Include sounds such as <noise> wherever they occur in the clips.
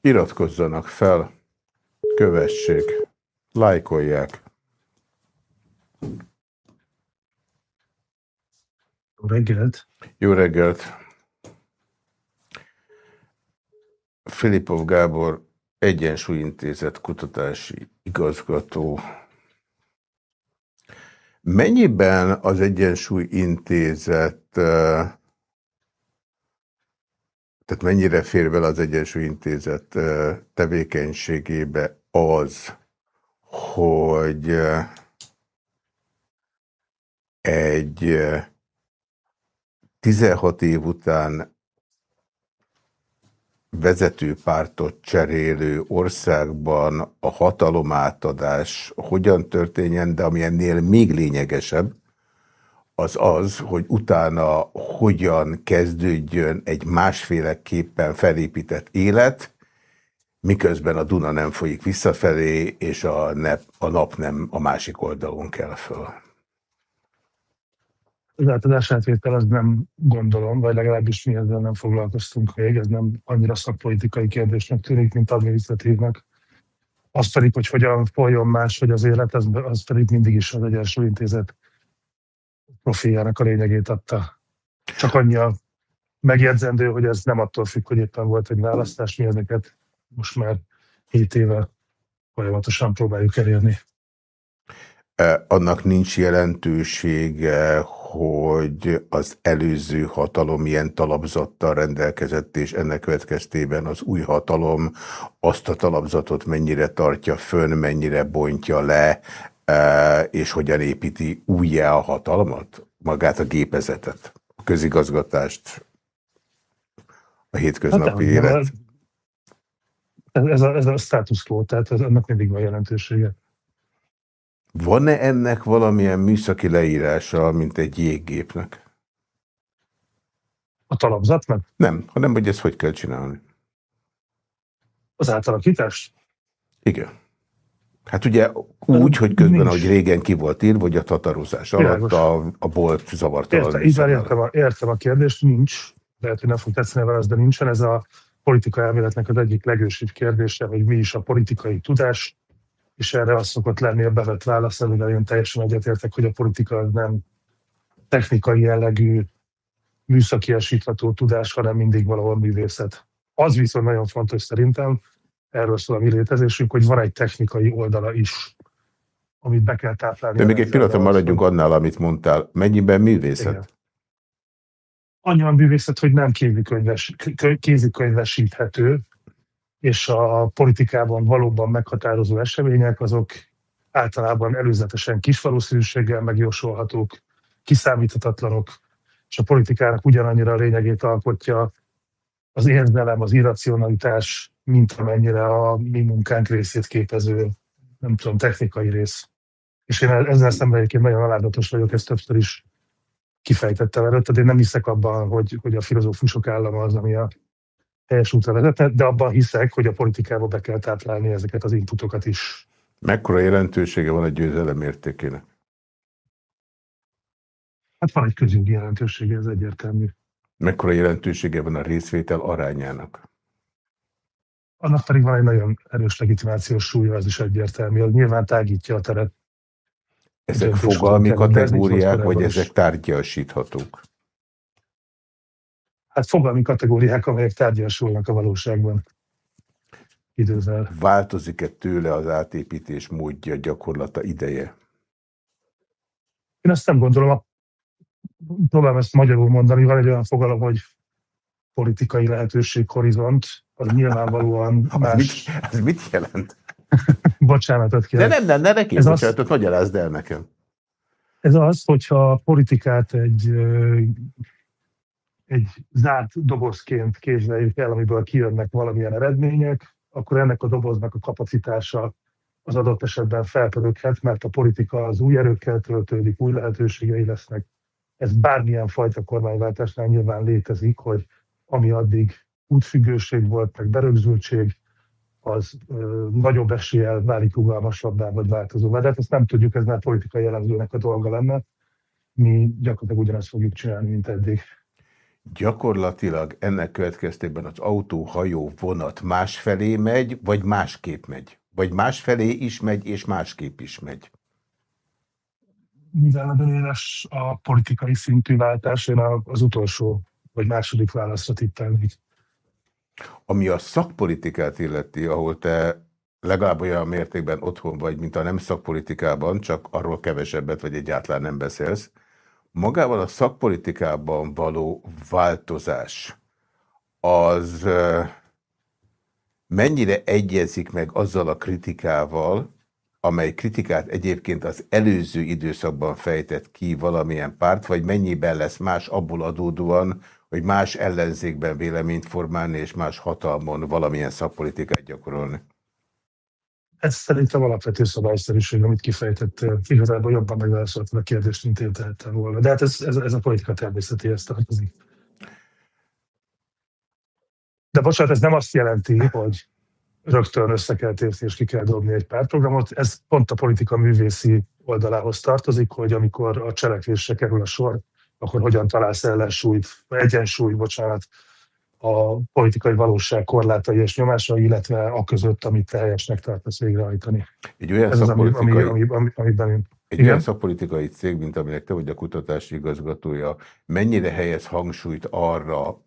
Iratkozzanak fel, kövessék, lájkolják. Jó reggelt! Jó reggelt! Filipov Gábor Egyensúlyintézet kutatási igazgató. Mennyiben az Egyensúlyintézet tehát mennyire fér bele az Egyensúlyintézet tevékenységébe az, hogy egy 16 év után vezető pártot cserélő országban a hatalomátadás hogyan történjen, de ami ennél még lényegesebb, az az, hogy utána hogyan kezdődjön egy másféleképpen felépített élet, miközben a Duna nem folyik visszafelé, és a, nep, a nap nem a másik oldalon kell föl. Az átadásátvétel az nem gondolom, vagy legalábbis mi ezzel nem foglalkoztunk még, ez nem annyira szakpolitikai kérdésnek tűnik, mint adminisztratívnak. Az pedig, hogy hogyan folyjon más, hogy az élet, az, az pedig mindig is az Egyensúly Intézet profiljának a lényegét adta. Csak annyi a megjegyzendő, hogy ez nem attól függ, hogy éppen volt egy választás, mi ezeket most már 7 éve folyamatosan próbáljuk elérni. E, annak nincs jelentősége, hogy az előző hatalom ilyen talapzattal rendelkezett, és ennek következtében az új hatalom azt a talapzatot mennyire tartja fönn, mennyire bontja le, e, és hogyan építi újjá a hatalmat, magát a gépezetet, a közigazgatást, a hétköznapi hát, élet ez a, ez a status quo, tehát ez, ennek mindig van jelentősége. Van-e ennek valamilyen műszaki leírása, mint egy jéggépnek? A talapzatnak? Nem, hanem hogy ezt hogy kell csinálni. Az átalakítást? Igen. Hát ugye úgy, hogy közben, Nincs. ahogy régen ki volt írva, hogy a tatarozás alatt a, a bolt zavartalan. Értem, értem, a, értem a kérdést, nincs. Lehet, hogy nem fog tetszeni vele, de nincsen. Ez a politika elméletnek az egyik legősibb kérdése, hogy mi is a politikai tudás, és erre az szokott lenni a bevett válasz, amivel én teljesen egyetértek, hogy a politika nem technikai jellegű, műszakiasítható tudás, hanem mindig valahol művészet. Az viszont nagyon fontos szerintem, erről szól a mi létezésünk, hogy van egy technikai oldala is, amit be kell táplálni. De még egy pillanatra maradjunk annál, amit mondtál. Mennyiben művészet? Igen annyian művészet, hogy nem kézikönyves, kézikönyvesíthető, és a politikában valóban meghatározó események, azok általában előzetesen kis valószínűséggel megjósolhatók, kiszámíthatatlanok, és a politikának ugyanannyira a lényegét alkotja az érzelem, az irracionalitás, mint amennyire a mi munkánk részét képező, nem tudom, technikai rész. És én ezzel szemben egyébként nagyon aládatos vagyok, ezt többször is kifejtettem előtt, tehát én nem hiszek abban, hogy, hogy a filozófusok állama az, ami a helyes útra vezetett, de abban hiszek, hogy a politikába be kell táplálni ezeket az inputokat is. Mekkora jelentősége van a győzelem értékének? Hát van egy közjogi jelentősége, ez egyértelmű. Mekkora jelentősége van a részvétel arányának? Annak pedig van egy nagyon erős legitimációs súlya, ez is egyértelmű. Nyilván tágítja a teret ezek fogalmi kategóriák, vagy ezek tárgyasíthatók? Hát fogalmi kategóriák, amelyek tárgyasulnak a valóságban idővel. Változik-e tőle az átépítés módja, gyakorlata, ideje? Én azt nem gondolom, próbálom ezt magyarul mondani, van egy olyan fogalom, hogy politikai lehetőség horizont, az nyilvánvalóan más. Mit, ez mit jelent? <laughs> Bocsánatot kérek. De nem, nem, ne neki ez bocsánatot, az, magyarázd el nekem. Ez az, hogyha a politikát egy, egy zárt dobozként képzeljük el, amiből kijönnek valamilyen eredmények, akkor ennek a doboznak a kapacitása az adott esetben felpöröghet, mert a politika az új erőkkel töltődik, új lehetőségei lesznek. Ez bármilyen fajta kormányváltásnál nyilván létezik, hogy ami addig útfüggőség volt, meg berögzültség, az ö, nagyobb eséllyel válik rugalmasabbá vagy változóvá. De hát ezt nem tudjuk, ez már politikai jellemzőnek a dolga lenne. Mi gyakorlatilag ugyanezt fogjuk csinálni, mint eddig. Gyakorlatilag ennek következtében az autó, hajó, vonat másfelé megy, vagy másképp megy? Vagy másfelé is megy, és másképp is megy? Mivel nagyon éles a politikai szintű váltás, én az utolsó, vagy második válaszra tippelnék. Ami a szakpolitikát illeti, ahol te legalább olyan mértékben otthon vagy, mint a nem szakpolitikában, csak arról kevesebbet, vagy egyáltalán nem beszélsz, magával a szakpolitikában való változás az mennyire egyezik meg azzal a kritikával, amely kritikát egyébként az előző időszakban fejtett ki valamilyen párt, vagy mennyiben lesz más abból adódóan, hogy más ellenzékben véleményt formálni, és más hatalmon valamilyen szakpolitikát gyakorolni? Ez szerintem alapvető szabályszerűség, amit kifejtettél. Igazából jobban megválaszoltad a kérdést, mint én tehettem volna. De hát ez, ez, ez a politika természetéhez tartozik. De bocsánat, ez nem azt jelenti, hogy rögtön össze kell térni és ki kell dobni egy pártprogramot. Ez pont a politika művészi oldalához tartozik, hogy amikor a cselekvésre kerül a sor, akkor hogyan találsz ellensúlyt, egyensúlyt, bocsánat, a politikai valóság korlátai és nyomásai, illetve a között, amit te helyesnek tartasz végrehajtani. Egy olyan Ez szakpolitikai... az, ami, ami, ami, amiben én... Egy Igen? olyan szakpolitikai cég, mint aminek te vagy a kutatási igazgatója, mennyire helyez hangsúlyt arra,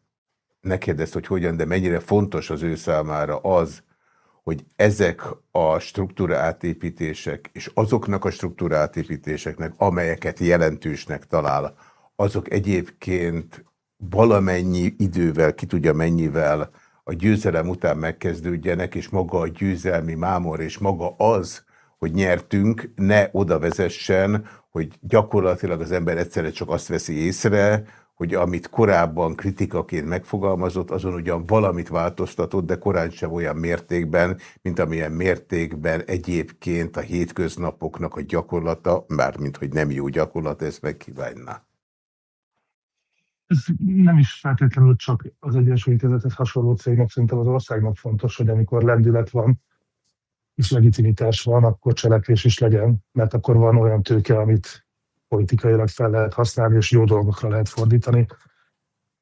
ne kérdezd, hogy hogyan, de mennyire fontos az ő számára az, hogy ezek a struktúra átépítések, és azoknak a struktúra átépítéseknek, amelyeket jelentősnek talál, azok egyébként valamennyi idővel, ki tudja mennyivel a győzelem után megkezdődjenek, és maga a győzelmi mámor, és maga az, hogy nyertünk, ne oda vezessen, hogy gyakorlatilag az ember egyszerre csak azt veszi észre, hogy amit korábban kritikaként megfogalmazott, azon ugyan valamit változtatott, de korán sem olyan mértékben, mint amilyen mértékben egyébként a hétköznapoknak a gyakorlata, mármint hogy nem jó gyakorlat, ezt megkívánná ez nem is feltétlenül csak az Egyesült Intézethez hasonló cégnek, szerintem az országnak fontos, hogy amikor lendület van, és legitimitás van, akkor cselekvés is legyen, mert akkor van olyan tőke, amit politikailag fel lehet használni, és jó dolgokra lehet fordítani.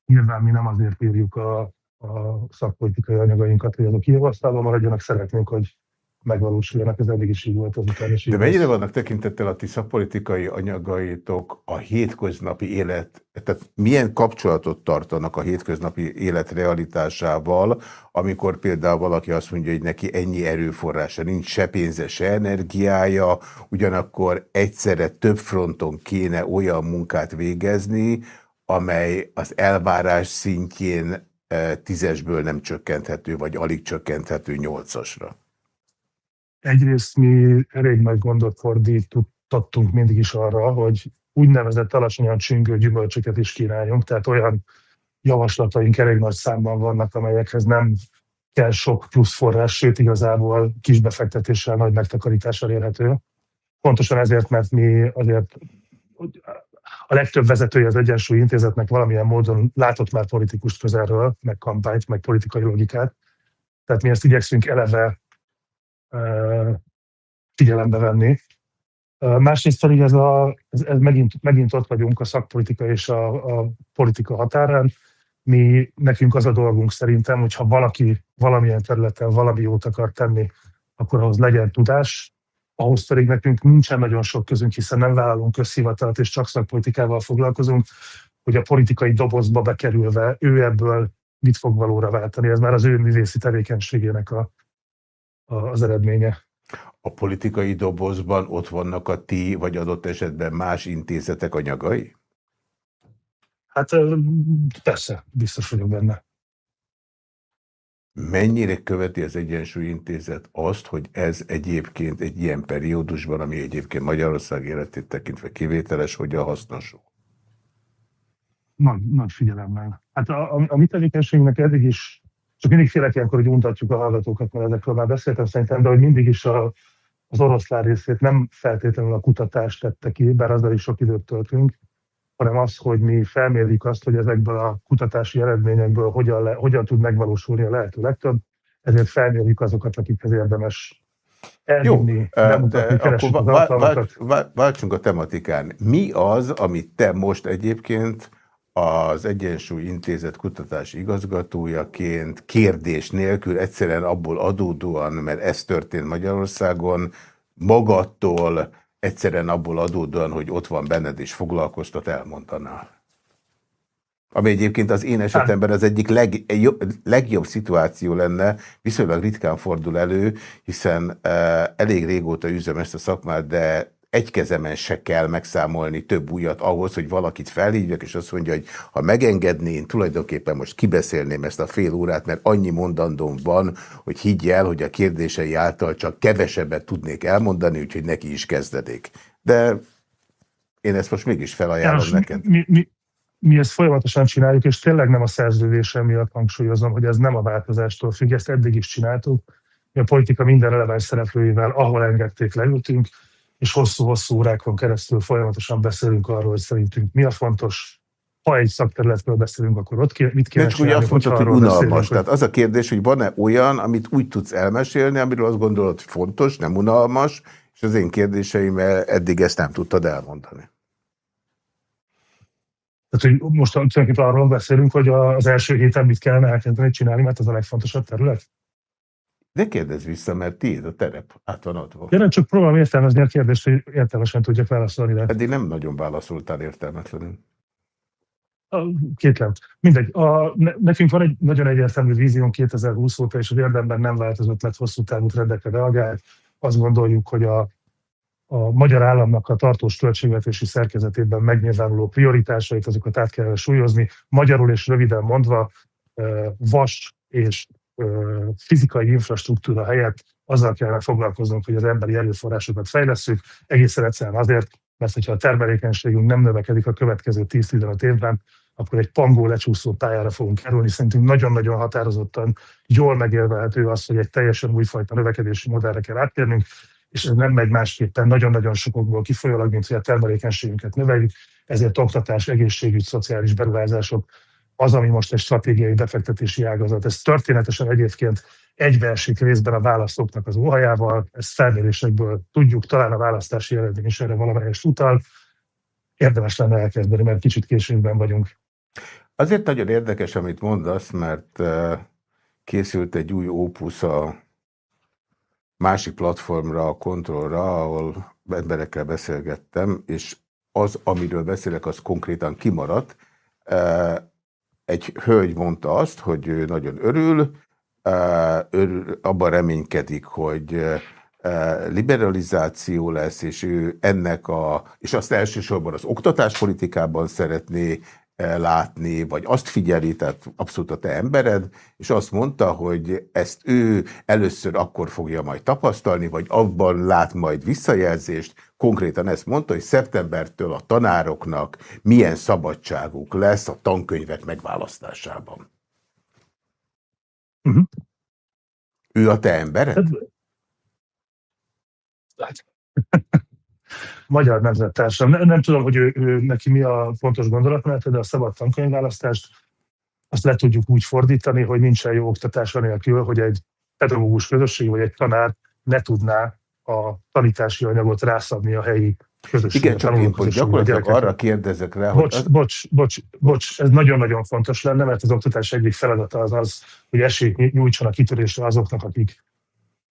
Nyilván mi nem azért írjuk a, a szakpolitikai anyagainkat, hogy azok hívasztában maradjanak, szeretnénk, hogy megvalósuljanak, ez eddig is így volt azután is. De mennyire vannak tekintettel a ti szakpolitikai anyagaitok a hétköznapi élet, tehát milyen kapcsolatot tartanak a hétköznapi élet realitásával, amikor például valaki azt mondja, hogy neki ennyi erőforrása nincs, se pénze, se energiája, ugyanakkor egyszerre több fronton kéne olyan munkát végezni, amely az elvárás szintjén eh, tízesből nem csökkenthető, vagy alig csökkenthető nyolcasra. Egyrészt mi elég nagy gondot fordítottunk mindig is arra, hogy úgynevezett alacsonyan csüngő gyümölcsöket is kínáljunk, tehát olyan javaslataink elég nagy számban vannak, amelyekhez nem kell sok plusz forrás, sőt igazából kis befektetéssel, nagy megtakarítással érhető. Pontosan ezért, mert mi azért a legtöbb vezetője az Egyensúly Intézetnek valamilyen módon látott már politikust közelről, meg kampányt, meg politikai logikát. Tehát mi ezt igyekszünk eleve figyelembe venni. Másrészt pedig ez, a, ez, ez megint, megint ott vagyunk a szakpolitika és a, a politika határán. Mi, nekünk az a dolgunk szerintem, hogyha valaki valamilyen területen valami jót akar tenni, akkor ahhoz legyen tudás, ahhoz pedig nekünk nincsen nagyon sok közünk, hiszen nem vállalunk közhivatalt és csak szakpolitikával foglalkozunk, hogy a politikai dobozba bekerülve ő ebből mit fog valóra váltani. Ez már az ő művészi tevékenységének a, az eredménye. A politikai dobozban ott vannak a ti, vagy adott esetben más intézetek anyagai? Hát persze, biztos vagyok benne. Mennyire követi az Egyensúly Intézet azt, hogy ez egyébként egy ilyen periódusban, ami egyébként Magyarország életét tekintve kivételes, hogy a hasznosul? Nagy, nagy figyelemmel. Hát a, a, a mi tevékenységnek eddig is csak mindig félek ilyenkor, hogy untatjuk a hallgatókat, mert ezekről már beszéltem szerintem, de hogy mindig is a, az oroszlán részét nem feltétlenül a kutatást tette ki, bár azzal is sok időt töltünk, hanem az, hogy mi felmérjük azt, hogy ezekből a kutatási eredményekből hogyan, le, hogyan tud megvalósulni a lehető legtöbb, ezért felmérjük azokat, akikhez érdemes elvinni, Jó, bemutatni, akkor váltsunk a tematikán. Mi az, amit te most egyébként az Egyensúly Intézet kutatási igazgatójaként kérdés nélkül egyszerűen abból adódóan, mert ez történt Magyarországon, magattól egyszerűen abból adódóan, hogy ott van benned és foglalkoztat, elmondanál. Ami egyébként az én esetemben az egyik legjobb, legjobb szituáció lenne, viszonylag ritkán fordul elő, hiszen uh, elég régóta üzem ezt a szakmát, de egy kezemen se kell megszámolni több újat ahhoz, hogy valakit felhívjak, és azt mondja, hogy ha megengedné, én tulajdonképpen most kibeszélném ezt a fél órát, mert annyi mondandóm van, hogy higgy el, hogy a kérdései által csak kevesebbet tudnék elmondani, úgyhogy neki is kezdedik. De én ezt most mégis felajánlom János, neked. Mi, mi, mi ezt folyamatosan csináljuk, és tényleg nem a szerződésem miatt hangsúlyozom, hogy ez nem a változástól függ, ezt eddig is csináltuk. Mi a politika minden releváns szereplőivel, ahol engedték, leültünk, és hosszú-hosszú órákon keresztül folyamatosan beszélünk arról, hogy szerintünk mi a fontos, ha egy szakterületről beszélünk, akkor ott ki, mit kéne csinálni. Azt mondtad, hogy unalmas. Tehát az a kérdés, hogy van-e olyan, amit úgy tudsz elmesélni, amiről azt gondolod, hogy fontos, nem unalmas, és az én kérdéseim eddig ezt nem tudtad elmondani. Tehát, hogy most tulajdonképpen arról beszélünk, hogy az első héten mit kellene elkezdeni csinálni, mert ez a legfontosabb terület? De kérdezz vissza, mert tiéd a terep át van adva. Ja, nem csak próbálom értelmezni a kérdést, hogy értelmesen tudjak válaszolni rá. Eddig nem nagyon válaszoltál értelmetlenül. Kétlem. Mindegy. A, nekünk van egy nagyon egyértelmű vízión 2020 óta, és az érdemben nem változott, lett hosszú távú trendekre reagál. Azt gondoljuk, hogy a, a magyar államnak a tartós költségvetési szerkezetében megnyilvánuló prioritásait, azokat át kell súlyozni. Magyarul és röviden mondva, vas és fizikai infrastruktúra helyett azzal kellene foglalkoznunk, hogy az emberi erőforrásokat fejleszünk, egészen egyszerűen azért, mert hogyha a termelékenységünk nem növekedik a következő 10-15 évben, akkor egy pangó lecsúszó pályára fogunk kerülni. Szerintünk nagyon-nagyon határozottan jól megélvelhető az, hogy egy teljesen újfajta növekedési modellre kell áttérnünk, és ez nem megy másképpen nagyon-nagyon sokokból kifolyólag, mint hogy a termelékenységünket növeljük, ezért oktatás, egészségügy, szociális beruházások, az, ami most egy stratégiai befektetési ágazat. Ez történetesen egyébként egybeesik részben a választóknak az óhajával, ezt felmérésekből tudjuk, talán a választási eredmény is erre valamelyest utal. Érdemes lenne elkezdeni, mert kicsit későbben vagyunk. Azért nagyon érdekes, amit mondasz, mert készült egy új ópusz a másik platformra, a kontrollra, ahol emberekkel beszélgettem, és az, amiről beszélek, az konkrétan kimaradt egy hölgy mondta azt, hogy ő nagyon örül, örül abban reménykedik, hogy liberalizáció lesz, és ő ennek a, és azt elsősorban az oktatáspolitikában szeretné látni, vagy azt figyeli, tehát abszolút a te embered, és azt mondta, hogy ezt ő először akkor fogja majd tapasztalni, vagy abban lát majd visszajelzést, konkrétan ezt mondta, hogy szeptembertől a tanároknak milyen szabadságuk lesz a tankönyvek megválasztásában. Uh -huh. Ő a te embered? Hát, <laughs> Magyar Nemzettársam. Nem, nem tudom, hogy ő, ő, neki mi a fontos gondolatmenete, de a szabad tankönyvválasztást azt le tudjuk úgy fordítani, hogy nincsen jó oktatás anélkül, hogy egy pedagógus közösség vagy egy tanár ne tudná a tanítási anyagot rászabni a helyi közösség. Igen, csak én gyakorlatilag arra kérdezek rá, bocs, hogy... Bocs, bocs, bocs, ez nagyon-nagyon fontos lenne, mert az oktatás egyik feladata az az, hogy esélyt nyújtson a kitörésre azoknak, akik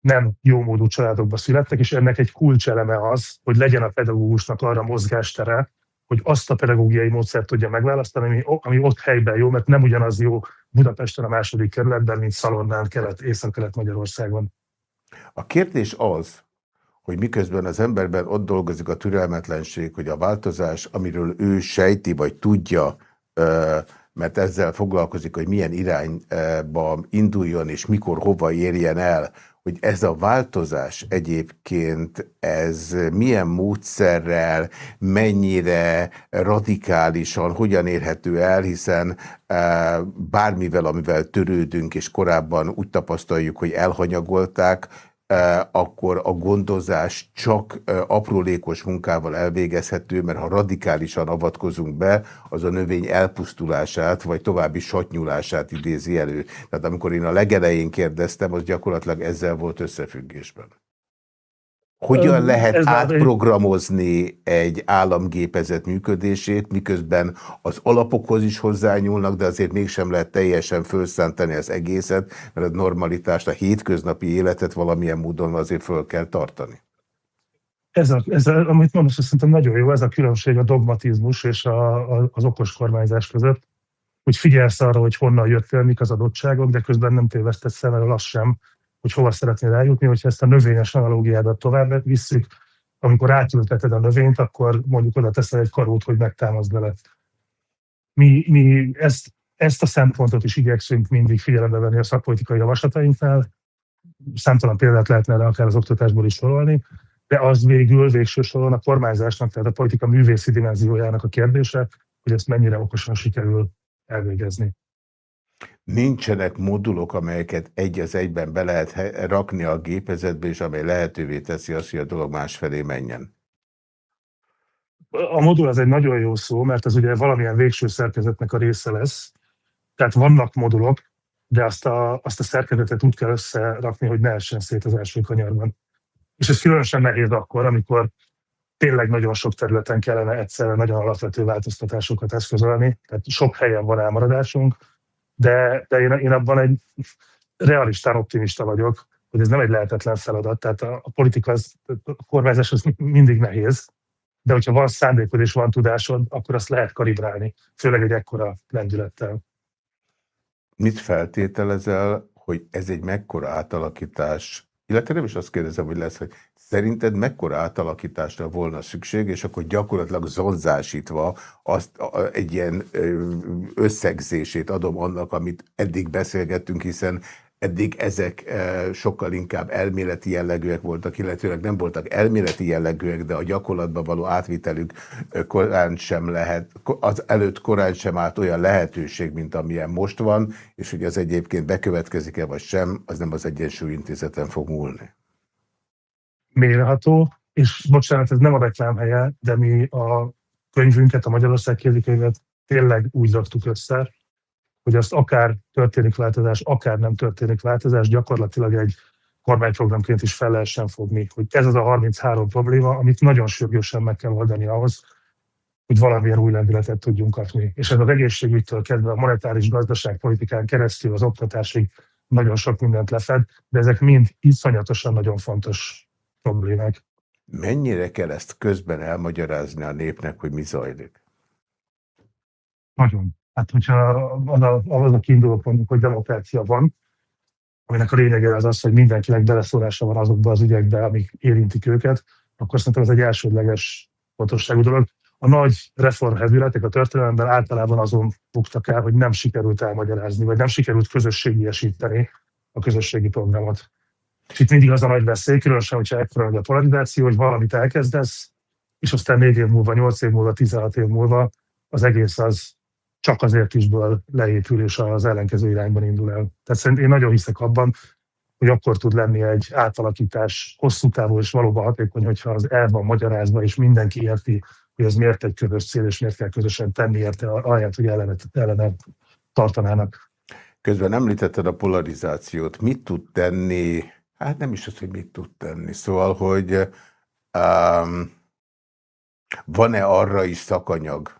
nem jó módú családokba születtek, és ennek egy kulcseleme az, hogy legyen a pedagógusnak arra mozgástere, hogy azt a pedagógiai módszert tudja megválasztani, ami, ami ott helyben jó, mert nem ugyanaz jó Budapesten a második kerületben, mint Szalonnán, kelet, észak-kelet Magyarországon. A kérdés az, hogy miközben az emberben ott dolgozik a türelmetlenség, hogy a változás, amiről ő sejti, vagy tudja, mert ezzel foglalkozik, hogy milyen irányba induljon, és mikor hova érjen el, hogy ez a változás egyébként ez milyen módszerrel, mennyire radikálisan, hogyan érhető el, hiszen e, bármivel, amivel törődünk, és korábban úgy tapasztaljuk, hogy elhanyagolták, akkor a gondozás csak aprólékos munkával elvégezhető, mert ha radikálisan avatkozunk be, az a növény elpusztulását, vagy további satnyulását idézi elő. Tehát amikor én a legelején kérdeztem, az gyakorlatilag ezzel volt összefüggésben. Hogyan lehet Ez átprogramozni egy államgépezet működését, miközben az alapokhoz is hozzányúlnak, de azért mégsem lehet teljesen felszántani az egészet, mert a normalitást, a hétköznapi életet valamilyen módon azért föl kell tartani? Ez, a, ez a, amit mondasz, szerintem nagyon jó, ez a különbség a dogmatizmus és a, a, az okos kormányzás között, hogy figyelsz arra, hogy honnan jöttél, mik az adottságok, de közben nem tévesztesz szem azt sem, hogy hova szeretnél eljutni, hogyha ezt a növényes analógiádat tovább visszük, amikor átülteted a növényt, akkor mondjuk oda teszel egy karót, hogy megtámaszd vele. Mi, mi ezt, ezt a szempontot is igyekszünk mindig figyelembe venni a szakpolitikai javaslatainknál. Számtalan példát lehetne erre akár az oktatásból is sorolni, de az végül végső soron a kormányzásnak, tehát a politika művészi dimenziójának a kérdése, hogy ezt mennyire okosan sikerül elvégezni. Nincsenek modulok, amelyeket egy az egyben be lehet rakni a gépezetbe, és amely lehetővé teszi azt, hogy a dolog másfelé menjen? A modul az egy nagyon jó szó, mert ez ugye valamilyen végső szerkezetnek a része lesz. Tehát vannak modulok, de azt a, azt a szerkezetet úgy kell összerakni, hogy ne essen szét az első kanyarban. És ez különösen nehéz akkor, amikor tényleg nagyon sok területen kellene egyszerre nagyon alapvető változtatásokat eszközölni, tehát sok helyen van elmaradásunk, de, de én, én abban egy realistán optimista vagyok, hogy ez nem egy lehetetlen feladat, tehát a, a politika, az, a kormányzás az mindig nehéz, de hogyha van szándékod és van tudásod, akkor azt lehet kalibrálni, főleg egy ekkora lendülettel. Mit feltételezel, hogy ez egy mekkora átalakítás illetve nem is azt kérdezem, hogy lesz, hogy szerinted mekkora átalakításra volna szükség, és akkor gyakorlatilag zonzásítva azt egy ilyen összegzését adom annak, amit eddig beszélgettünk, hiszen eddig ezek eh, sokkal inkább elméleti jellegűek voltak, illetőleg nem voltak elméleti jellegűek, de a gyakorlatban való átvitelük eh, korán sem lehet, az előtt korán sem állt olyan lehetőség, mint amilyen most van, és hogy az egyébként bekövetkezik-e vagy sem, az nem az Egyensúlyintézeten fog múlni. Mérható, és bocsánat, ez nem a reklámhelye, de mi a könyvünket, a Magyarország kézikönyvet tényleg úgy raktuk össze, hogy azt akár történik változás, akár nem történik változás, gyakorlatilag egy kormányprogramként is fel lehessen fogni, hogy ez az a 33 probléma, amit nagyon sürgősen meg kell oldani ahhoz, hogy valamilyen új lendületet tudjunk kapni. És ez az egészségügytől kezdve a monetáris gazdaságpolitikán keresztül az oktatásig nagyon sok mindent lefed, de ezek mind iszonyatosan nagyon fontos problémák. Mennyire kell ezt közben elmagyarázni a népnek, hogy mi zajlik? Nagyon. Hát, hogyha az a, az a kiinduló pontunk, hogy demokrácia van, aminek a lényege az az, hogy mindenkinek beleszólása van azokba az ügyekbe, amik érintik őket, akkor szerintem ez egy elsődleges fontosságú dolog. A nagy reformhevületek a történelemben általában azon buktak el, hogy nem sikerült elmagyarázni, vagy nem sikerült közösségiesíteni a közösségi programot. És itt mindig az a nagy veszély, különösen, hogyha ekkora a polarizáció, hogy valamit elkezdesz, és aztán négy év múlva, nyolc év múlva, 16 év múlva az egész az csak azért isből leépül és az ellenkező irányban indul el. Tehát szerintem én nagyon hiszek abban, hogy akkor tud lenni egy átalakítás hosszú távú és valóban hatékony, hogyha az el van magyarázva, és mindenki érti, hogy ez miért egy közös cél, és miért kell közösen tenni érte, ahelyett, hogy ellene, ellene tartanának. Közben említetted a polarizációt. Mit tud tenni? Hát nem is az, hogy mit tud tenni. Szóval, hogy um, van-e arra is szakanyag,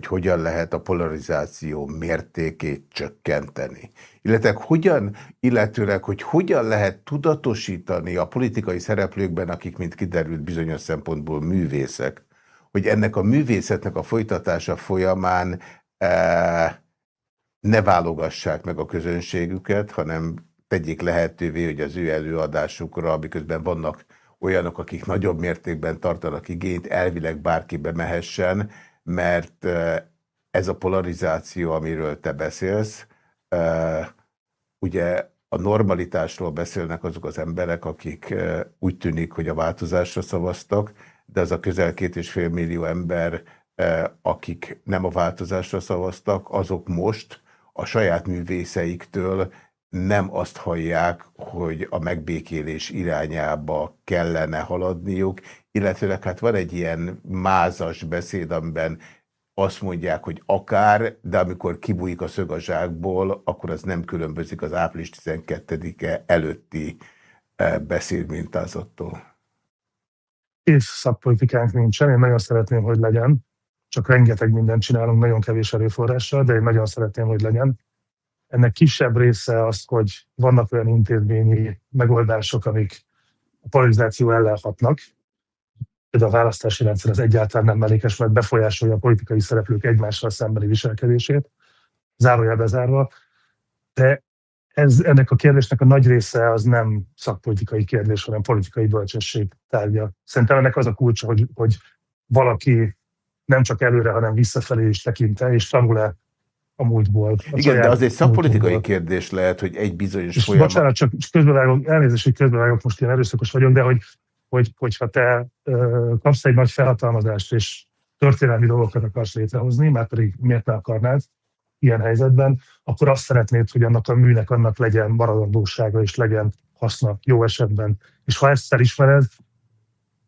hogy hogyan lehet a polarizáció mértékét csökkenteni. Illetve hogyan, illetőleg, hogy hogyan lehet tudatosítani a politikai szereplőkben, akik, mint kiderült bizonyos szempontból művészek, hogy ennek a művészetnek a folytatása folyamán e, ne válogassák meg a közönségüket, hanem tegyék lehetővé, hogy az ő előadásukra, miközben vannak olyanok, akik nagyobb mértékben tartanak igényt, elvileg bárki bemehessen, mert ez a polarizáció, amiről te beszélsz, ugye a normalitásról beszélnek azok az emberek, akik úgy tűnik, hogy a változásra szavaztak, de az a közel két és fél millió ember, akik nem a változásra szavaztak, azok most a saját művészeiktől nem azt hallják, hogy a megbékélés irányába kellene haladniuk, illetőleg hát van egy ilyen mázas beszéd, amiben azt mondják, hogy akár, de amikor kibújik a szög a zsákból, akkor az nem különbözik az április 12-e előtti e, beszédmintázattól. kész szakpolitikánk nincsen, én nagyon szeretném, hogy legyen, csak rengeteg mindent csinálunk, nagyon kevés erőforrással, de én nagyon szeretném, hogy legyen. Ennek kisebb része az, hogy vannak olyan intézményi megoldások, amik a polarizáció ellen hatnak. Például a választási rendszer az egyáltalán nem mellékes, mert befolyásolja a politikai szereplők egymással szembeni viselkedését, zárójel bezárva. De ez, ennek a kérdésnek a nagy része az nem szakpolitikai kérdés, hanem politikai bölcsesség tárgya. Szerintem ennek az a kulcsa, hogy, hogy valaki nem csak előre, hanem visszafelé is tekinte, és tanul-e a múltból. A Igen, de az egy szakpolitikai múltból. kérdés lehet, hogy egy bizonyos és folyamat... Bocsánat, csak közbevágok, elnézést, hogy közbevágok, most ilyen erőszakos vagyok, de hogy, hogy, hogyha te ö, kapsz egy nagy felhatalmazást, és történelmi dolgokat akarsz létrehozni, mert pedig miért ne akarnád ilyen helyzetben, akkor azt szeretnéd, hogy annak a műnek annak legyen maradandósága, és legyen haszna jó esetben. És ha ezt felismered,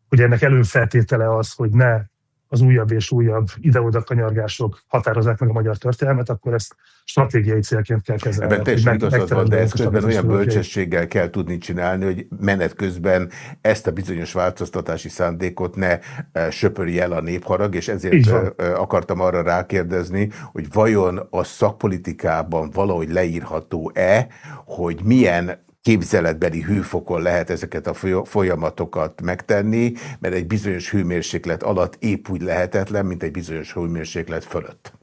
hogy ennek előfeltétele az, hogy ne az újabb és újabb ide-oda kanyargások határozzák meg a magyar történelmet, akkor ezt stratégiai célként kell kezelni. Ebben teljesen igazad van, de ezt közben olyan bölcsességgel kell tudni csinálni, hogy menet közben ezt a bizonyos változtatási szándékot ne e, söpöri el a népharag, és ezért e, akartam arra rákérdezni, hogy vajon a szakpolitikában valahogy leírható-e, hogy milyen képzeletbeli hőfokon lehet ezeket a folyamatokat megtenni, mert egy bizonyos hőmérséklet alatt épp úgy lehetetlen, mint egy bizonyos hőmérséklet fölött.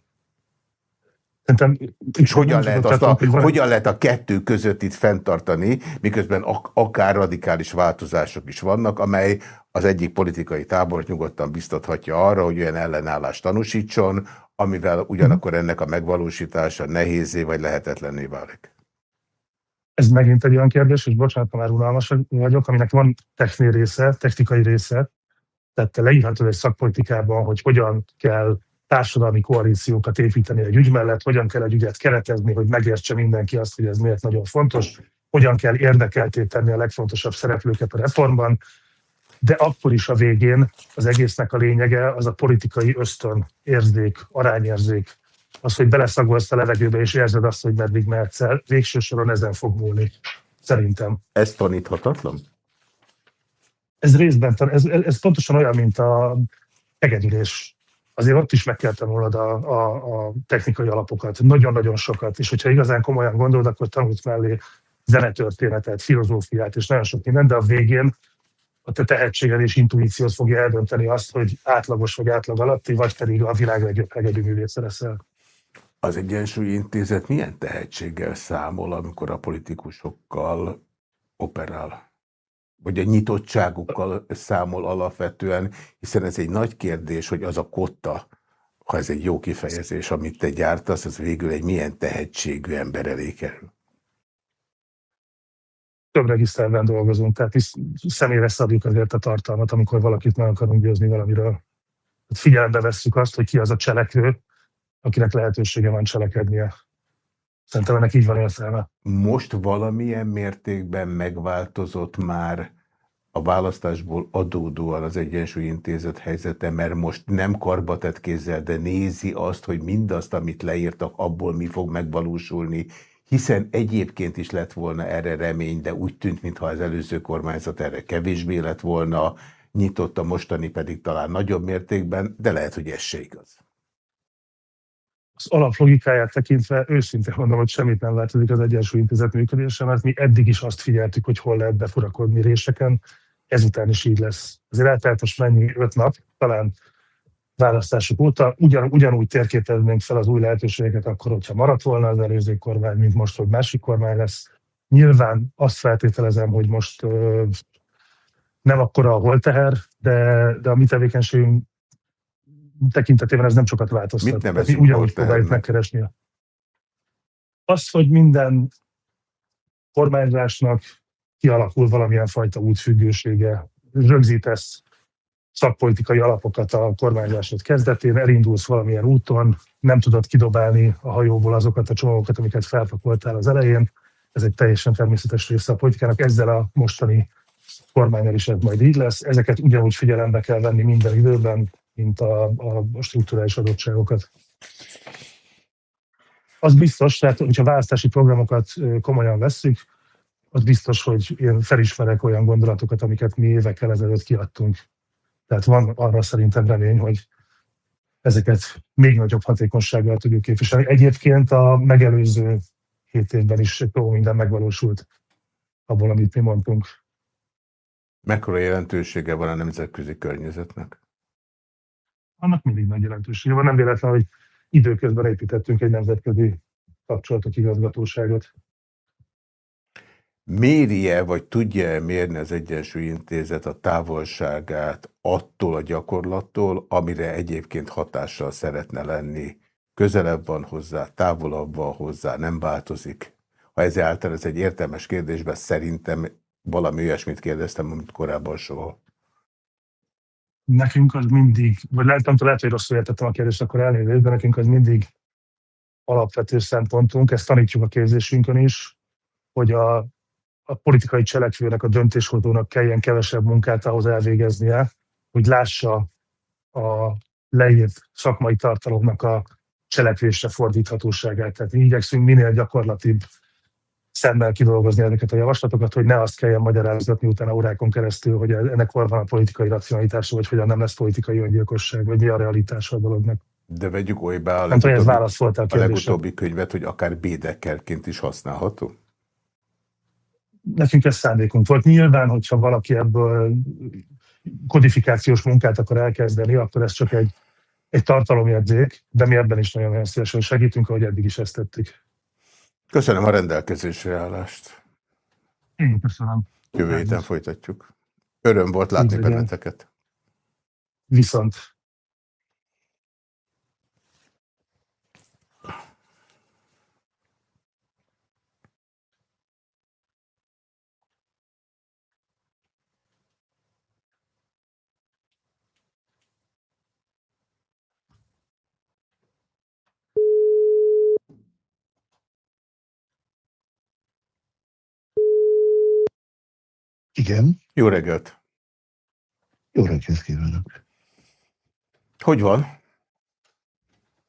és hogyan lehet, azt a, hogyan lehet a kettő között itt fenntartani, miközben ak akár radikális változások is vannak, amely az egyik politikai tábor nyugodtan biztathatja arra, hogy olyan ellenállást tanúsítson, amivel ugyanakkor ennek a megvalósítása nehézé vagy lehetetlenné válik ez megint egy olyan kérdés, és bocsánat, ha már unalmas vagyok, aminek van technikai része, technikai része, tehát te leírhatod egy szakpolitikában, hogy hogyan kell társadalmi koalíciókat építeni egy ügy mellett, hogyan kell egy ügyet keretezni, hogy megértse mindenki azt, hogy ez miért nagyon fontos, hogyan kell érdekelté tenni a legfontosabb szereplőket a reformban, de akkor is a végén az egésznek a lényege az a politikai ösztön, érzék, arányérzék, az, hogy beleszagolsz a levegőbe, és érzed azt, hogy meddig mehetsz el, végső soron ezen fog múlni. Szerintem. Ez taníthatatlan? Ez részben, ez, ez pontosan olyan, mint a egedülés. Azért ott is meg kell tanulnod a, a, a technikai alapokat, nagyon-nagyon sokat, és hogyha igazán komolyan gondolod, akkor tanulsz mellé zenetörténetet, filozófiát, és nagyon sok mindent, de a végén a te tehetséged és intuíciót fogja eldönteni azt, hogy átlagos vagy átlag alatti, vagy pedig a világ legjobb hegedű művésze leszel. Az Egyensúlyi Intézet milyen tehetséggel számol, amikor a politikusokkal operál? Vagy a nyitottságukkal számol alapvetően, hiszen ez egy nagy kérdés, hogy az a kotta, ha ez egy jó kifejezés, amit te gyártasz, az végül egy milyen tehetségű ember elé kerül. Több regiszterben dolgozunk, tehát is személyre szabjuk azért a tartalmat, amikor valakit meg akarunk győzni valamiről. Figyelembe vesszük azt, hogy ki az a cselekvő, akinek lehetősége van cselekednie. Szerintem ennek így van értelme. Most valamilyen mértékben megváltozott már a választásból adódóan az Egyensúlyintézet helyzete, mert most nem karbatett kézzel, de nézi azt, hogy mindazt, amit leírtak, abból mi fog megvalósulni, hiszen egyébként is lett volna erre remény, de úgy tűnt, mintha az előző kormányzat erre kevésbé lett volna, nyitott a mostani pedig talán nagyobb mértékben, de lehet, hogy ez se igaz az alaplogikáját tekintve őszintén mondom, hogy semmit nem változik az Egyensúly Intézet működése, mert mi eddig is azt figyeltük, hogy hol lehet befurakodni réseken, ezután is így lesz. Azért eltelt most mennyi öt nap, talán választások óta, ugyan, ugyanúgy térképeznénk fel az új lehetőségeket akkor, hogyha maradt volna az előző kormány, mint most, hogy másik kormány lesz. Nyilván azt feltételezem, hogy most ö, nem akkora a holteher, de, de a mi tevékenységünk tekintetében ez nem sokat változtat. Mit nevezünk Ugyanúgy próbáljuk megkeresni. Az, hogy minden kormányzásnak kialakul valamilyen fajta útfüggősége, rögzítesz szakpolitikai alapokat a kormányzásod kezdetén, elindulsz valamilyen úton, nem tudod kidobálni a hajóból azokat a csomagokat, amiket felpakoltál az elején. Ez egy teljesen természetes része a politikának. Ezzel a mostani kormányon is ez majd így lesz. Ezeket ugyanúgy figyelembe kell venni minden időben, mint a, a struktúrális adottságokat. Az biztos, tehát hogyha választási programokat komolyan vesszük, az biztos, hogy én felismerek olyan gondolatokat, amiket mi évekkel ezelőtt kiadtunk. Tehát van arra szerintem remény, hogy ezeket még nagyobb hatékonysággal tudjuk képviselni. Egyébként a megelőző hét évben is egy minden megvalósult abból, amit mi mondtunk. Mekkora jelentősége van a nemzetközi környezetnek? Annak mindig nagy jelentősége van. Nem véletlen, hogy időközben építettünk egy nemzetközi kapcsolatok igazgatóságot. Méri-e, vagy tudja-e mérni az Egyensúly Intézet a távolságát attól a gyakorlattól, amire egyébként hatással szeretne lenni? Közelebb van hozzá, távolabb van hozzá, nem változik? Ha ezáltal ez egy értelmes kérdésben szerintem valami olyasmit kérdeztem, amit korábban soha. Nekünk az mindig, vagy lehet, nem lehet, hogy rosszul értettem a kérdést, akkor elnézést, de nekünk az mindig alapvető szempontunk, ezt tanítjuk a képzésünkön is, hogy a, a politikai cselekvőnek, a döntéshozónak kelljen kevesebb munkát ahhoz elvégeznie, hogy lássa a leírt szakmai tartalomnak a cselekvésre fordíthatóságát. Tehát igyekszünk minél gyakorlatibb szemmel kidolgozni ezeket a javaslatokat, hogy ne azt kelljen magyarázatni utána órákon keresztül, hogy ennek van a politikai racionalitása, vagy hogyan nem lesz politikai öngyilkosság, vagy mi a realitása a dolognak. De vegyük olybá a, legutóbbi, ez válasz volt a, a legutóbbi könyvet, hogy akár bédekerként is használható? Nekünk ez szándékunk volt. Nyilván, hogyha valaki ebből kodifikációs munkát akar elkezdeni, akkor ez csak egy, egy tartalomjegyzék, de mi ebben is nagyon-nagyon szívesen segítünk, ahogy eddig is ezt tettük. Köszönöm a rendelkezésre állást. Én köszönöm. Jövő héten folytatjuk. Öröm volt látni Így benneteket. Viszont. Igen. Jó reggelt. Jó reggelt kívánok. Hogy van?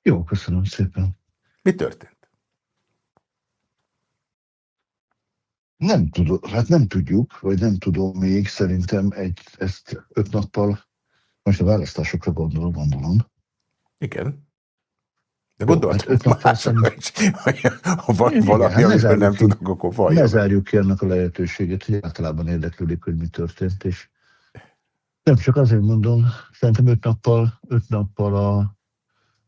Jó, köszönöm szépen. Mi történt? Nem tudom, hát nem tudjuk, vagy nem tudom még, szerintem egy, ezt öt nappal, most a választásokra gondolom, gondolom. Igen. De gondoltam, hát másokra is, ha van igen, valami, hát amiről nem tudok, akkor valljon. Ne zárjuk ki annak a lehetőséget, hogy általában érdeklődik, hogy mi történt, és nem csak azért mondom, szerintem öt nappal, öt nappal a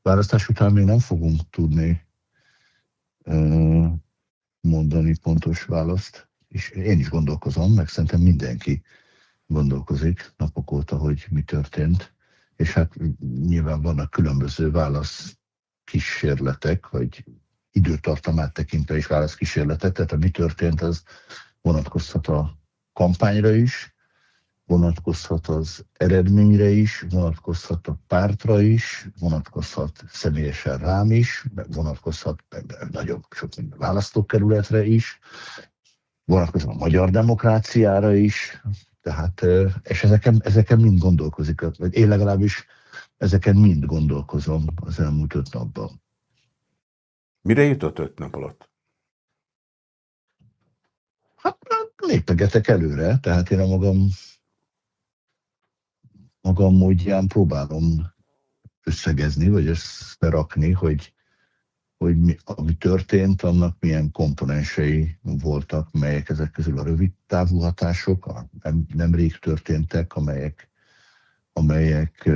választás után még nem fogunk tudni mondani pontos választ, és én is gondolkozom, meg szerintem mindenki gondolkozik napok óta, hogy mi történt, és hát nyilván vannak különböző válasz kísérletek, vagy időtartamát tekintve is válaszkísérletek, tehát a mi történt, az vonatkozhat a kampányra is, vonatkozhat az eredményre is, vonatkozhat a pártra is, vonatkozhat személyesen rám is, vonatkozhat nagyon sok választókerületre is, vonatkozhat a magyar demokráciára is, tehát, és ezeken, ezeken mind gondolkozik, vagy én legalábbis Ezeken mind gondolkozom az elmúlt öt napban. Mire jutott öt nap alatt? Hát lépegetek előre, tehát én a magam, magam módján próbálom összegezni, vagy összerakni, hogy, hogy mi, ami történt, annak milyen komponensei voltak, melyek ezek közül a rövid távú hatások, a nem, nemrég történtek, amelyek, amelyek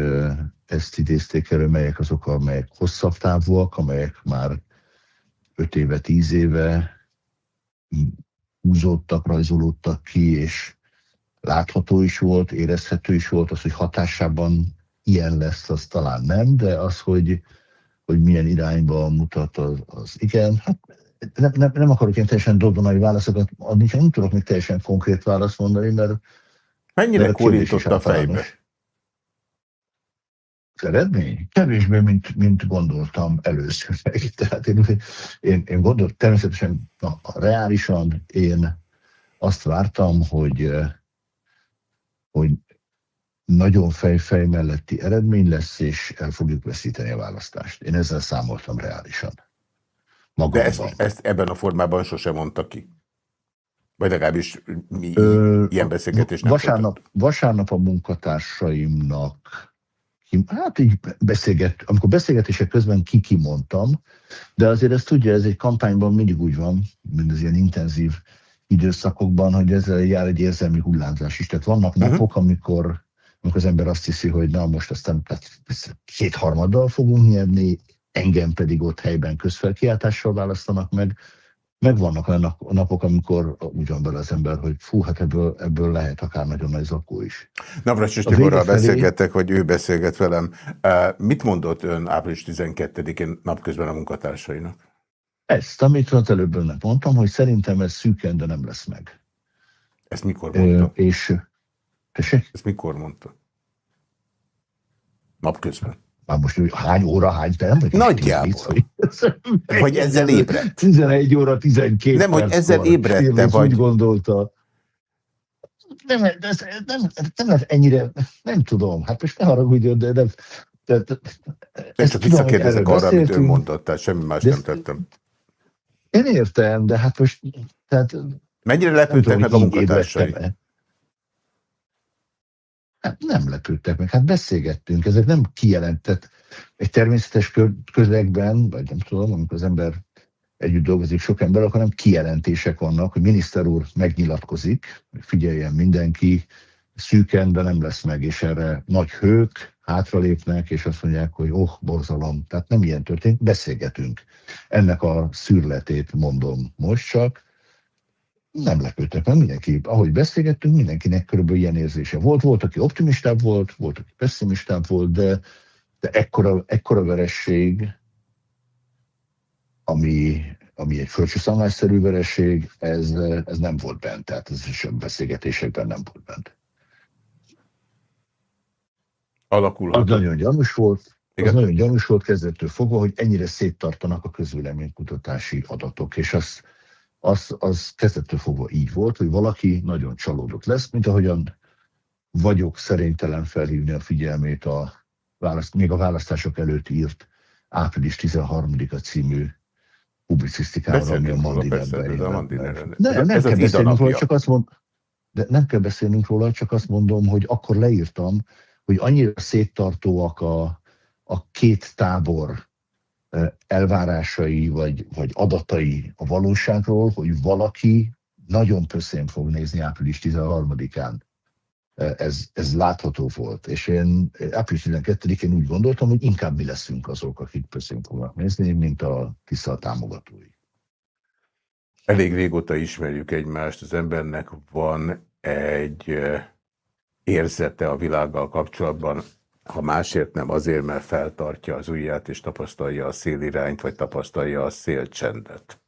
ezt idézték elő, melyek azok, amelyek hosszabb távúak, amelyek már 5 éve, 10 éve húzódtak, rajzolódtak ki, és látható is volt, érezhető is volt, az, hogy hatásában ilyen lesz, az talán nem, de az, hogy, hogy milyen irányba mutat, az, az igen. Hát nem, nem, nem akarok én teljesen dobdonai válaszokat adni, nem tudok még teljesen konkrét választ mondani, mert Mennyire kórított a fejbe? az eredmény? Kevésbé, mint, mint gondoltam először. <laughs> Tehát én, én, én gondoltam, természetesen a, reálisan én azt vártam, hogy, hogy nagyon fej-fej melletti eredmény lesz, és el fogjuk veszíteni a választást. Én ezzel számoltam reálisan. Magamban. De ezt, ezt ebben a formában sosem mondta ki. Vagy legalábbis mi Ö, ilyen beszélgetést nem vasárnap, vasárnap a munkatársaimnak hát így beszélget, amikor beszélgetések közben kikimondtam, de azért ezt tudja, ez egy kampányban mindig úgy van, mint az ilyen intenzív időszakokban, hogy ezzel jár egy érzelmi hullámzás is. Tehát vannak uh-huh. napok, amikor, amikor az ember azt hiszi, hogy na most aztán kétharmaddal fogunk nyerni, engem pedig ott helyben közfelkiáltással választanak meg, megvannak olyan napok, amikor úgy van bele az ember, hogy fú, hát ebből, ebből lehet akár nagyon nagy zakó is. Navracsis Tiborral felé... beszélgetek, vagy ő beszélget velem. Mit mondott ön április 12-én napközben a munkatársainak? Ezt, amit az előbb önnek mondtam, hogy szerintem ez szűken, de nem lesz meg. Ezt mikor mondta? Ö, és, tessék? Ezt mikor mondta? Napközben. Már most hogy hány óra, hány perc? Nagyjából. Vagy ezzel ébredt? 11 óra, 12 Nem, hogy ezzel ébredte, vagy... úgy gondolta. Nem, ez, nem, nem lehet ennyire, nem tudom, hát most ne haragudjon, de nem, de, de, Én csak visszakérdezek arra, amit ő mondott, tehát semmi más nem tettem. Én értem, de hát most... Tehát, Mennyire lepődtek meg a munkatársai? Hát nem lepődtek meg, hát beszélgettünk, ezek nem kijelentett. Egy természetes közegben, vagy nem tudom, amikor az ember együtt dolgozik sok ember, akkor nem kijelentések vannak, hogy miniszter úr megnyilatkozik, figyeljen mindenki, szűken, de nem lesz meg, és erre nagy hők hátralépnek, és azt mondják, hogy oh, borzalom. Tehát nem ilyen történt, beszélgetünk. Ennek a szürletét mondom most csak, nem lepődtek meg mindenki. Ahogy beszélgettünk, mindenkinek körülbelül ilyen érzése volt. Volt, aki optimistább volt, volt, aki pessimistább volt, de, de ekkora, ekkora veresség, ami, ami egy földcsúszamlásszerű veresség, ez, ez nem volt bent, tehát ez is a beszélgetésekben nem volt bent. Alakulhat. Az nagyon gyanús volt, igen. az nagyon gyanús volt kezdettől fogva, hogy ennyire széttartanak a közvéleménykutatási adatok, és azt az, az kezdettől fogva így volt, hogy valaki nagyon csalódott lesz, mint ahogyan vagyok szerénytelen felhívni a figyelmét a választ, még a választások előtt írt április 13-a című publicisztikára, ami a Mandinerben Nem, nem kell beszélnünk róla, csak azt mond, de nem kell beszélnünk róla, csak azt mondom, hogy akkor leírtam, hogy annyira széttartóak a, a két tábor elvárásai vagy, vagy adatai a valóságról, hogy valaki nagyon pösszén fog nézni április 13-án. Ez, ez látható volt, és én április 12-én úgy gondoltam, hogy inkább mi leszünk azok, akik pösszén fognak nézni, mint a Tisza támogatói. Elég régóta ismerjük egymást, az embernek van egy érzete a világgal kapcsolatban, ha másért nem azért, mert feltartja az ujját és tapasztalja a szélirányt, vagy tapasztalja a szélcsendet.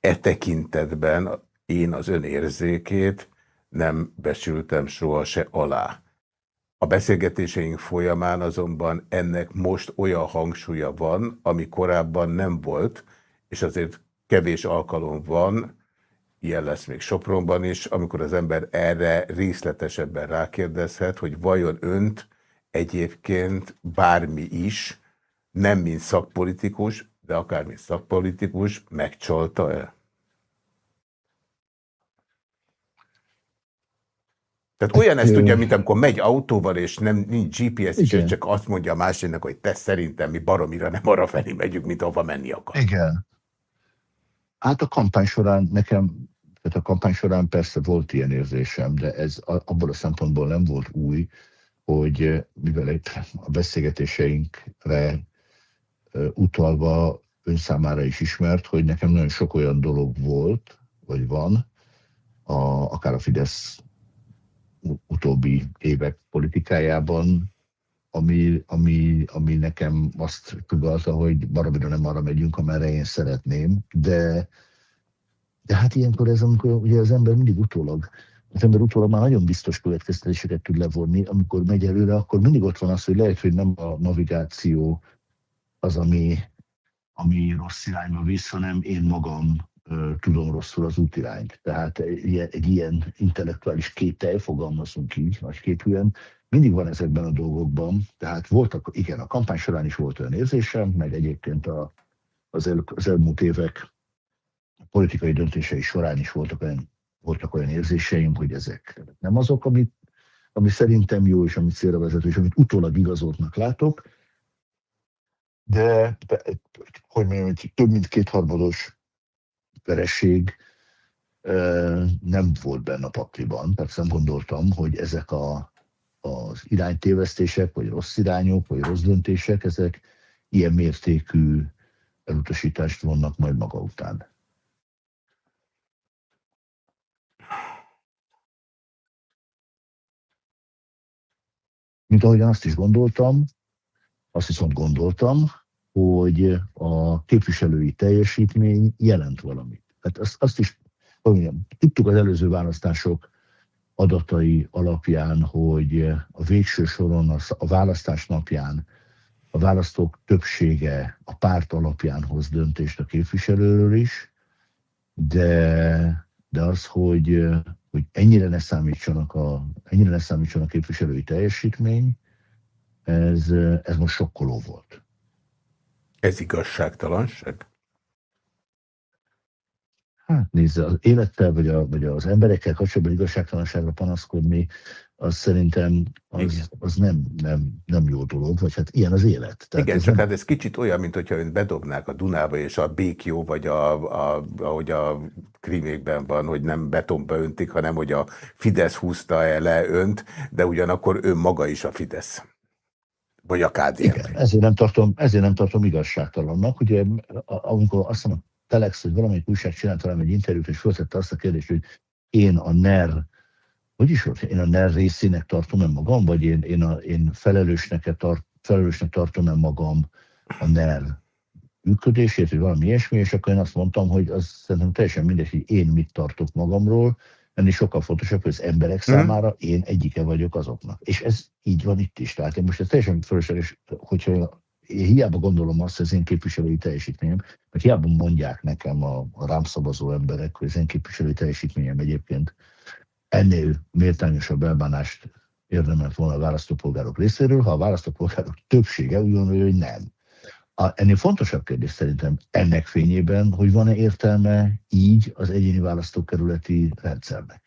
E tekintetben én az ön érzékét nem besültem soha se alá. A beszélgetéseink folyamán azonban ennek most olyan hangsúlya van, ami korábban nem volt, és azért kevés alkalom van, ilyen lesz még Sopronban is, amikor az ember erre részletesebben rákérdezhet, hogy vajon önt egyébként bármi is, nem mint szakpolitikus, de akár mint szakpolitikus, megcsolta-e? Tehát olyan ezt tudja, mint amikor megy autóval, és nem nincs GPS, és csak azt mondja a másiknak, hogy te szerintem mi baromira nem arra felé megyünk, mint ahova menni akar. Igen. Hát a kampány során nekem, tehát a kampány során persze volt ilyen érzésem, de ez abból a szempontból nem volt új, hogy mivel itt a beszélgetéseinkre utalva ön számára is ismert, hogy nekem nagyon sok olyan dolog volt, vagy van, a, akár a Fidesz utóbbi évek politikájában, ami, ami, ami nekem azt tugalta, hogy baromira nem arra megyünk, amerre én szeretném, de, de hát ilyenkor ez, amikor ugye az ember mindig utólag az ember utólag már nagyon biztos következtetéseket tud levonni, amikor megy előre, akkor mindig ott van az, hogy lehet, hogy nem a navigáció az, ami, ami rossz irányba visz, hanem én magam ö, tudom rosszul az útirányt. Tehát egy, egy ilyen intellektuális kétel, fogalmazunk így, képűen, mindig van ezekben a dolgokban. Tehát voltak, igen, a kampány során is volt olyan érzésem, meg egyébként a, az, el, az elmúlt évek politikai döntései során is voltak olyan voltak olyan érzéseim, hogy ezek nem azok, amit, ami szerintem jó, és amit célra vezető, és amit utólag igazoltnak látok, de, hogy mondjam, hogy több mint kétharmados veresség nem volt benne a pakliban, persze nem gondoltam, hogy ezek a, az iránytévesztések, vagy rossz irányok, vagy rossz döntések, ezek ilyen mértékű elutasítást vonnak majd maga után. Mint ahogyan azt is gondoltam, azt viszont gondoltam, hogy a képviselői teljesítmény jelent valamit. Hát azt, azt is, hogy mondjam, tudtuk az előző választások adatai alapján, hogy a végső soron, a választás napján a választók többsége a párt alapján hoz döntést a képviselőről is, de, de az, hogy, hogy ennyire ne számítsanak a, ennyire ne számítsanak a képviselői teljesítmény, ez, ez most sokkoló volt. Ez igazságtalanság? Hát nézze, az élettel vagy, a, vagy az emberekkel kapcsolatban igazságtalanságra panaszkodni, az szerintem az, az nem, nem, nem jó dolog, vagy hát ilyen az élet. Tehát Igen, ez csak nem... hát ez kicsit olyan, mint hogyha ön bedobnák a Dunába, és a békjó, vagy a, a, ahogy a krimékben van, hogy nem betonba öntik, hanem hogy a Fidesz húzta el le önt, de ugyanakkor ön maga is a Fidesz. Vagy a KDNP. Igen, ezért nem tartom, ezért nem tartom igazságtalannak. Ugye, amikor azt mondom, Telex, hogy valamelyik újság csinált velem egy interjút, és föltette azt a kérdést, hogy én a NER, hogy is én a NER részének tartom-e magam, vagy én, én, a, én felelősnek, tart, felelősnek tartom-e magam a NER működését, vagy valami ilyesmi, és akkor én azt mondtam, hogy az szerintem teljesen mindegy, hogy én mit tartok magamról, ennél sokkal fontosabb, hogy az emberek hmm. számára én egyike vagyok azoknak. És ez így van itt is. Tehát én most ez teljesen fölösleges, hogyha én hiába gondolom azt, hogy az én képviselői teljesítményem, mert hiába mondják nekem a, a rám szavazó emberek, hogy az én képviselői teljesítményem egyébként ennél méltányosabb elbánást érdemelt volna a választópolgárok részéről, ha a választópolgárok többsége úgy gondolja, hogy nem. A, ennél fontosabb kérdés szerintem ennek fényében, hogy van-e értelme így az egyéni választókerületi rendszernek.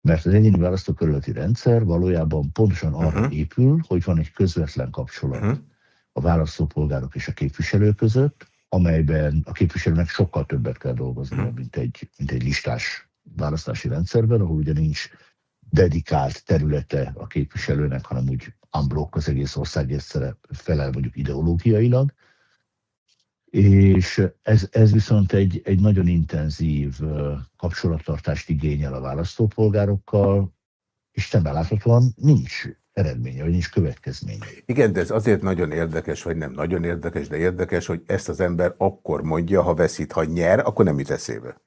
Mert az egyéni választókerületi rendszer valójában pontosan arra uh-huh. épül, hogy van egy közvetlen kapcsolat uh-huh. a választópolgárok és a képviselő között, amelyben a képviselőnek sokkal többet kell dolgozni, uh-huh. mint, egy, mint egy listás választási rendszerben, ahol ugye nincs dedikált területe a képviselőnek, hanem úgy unblock az egész ország egyszerre felel mondjuk ideológiailag. És ez, ez viszont egy, egy nagyon intenzív kapcsolattartást igényel a választópolgárokkal, és nem beláthatóan nincs eredménye, vagy nincs következménye. Igen, de ez azért nagyon érdekes, vagy nem nagyon érdekes, de érdekes, hogy ezt az ember akkor mondja, ha veszít, ha nyer, akkor nem jut eszébe.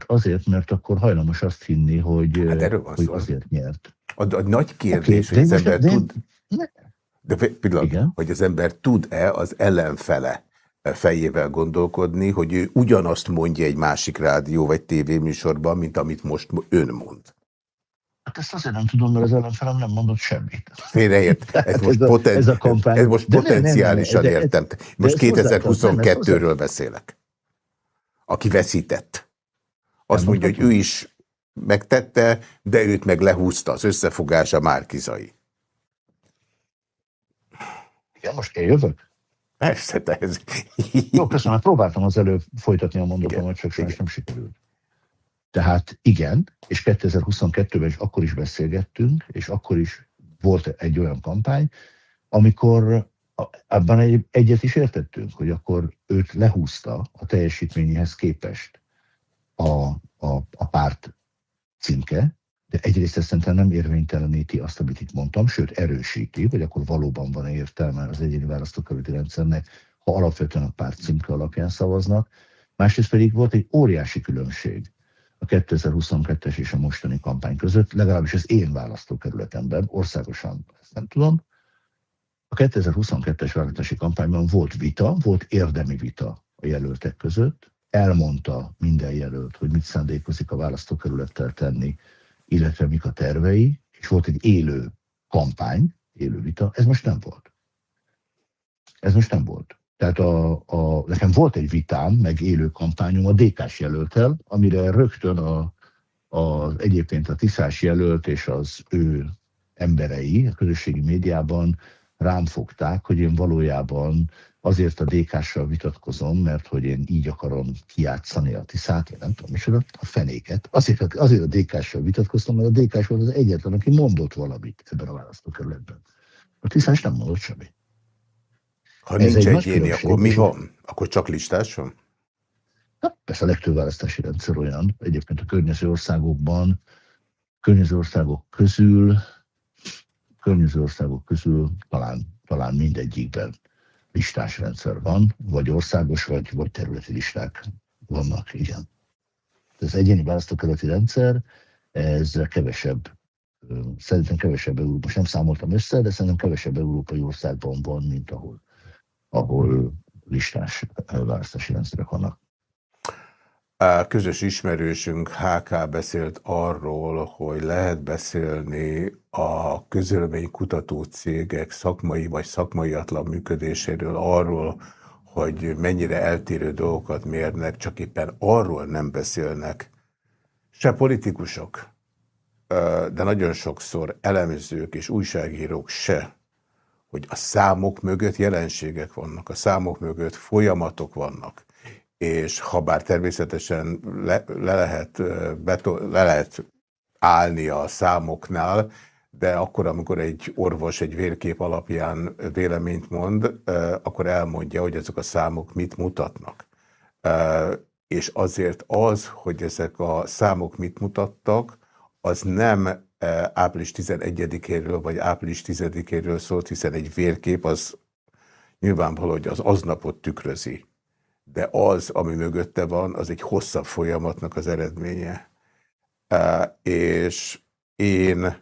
Hát azért, mert akkor hajlamos azt hinni, hogy, hát hogy azért nyert. A, a nagy kérdés, okay, hogy az ember de, tud... De, de pillanat, Igen? hogy az ember tud-e az ellenfele fejével gondolkodni, hogy ő ugyanazt mondja egy másik rádió vagy tévéműsorban, mint amit most ön mond. Hát ezt azért nem tudom, mert az ellenfelem nem mondott semmit. Félreért. <laughs> Ez most, ez a, poten... ez a kampány. Ez most potenciálisan nem, nem, értem. Most 2022-ről beszélek. Aki veszített. Azt mondja, hogy ő is megtette, de őt meg lehúzta az összefogása Márkizai. Igen, most én jövök? Persze, te ez... Jó, köszönöm, hát próbáltam az előbb folytatni a mondatomat, csak sajnos nem sikerült. Tehát igen, és 2022-ben is akkor is beszélgettünk, és akkor is volt egy olyan kampány, amikor abban egy, egyet is értettünk, hogy akkor őt lehúzta a teljesítményéhez képest a, a, a párt címke, de egyrészt ezt szerintem nem érvényteleníti azt, amit itt mondtam, sőt erősíti, hogy akkor valóban van értelme az egyéni választókerületi rendszernek, ha alapvetően a párt címke alapján szavaznak. Másrészt pedig volt egy óriási különbség a 2022-es és a mostani kampány között, legalábbis az én választókerületemben, országosan ezt nem tudom. A 2022-es választási kampányban volt vita, volt érdemi vita a jelöltek között, elmondta minden jelölt, hogy mit szándékozik a választókerülettel tenni, illetve mik a tervei, és volt egy élő kampány, élő vita, ez most nem volt. Ez most nem volt. Tehát a, a, nekem volt egy vitám, meg élő kampányom a DK-s jelöltel, amire rögtön a, a, egyébként a Tiszás jelölt és az ő emberei a közösségi médiában rám fogták, hogy én valójában azért a DK-ssal vitatkozom, mert hogy én így akarom kiátszani a Tiszát, én nem tudom, és a fenéket. Azért, azért a DK-ssal vitatkoztam, mert a DK volt az egyetlen, aki mondott valamit ebben a választókerületben. A Tiszás nem mondott semmit. Ha Ez nincs egy egyéni, akkor mi van? Akkor csak listás van? Hát persze a legtöbb választási rendszer olyan. Egyébként a környező országokban, környező országok közül, környező országok közül talán, talán mindegyikben listás rendszer van, vagy országos, vagy, vagy területi listák vannak, igen. Ez egyéni választókerületi rendszer, ez kevesebb, szerintem kevesebb, most nem számoltam össze, de szerintem kevesebb európai országban van, mint ahol ahol listás választási rendszerek vannak. A közös ismerősünk HK beszélt arról, hogy lehet beszélni a közölménykutató cégek szakmai vagy szakmaiatlan működéséről, arról, hogy mennyire eltérő dolgokat mérnek, csak éppen arról nem beszélnek se politikusok, de nagyon sokszor elemzők és újságírók se, hogy a számok mögött jelenségek vannak, a számok mögött folyamatok vannak, és ha bár természetesen le, le, lehet, beto, le lehet állni a számoknál, de akkor, amikor egy orvos egy vérkép alapján véleményt mond, akkor elmondja, hogy ezek a számok mit mutatnak. És azért az, hogy ezek a számok mit mutattak, az nem április 11-éről vagy április 10-éről szólt, hiszen egy vérkép az nyilvánvaló, hogy az aznapot tükrözi. De az, ami mögötte van, az egy hosszabb folyamatnak az eredménye. És én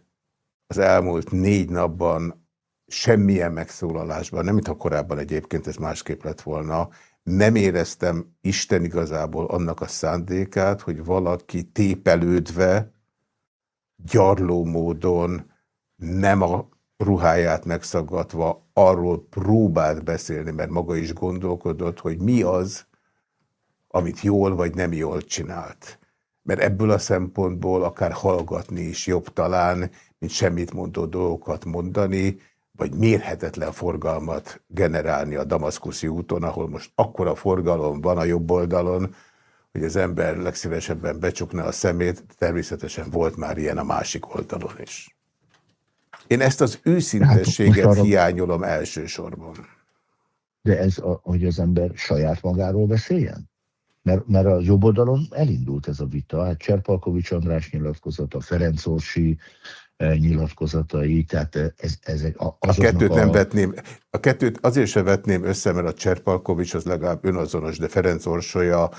az elmúlt négy napban semmilyen megszólalásban, nem mintha korábban egyébként ez másképp lett volna, nem éreztem Isten igazából annak a szándékát, hogy valaki tépelődve gyarló módon, nem a ruháját megszaggatva arról próbált beszélni, mert maga is gondolkodott, hogy mi az, amit jól vagy nem jól csinált. Mert ebből a szempontból akár hallgatni is jobb talán, mint semmit mondó dolgokat mondani, vagy mérhetetlen forgalmat generálni a Damaszkuszi úton, ahol most akkora forgalom van a jobb oldalon, hogy az ember legszívesebben becsukna a szemét, természetesen volt már ilyen a másik oldalon is. Én ezt az őszintességet hát, arra... hiányolom elsősorban. De ez, a, hogy az ember saját magáról beszéljen? Mert, mert a jobb oldalon elindult ez a vita. Hát Cserpalkovics András nyilatkozata, Ferenc Orsi nyilatkozatai, tehát ez, ezek a, a kettőt nem a... vetném, a kettőt azért sem vetném össze, mert a Cserpalkovics az legalább önazonos, de Ferenc Orsolya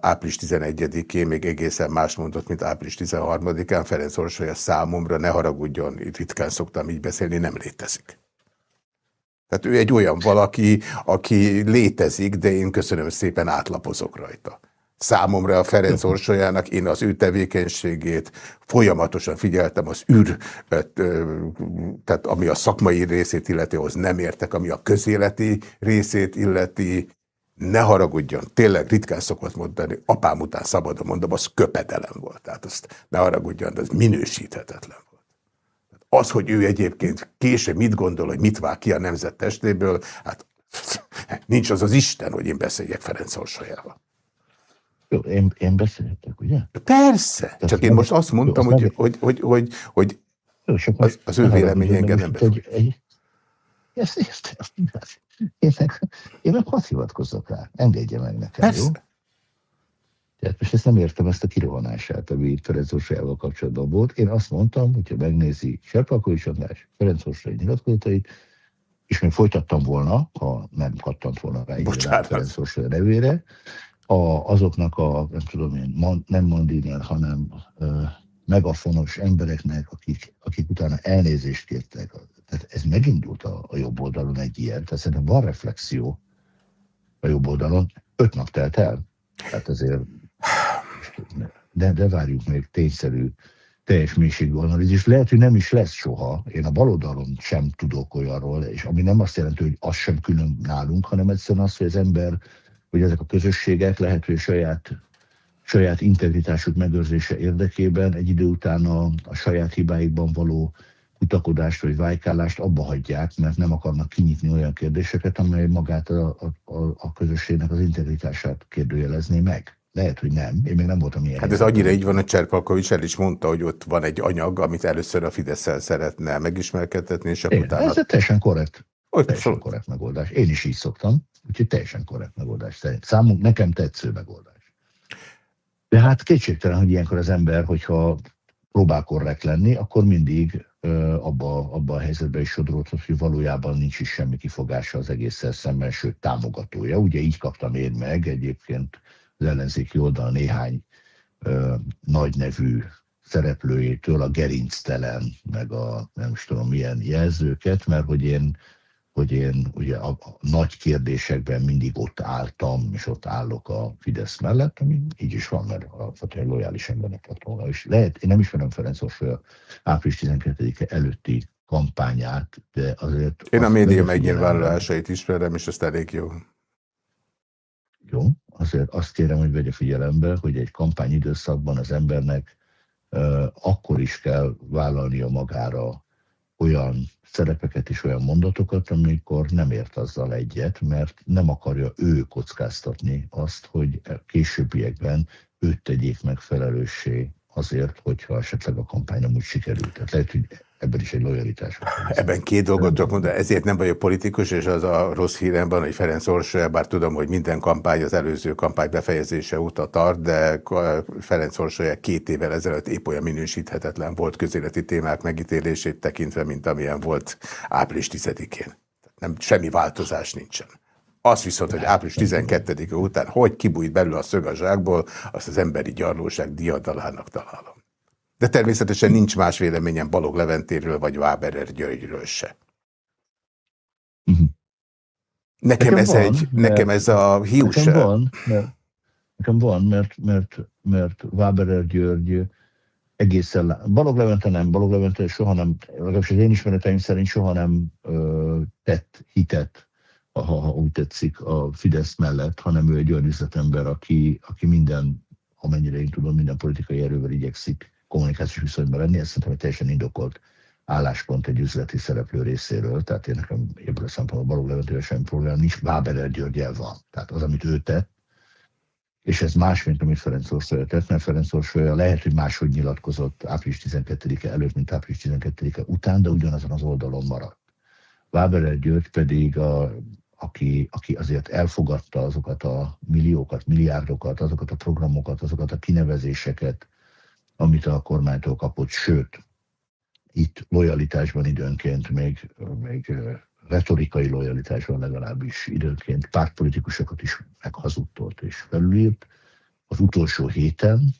április 11-én még egészen más mondott, mint április 13-án. Ferenc Orsolya számomra, ne haragudjon, itt ritkán szoktam így beszélni, nem létezik. Tehát ő egy olyan valaki, aki létezik, de én köszönöm szépen átlapozok rajta számomra a Ferenc <laughs> Orsolyának, én az ő tevékenységét folyamatosan figyeltem, az űr, tehát ami a szakmai részét illeti, az nem értek, ami a közéleti részét illeti, ne haragudjon, tényleg ritkán szokott mondani, apám után szabadon mondom, az köpedelem volt. Tehát azt ne haragudjon, de ez minősíthetetlen volt. Az, hogy ő egyébként később mit gondol, hogy mit vág ki a nemzet testéből, hát nincs az az Isten, hogy én beszéljek Ferenc Orsolyával. Jó, én, én beszélhetek, ugye? Persze, Tehát csak én most azt mondtam, jó, hogy, hogy, hogy, hogy, hogy jó, az, az ő vélemény engem nem befolyik. Ezt, ezt, ezt, én meg, én meg hadd hivatkozzak rá. Engedje meg nekem, Persze. jó? Tehát most ezt nem értem, ezt a kirohanását, ami Ferenc Orsolyával kapcsolatban volt. Én azt mondtam, hogyha megnézi Serpakovics András, Ferenc Orsoly nyilatkozatait, és még folytattam volna, ha nem kattant volna rá Ferenc Orsoly nevére, a, azoknak a, nem tudom én, nem Mandiner, hanem ö, megafonos embereknek, akik, akik utána elnézést kértek. Tehát ez megindult a, a jobb oldalon egy ilyen, tehát szerintem van reflexió a jobb oldalon. Öt nap telt el. Tehát ezért de, de várjuk még tényszerű teljes mélységű analízis. Lehet, hogy nem is lesz soha. Én a baloldalon sem tudok olyanról, és ami nem azt jelenti, hogy az sem külön nálunk, hanem egyszerűen az, hogy az ember, hogy ezek a közösségek lehet, hogy saját saját integritásuk megőrzése érdekében egy idő után a, a saját hibáikban való kutakodást vagy vájkálást abba hagyják, mert nem akarnak kinyitni olyan kérdéseket, amely magát a, a, a közösségnek az integritását kérdőjelezné meg. Lehet, hogy nem. Én még nem voltam ilyen. Hát ez annyira így van, hogy Cserpalkovics el is mondta, hogy ott van egy anyag, amit először a fidesz szeretne megismerkedtetni, és akkor utána... Ez teljesen korrekt. Hogy teljesen korrekt megoldás. Én is így szoktam, úgyhogy teljesen korrekt megoldás szerint. Számunk nekem tetsző megoldás. De hát kétségtelen, hogy ilyenkor az ember, hogyha próbál korrekt lenni, akkor mindig abba, abba a helyzetbe is sodródhat, hogy valójában nincs is semmi kifogása az egészen szemben, sőt támogatója. Ugye így kaptam én meg egyébként az ellenzéki oldal néhány ö, nagy nevű szereplőjétől a gerinctelen, meg a nem is tudom milyen jelzőket, mert hogy én hogy én ugye a, a nagy kérdésekben mindig ott álltam, és ott állok a Fidesz mellett, ami így is van, mert alapvetően lojális embernek lett volna. És lehet, én nem ismerem Ferenc Orsolya április 12-e előtti kampányát, de azért... Én a média megnyilvánulásait ismerem, és azt elég jó. Jó, azért azt kérem, hogy vegye figyelembe, hogy egy kampányidőszakban az embernek uh, akkor is kell vállalnia magára olyan szerepeket és olyan mondatokat, amikor nem ért azzal egyet, mert nem akarja ő kockáztatni azt, hogy későbbiekben őt tegyék meg felelőssé azért, hogyha esetleg a kampány nem úgy sikerült. Tehát lehet, hogy ebben is egy lojalitás. Ebben két dolgot tudok mondani, ezért nem vagyok politikus, és az a rossz hírem van, hogy Ferenc Orsolya, bár tudom, hogy minden kampány az előző kampány befejezése óta tart, de Ferenc Orsolya két évvel ezelőtt épp olyan minősíthetetlen volt közéleti témák megítélését tekintve, mint amilyen volt április 10-én. Nem, semmi változás nincsen. Az viszont, hogy április 12-e után hogy kibújt belül a szög a zsákból, azt az emberi gyarlóság diadalának találom. De természetesen nincs más véleményem Balog Leventéről vagy Váberer Györgyről se. Uh mhm. -huh. Nekem, nekem ez, van, egy, nekem ez a hiús... Nekem van, mert, nekem van, mert, mert, mert Váberer György egészen... Balog Levente nem, Balog Levente soha nem, legalábbis az én ismereteim szerint soha nem ö, tett hitet, ha, ha úgy tetszik, a Fidesz mellett, hanem ő egy olyan üzletember, aki, aki minden, amennyire én tudom, minden politikai erővel igyekszik kommunikációs viszonyban lenni, ez szerintem egy teljesen indokolt álláspont egy üzleti szereplő részéről, tehát én nekem ebből a szempontból való levetően semmi probléma nincs, Báberer Györgyel van. Tehát az, amit ő tett, és ez más, mint amit Ferenc Orsolya tett, mert Ferenc Orsolya lehet, hogy máshogy nyilatkozott április 12-e előtt, mint április 12-e után, de ugyanazon az oldalon maradt. Báberer György pedig, a, aki, aki azért elfogadta azokat a milliókat, milliárdokat, azokat a programokat, azokat a kinevezéseket, amit a kormánytól kapott, sőt, itt lojalitásban időnként, még, még retorikai lojalitásban legalábbis időnként pártpolitikusokat is meghazudtolt és felülírt. Az utolsó héten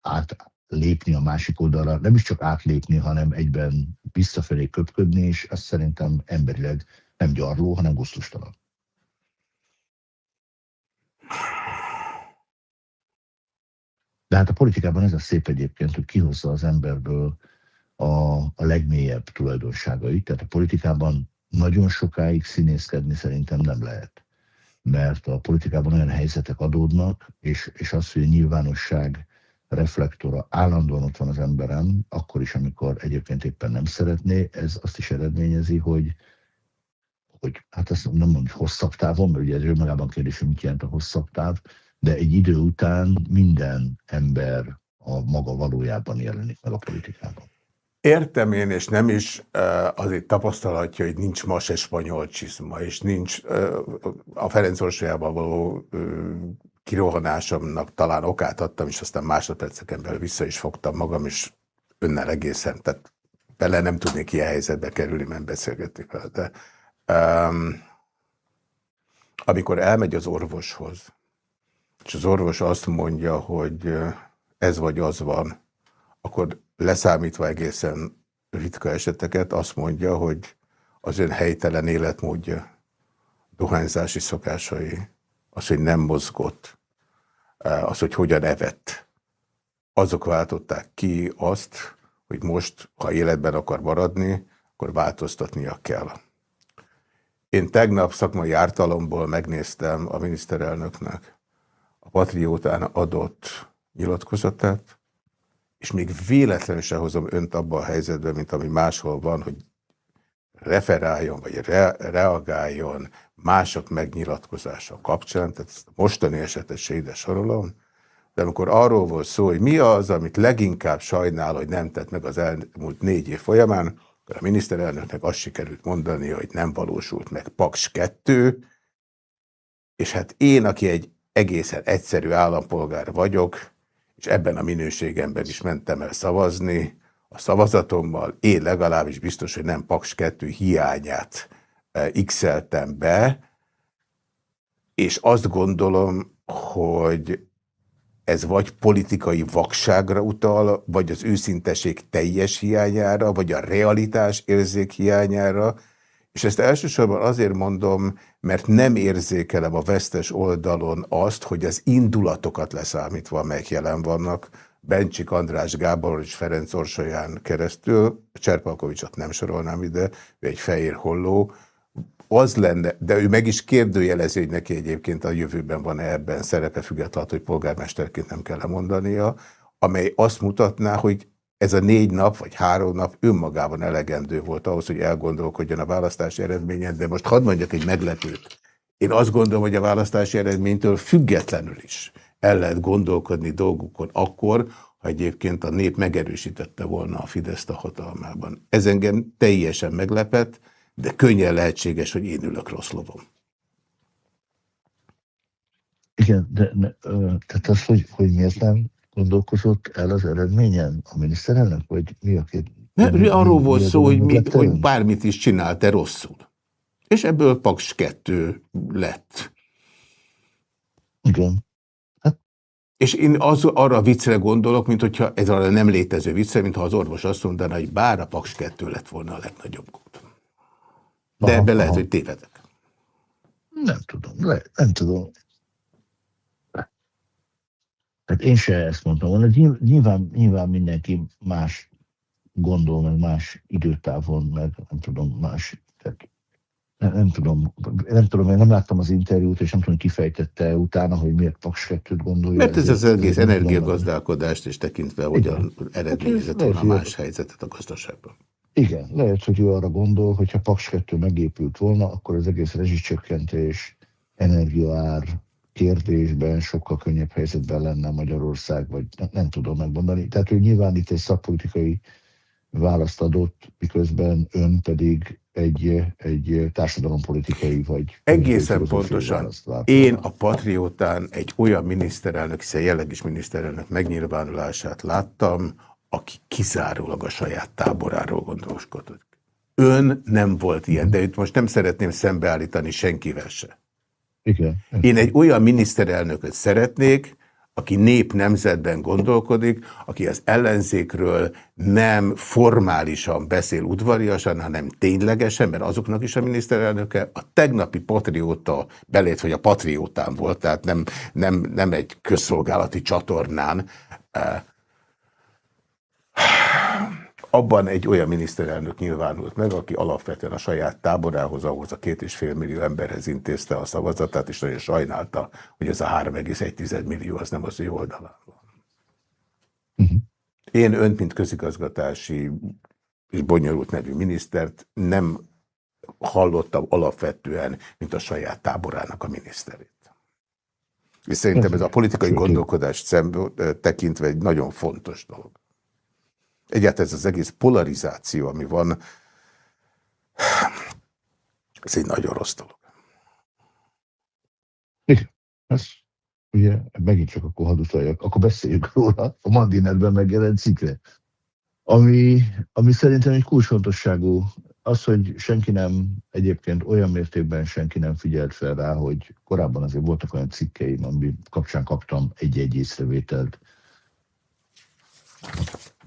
átlépni a másik oldalra, nem is csak átlépni, hanem egyben visszafelé köpködni, és azt szerintem emberileg nem gyarló, hanem gusztustalan. De hát a politikában ez a szép egyébként, hogy kihozza az emberből a, a legmélyebb tulajdonságait. Tehát a politikában nagyon sokáig színészkedni szerintem nem lehet. Mert a politikában olyan helyzetek adódnak, és, és az, hogy a nyilvánosság reflektora állandóan ott van az emberem, akkor is, amikor egyébként éppen nem szeretné, ez azt is eredményezi, hogy, hogy hát azt nem mondom, hogy hosszabb távon, mert ugye ez önmagában kérdés, hogy mit jelent a hosszabb táv, de egy idő után minden ember a maga valójában jelenik meg a politikában. Értem én, és nem is azért tapasztalatja, hogy nincs ma se spanyol csizma, és nincs a Ferenc Orsolyában való kirohanásomnak talán okát adtam, és aztán másodperceken belül vissza is fogtam magam, és önnel egészen, tehát bele nem tudnék ilyen helyzetbe kerülni, mert beszélgetni vele. De um, amikor elmegy az orvoshoz, és az orvos azt mondja, hogy ez vagy az van, akkor leszámítva egészen ritka eseteket azt mondja, hogy az ön helytelen életmódja, dohányzási szokásai, az, hogy nem mozgott, az, hogy hogyan evett, azok váltották ki azt, hogy most, ha életben akar maradni, akkor változtatnia kell. Én tegnap szakmai ártalomból megnéztem a miniszterelnöknek a Patriótán adott nyilatkozatát, és még véletlenül se hozom önt abba a helyzetbe, mint ami máshol van, hogy referáljon, vagy re reagáljon mások megnyilatkozása kapcsán, tehát ezt a mostani esetet se ide sorolom, de amikor arról volt szó, hogy mi az, amit leginkább sajnál, hogy nem tett meg az elmúlt négy év folyamán, akkor a miniszterelnöknek azt sikerült mondani, hogy nem valósult meg Paks 2, és hát én, aki egy egészen egyszerű állampolgár vagyok, és ebben a minőségemben is mentem el szavazni, a szavazatommal én legalábbis biztos, hogy nem Paks 2 hiányát e, x be, és azt gondolom, hogy ez vagy politikai vakságra utal, vagy az őszinteség teljes hiányára, vagy a realitás érzék hiányára, és ezt elsősorban azért mondom, mert nem érzékelem a vesztes oldalon azt, hogy az indulatokat leszámítva, amelyek jelen vannak, Bencsik András Gábor és Ferenc Orsolyán keresztül, Cserpalkovicsot nem sorolnám ide, ő egy fehér holló, az lenne, de ő meg is kérdőjelezi, hogy neki egyébként a jövőben van -e ebben szerepe függetlenül, hogy polgármesterként nem kell mondania, amely azt mutatná, hogy ez a négy nap vagy három nap önmagában elegendő volt ahhoz, hogy elgondolkodjon a választási eredményen, de most hadd mondjak egy meglepőt. Én azt gondolom, hogy a választási eredménytől függetlenül is el lehet gondolkodni dolgokon akkor, ha egyébként a nép megerősítette volna a Fideszt a hatalmában. Ez engem teljesen meglepett, de könnyen lehetséges, hogy én ülök rossz lovom. Igen, de ne, ö, tehát az, hogy, hogy miért nem gondolkozott el az eredményen a miniszterelnök, vagy mi a két? Ne, mi, arról volt szó, hogy, mi, hogy bármit is csinálta rosszul. És ebből Paks 2 lett. Igen. Hát. És én az, arra a viccre gondolok, mint hogyha ez a nem létező viccre, mintha az orvos azt mondaná, hogy bár a Paks 2 lett volna a legnagyobb gond. De aha, ebben lehet, aha. hogy tévedek. Nem tudom, le, nem tudom. Tehát én se ezt mondtam volna. Nyilván, nyilván mindenki más gondol, meg más időtávon, meg nem tudom, más. Tehát nem, nem, tudom, nem tudom, én nem láttam az interjút, és nem tudom, kifejtette utána, hogy miért Paks 2 gondolja. Mert ez az egész energiagazdálkodást és tekintve, hogyan eredményezett volna más helyzetet a gazdaságban. Igen, lehet, hogy ő arra gondol, hogy ha Paks 2 megépült volna, akkor az egész rezsicsökkentés, energiaár kérdésben sokkal könnyebb helyzetben lenne Magyarország, vagy nem, nem tudom megmondani. Tehát ő nyilván itt egy szakpolitikai választ adott, miközben ön pedig egy, egy társadalompolitikai vagy... Egészen pontosan. Én a Patriótán egy olyan miniszterelnök, hiszen jelenleg is miniszterelnök megnyilvánulását láttam, aki kizárólag a saját táboráról gondolkodott. Ön nem volt ilyen, de itt most nem szeretném szembeállítani senkivel se. Igen. Én egy olyan miniszterelnököt szeretnék, aki nép nemzetben gondolkodik, aki az ellenzékről nem formálisan beszél udvariasan, hanem ténylegesen, mert azoknak is a miniszterelnöke a tegnapi patrióta, belét, hogy a patriótán volt, tehát nem, nem, nem egy közszolgálati csatornán, eh, abban egy olyan miniszterelnök nyilvánult meg, aki alapvetően a saját táborához, ahhoz a két és fél millió emberhez intézte a szavazatát, és nagyon sajnálta, hogy ez a 3,1 millió az nem az ő oldalán van. Uh -huh. Én önt, mint közigazgatási és bonyolult nevű minisztert nem hallottam alapvetően, mint a saját táborának a miniszterét. És szerintem ez a politikai gondolkodást szemben tekintve egy nagyon fontos dolog. Egyáltalán ez az egész polarizáció, ami van, ez egy nagyon rossz dolog. Ez ugye megint csak akkor hadd akkor beszéljük róla a Mandinetben megjelent cikre. Ami, ami szerintem egy kulcsfontosságú, az, hogy senki nem, egyébként olyan mértékben senki nem figyelt fel rá, hogy korábban azért voltak olyan cikkeim, ami kapcsán kaptam egy-egy észrevételt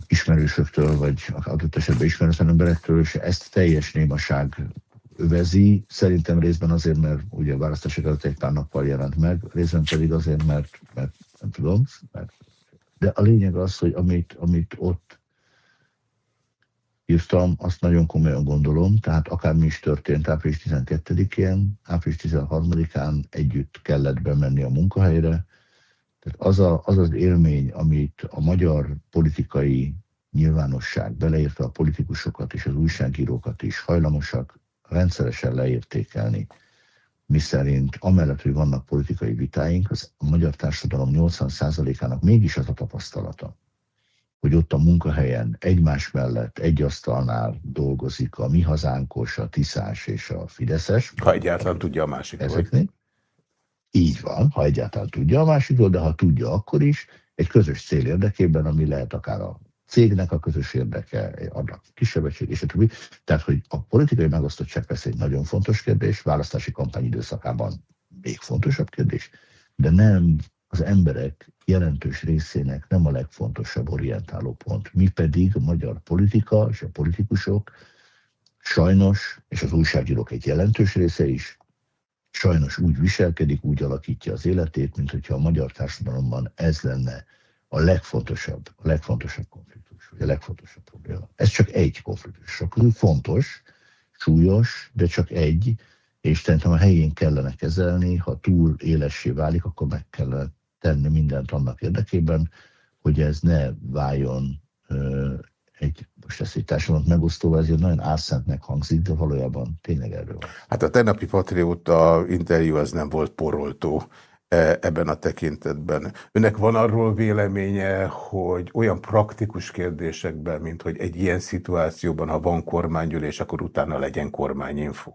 ismerősöktől, vagy adott esetben ismeretlen emberektől, és ezt teljes némaság övezi. Szerintem részben azért, mert ugye a választások előtt egy pár nappal jelent meg, részben pedig azért, mert, mert nem tudom, mert De a lényeg az, hogy amit, amit ott írtam, azt nagyon komolyan gondolom, tehát akármi is történt április 12-én, április 13-án együtt kellett bemenni a munkahelyre. Tehát az, a, az az élmény, amit a magyar politikai nyilvánosság, beleértve a politikusokat és az újságírókat is hajlamosak rendszeresen leértékelni, miszerint amellett, hogy vannak politikai vitáink, az a magyar társadalom 80%-ának mégis az a tapasztalata, hogy ott a munkahelyen egymás mellett egy asztalnál dolgozik a mi hazánkos, a Tiszás és a Fideszes. Ha egyáltalán tudja a másik. Ezeknél. Így van, ha egyáltalán tudja a másikról, de ha tudja, akkor is egy közös cél érdekében, ami lehet akár a cégnek a közös érdeke, annak kisebb egység, és a többi. Tehát, hogy a politikai megosztottság persze egy nagyon fontos kérdés, választási kampány időszakában még fontosabb kérdés, de nem az emberek jelentős részének nem a legfontosabb orientáló pont. Mi pedig a magyar politika és a politikusok sajnos, és az újságírók egy jelentős része is, sajnos úgy viselkedik, úgy alakítja az életét, mint hogyha a magyar társadalomban ez lenne a legfontosabb, a legfontosabb konfliktus, vagy a legfontosabb probléma. Ez csak egy konfliktus. Sok fontos, súlyos, de csak egy, és szerintem a helyén kellene kezelni, ha túl élessé válik, akkor meg kell tenni mindent annak érdekében, hogy ez ne váljon egy, most ezt egy társadalmat megosztó, ez nagyon álszentnek hangzik, de valójában tényleg erről van. Hát a tegnapi Patrióta interjú az nem volt poroltó. E, ebben a tekintetben. Önnek van arról véleménye, hogy olyan praktikus kérdésekben, mint hogy egy ilyen szituációban, ha van kormánygyűlés, akkor utána legyen kormányinfo?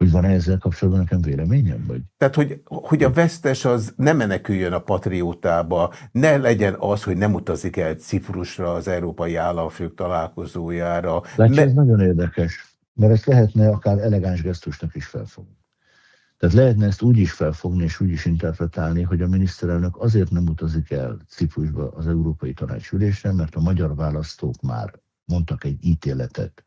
Hogy van -e ezzel kapcsolatban nekem véleményem? Vagy? Tehát, hogy, hogy a vesztes az ne meneküljön a patriótába, ne legyen az, hogy nem utazik el Ciprusra az európai államfők találkozójára. Látja, ne... ez nagyon érdekes, mert ezt lehetne akár elegáns gesztusnak is felfogni. Tehát lehetne ezt úgy is felfogni és úgy is interpretálni, hogy a miniszterelnök azért nem utazik el Ciprusba az Európai Tanács ülésre, mert a magyar választók már mondtak egy ítéletet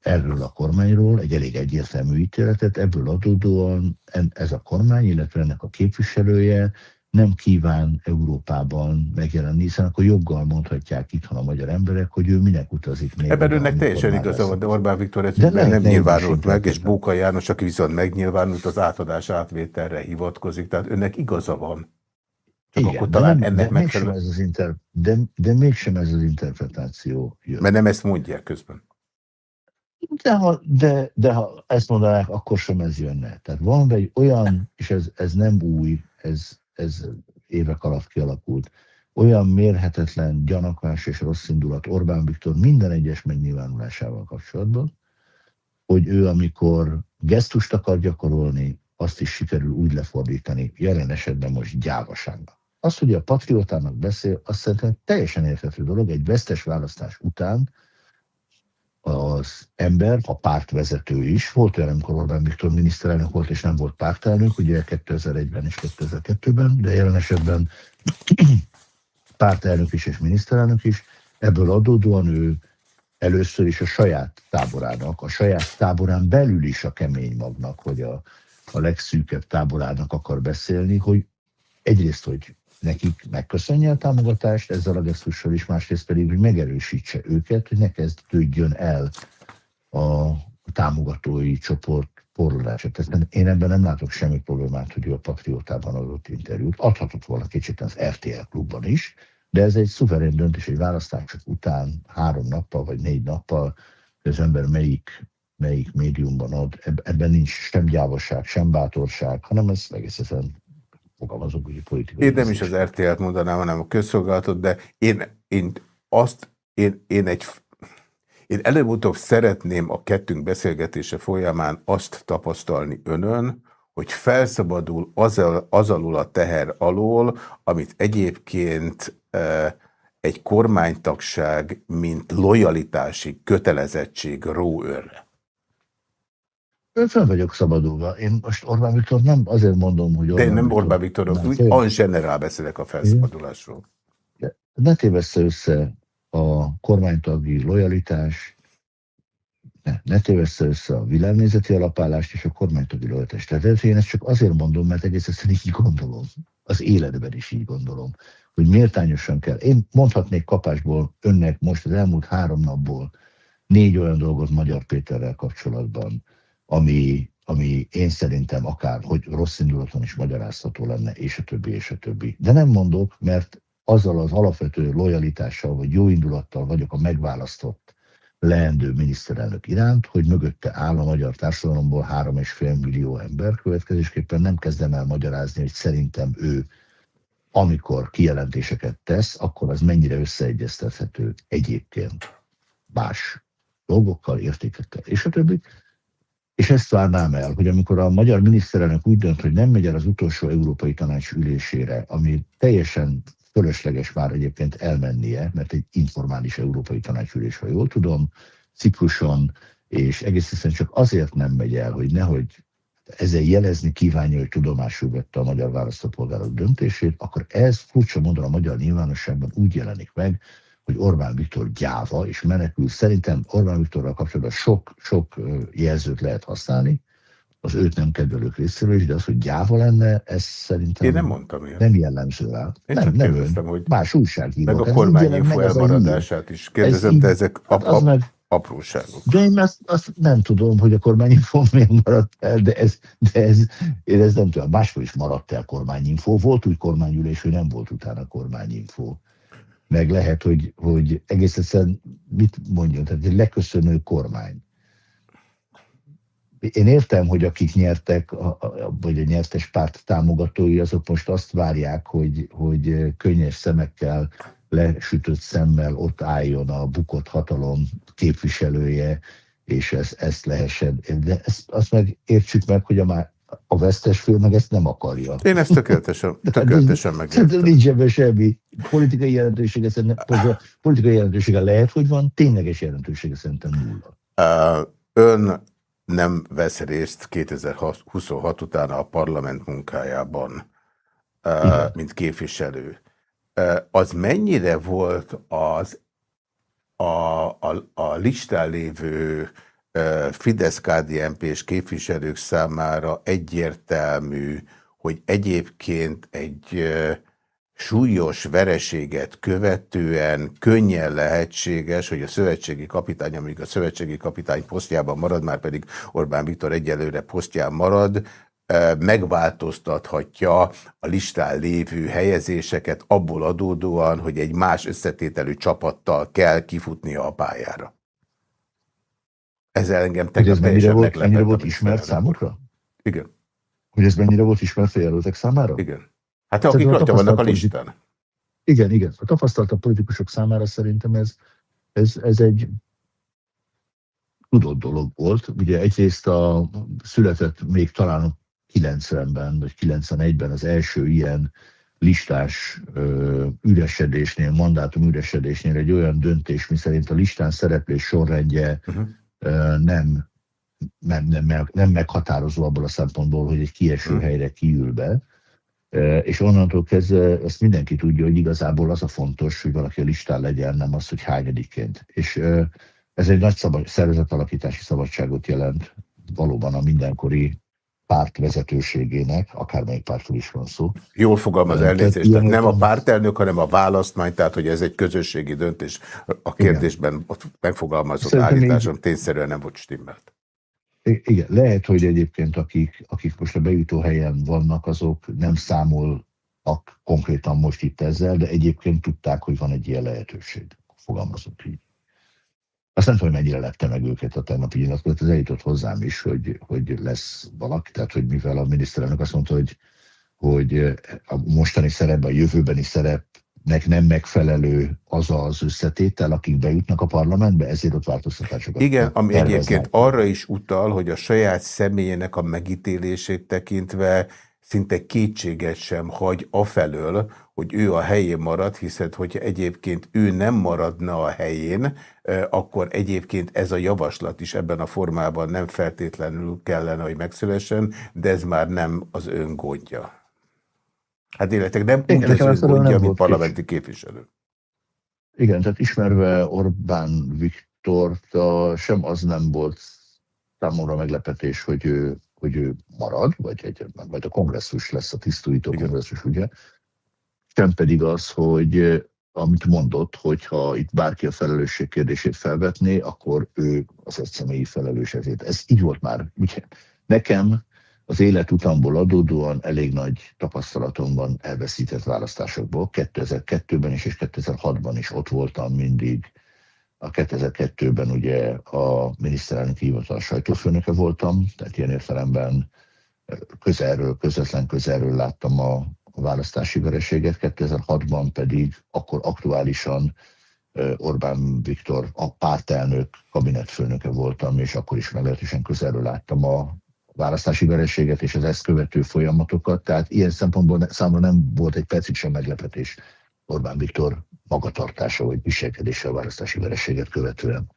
erről a kormányról, egy elég egyértelmű ítéletet, ebből adódóan ez a kormány, illetve ennek a képviselője nem kíván Európában megjelenni, hiszen akkor joggal mondhatják itthon a magyar emberek, hogy ő minek utazik még. Ebben önnek teljesen igaza van, de Orbán Viktor ez nem, nem nyilvánult meg, és Bóka János, aki viszont megnyilvánult, az átadás átvételre hivatkozik, tehát önnek igaza van. Csak Igen, akkor talán de nem, ennek de megfelelő... Ez az inter... de, de mégsem ez az interpretáció jön. Mert nem ezt mondják közben. De ha, de, de ha ezt mondanák, akkor sem ez jönne. Tehát van egy olyan, és ez, ez nem új, ez ez évek alatt kialakult, olyan mérhetetlen gyanakvás és rossz indulat Orbán Viktor minden egyes megnyilvánulásával kapcsolatban, hogy ő amikor gesztust akar gyakorolni, azt is sikerül úgy lefordítani, jelen esetben most gyávaságnak. Az, hogy a patriótának beszél, azt szerintem teljesen érthető dolog, egy vesztes választás után az ember, a pártvezető is, volt olyan, amikor Orbán Viktor miniszterelnök volt, és nem volt pártelnök, ugye 2001-ben és 2002-ben, de jelen esetben <clears throat> pártelnök is és miniszterelnök is, ebből adódóan ő először is a saját táborának, a saját táborán belül is a kemény magnak, vagy a, a legszűkebb táborának akar beszélni, hogy egyrészt, hogy nekik megköszönje a támogatást ezzel a gesztussal is, másrészt pedig, hogy megerősítse őket, hogy ne kezdődjön el a támogatói csoport porladása. Tehát én ebben nem látok semmi problémát, hogy ő a Patriótában adott interjút. Adhatott volna kicsit az RTL klubban is, de ez egy szuverén döntés, egy választások után három nappal vagy négy nappal, az ember melyik, melyik médiumban ad, ebben nincs sem gyávaság, sem bátorság, hanem ez egész fogalmazok, hogy politikai. Én nem is az RTL-t mondanám, hanem a közszolgálatot, de én, én azt, én, én egy én előbb-utóbb szeretném a kettünk beszélgetése folyamán azt tapasztalni önön, hogy felszabadul az, az alul a teher alól, amit egyébként e, egy kormánytagság, mint lojalitási kötelezettség ró önre. Fel vagyok szabadulva. Én most Orbán Viktor nem azért mondom, hogy... Orbán De én nem Orbán Viktor, úgy en generál beszélek a felszabadulásról. Ne tévessze össze a kormánytagi lojalitás, ne, ne tévessze össze a világnézeti alapállást és a kormánytagi lojalitást. Tehát én ezt csak azért mondom, mert egész egyszerűen így gondolom. az életben is így gondolom, hogy méltányosan kell. Én mondhatnék kapásból önnek most az elmúlt három napból négy olyan dolgot Magyar Péterrel kapcsolatban, ami, ami én szerintem akár, hogy rossz indulaton is magyarázható lenne, és a többi, és a többi. De nem mondok, mert azzal az alapvető lojalitással, vagy jó indulattal vagyok a megválasztott leendő miniszterelnök iránt, hogy mögötte áll a magyar társadalomból három és fél millió ember, következésképpen nem kezdem el magyarázni, hogy szerintem ő amikor kijelentéseket tesz, akkor az mennyire összeegyeztethető egyébként más dolgokkal, értékekkel, és a többi. És ezt várnám el, hogy amikor a magyar miniszterelnök úgy dönt, hogy nem megy el az utolsó Európai Tanács ülésére, ami teljesen fölösleges már egyébként elmennie, mert egy informális Európai Tanácsülés, ha jól tudom, Cipruson, és egész csak azért nem megy el, hogy nehogy ezzel jelezni kívánja, hogy tudomásul vette a magyar választópolgárok döntését, akkor ez furcsa módon a magyar nyilvánosságban úgy jelenik meg, hogy Orbán Viktor gyáva és menekül. Szerintem Orbán Viktorral kapcsolatban sok, sok jelzőt lehet használni, az őt nem kedvelők részéről is, de az, hogy gyáva lenne, ez szerintem Én nem mondtam ilyet. nem jellemző rá. Én nem, csak nem kérdeztem, ön, hogy más újságíró. meg a kormányinfo elmaradását is kérdezem, de ezek hát ap- meg, apróságok. de én azt, azt nem tudom, hogy a kormányinfo miért maradt el, de ez, de ez, én ez nem tudom, máshol is maradt el kormányinfo. Volt úgy kormányülés, hogy nem volt utána kormányinfo. Meg lehet, hogy, hogy egész egyszerűen mit mondjon, tehát egy leköszönő kormány. Én értem, hogy akik nyertek, vagy a nyertes párt támogatói, azok most azt várják, hogy, hogy könnyes szemekkel, lesütött szemmel ott álljon a bukott hatalom képviselője, és ez, ezt lehessen. De ezt, azt meg értsük meg, hogy a, a vesztes fél meg ezt nem akarja. Én ezt tökéletesen, <laughs> tökéletesen Szerintem megértem. nincs ebben semmi politikai jelentősége, szerintem, <laughs> politikai jelentősége lehet, hogy van, tényleges jelentősége szerintem nulla. Ön nem vesz részt 2026 után a parlament munkájában, Igen. mint képviselő. Az mennyire volt az a, a, a listán lévő Fidesz-KDNP-s képviselők számára egyértelmű, hogy egyébként egy súlyos vereséget követően könnyen lehetséges, hogy a szövetségi kapitány, amíg a szövetségi kapitány posztjában marad, már pedig Orbán Viktor egyelőre posztján marad, megváltoztathatja a listán lévő helyezéseket abból adódóan, hogy egy más összetételű csapattal kell kifutnia a pályára. Ezzel engem Hogy ez mennyire volt, mennyire volt ismert számukra? Igen, Hogy ez mennyire volt ismert a jelöltek számára? igen. Hát akik rajta vannak a listán. Igen, igen. A tapasztaltabb politikusok számára szerintem ez, ez, ez egy tudott dolog volt. Ugye egyrészt a született még talán 90-ben, vagy 91-ben az első ilyen listás ö, üresedésnél, mandátum üresedésnél egy olyan döntés, miszerint a listán szereplés sorrendje Uh-huh. Nem, nem, nem, nem meghatározó abból a szempontból, hogy egy kieső Hmm. helyre kiül be, és onnantól kezdve ezt mindenki tudja, hogy igazából az a fontos, hogy valaki a listán legyen, nem az, hogy hányadiként. És ez egy nagy szabad, szervezetalakítási szabadságot jelent valóban a mindenkori párt vezetőségének, akármelyik pártról is van szó. Jól fogalmaz elnézést, tehát nem a pártelnök, hanem a választmány, tehát hogy ez egy közösségi döntés. A kérdésben ott megfogalmazott Szerintem állításom tényszerűen nem volt stimmelt. Igen, lehet, hogy egyébként akik, akik most a bejutó helyen vannak, azok nem számolnak konkrétan most itt ezzel, de egyébként tudták, hogy van egy ilyen lehetőség. Fogalmazunk így. Azt nem tudom, hogy mennyire lepte meg őket a tegnapi nyilatkozat, ez eljutott hozzám is, hogy, hogy lesz valaki, tehát hogy mivel a miniszterelnök azt mondta, hogy, hogy a mostani szerep, a jövőbeni szerepnek nem megfelelő az az összetétel, akik bejutnak a parlamentbe, ezért ott változtatásokat Igen, ami terveznek. egyébként arra is utal, hogy a saját személyének a megítélését tekintve szinte kétséget sem hagy afelől, hogy ő a helyén marad, hiszen hogyha egyébként ő nem maradna a helyén, akkor egyébként ez a javaslat is ebben a formában nem feltétlenül kellene, hogy megszülessen, de ez már nem az ön gondja. Hát illetve nem Igen, úgy az nekem ön gondja, mint parlamenti képviselő. Igen, tehát ismerve Orbán Viktort, a, sem az nem volt számomra meglepetés, hogy ő, hogy ő marad, vagy, egy, vagy a kongresszus lesz a tisztújító kongresszus, ugye, sem pedig az, hogy amit mondott, hogyha itt bárki a felelősség kérdését felvetné, akkor ő az egy személyi felelős ezért. Ez így volt már. Ugye, nekem az életutamból adódóan elég nagy tapasztalatom van elveszített választásokból. 2002-ben is és 2006-ban is ott voltam mindig. A 2002-ben ugye a miniszterelnök hivatal sajtófőnöke voltam, tehát ilyen értelemben közelről, közvetlen közelről láttam a választási vereséget, 2006-ban pedig akkor aktuálisan Orbán Viktor a pártelnök kabinetfőnöke voltam, és akkor is meglehetősen közelről láttam a választási vereséget és az ezt követő folyamatokat, tehát ilyen szempontból számomra nem volt egy percig sem meglepetés Orbán Viktor magatartása vagy viselkedése a választási vereséget követően.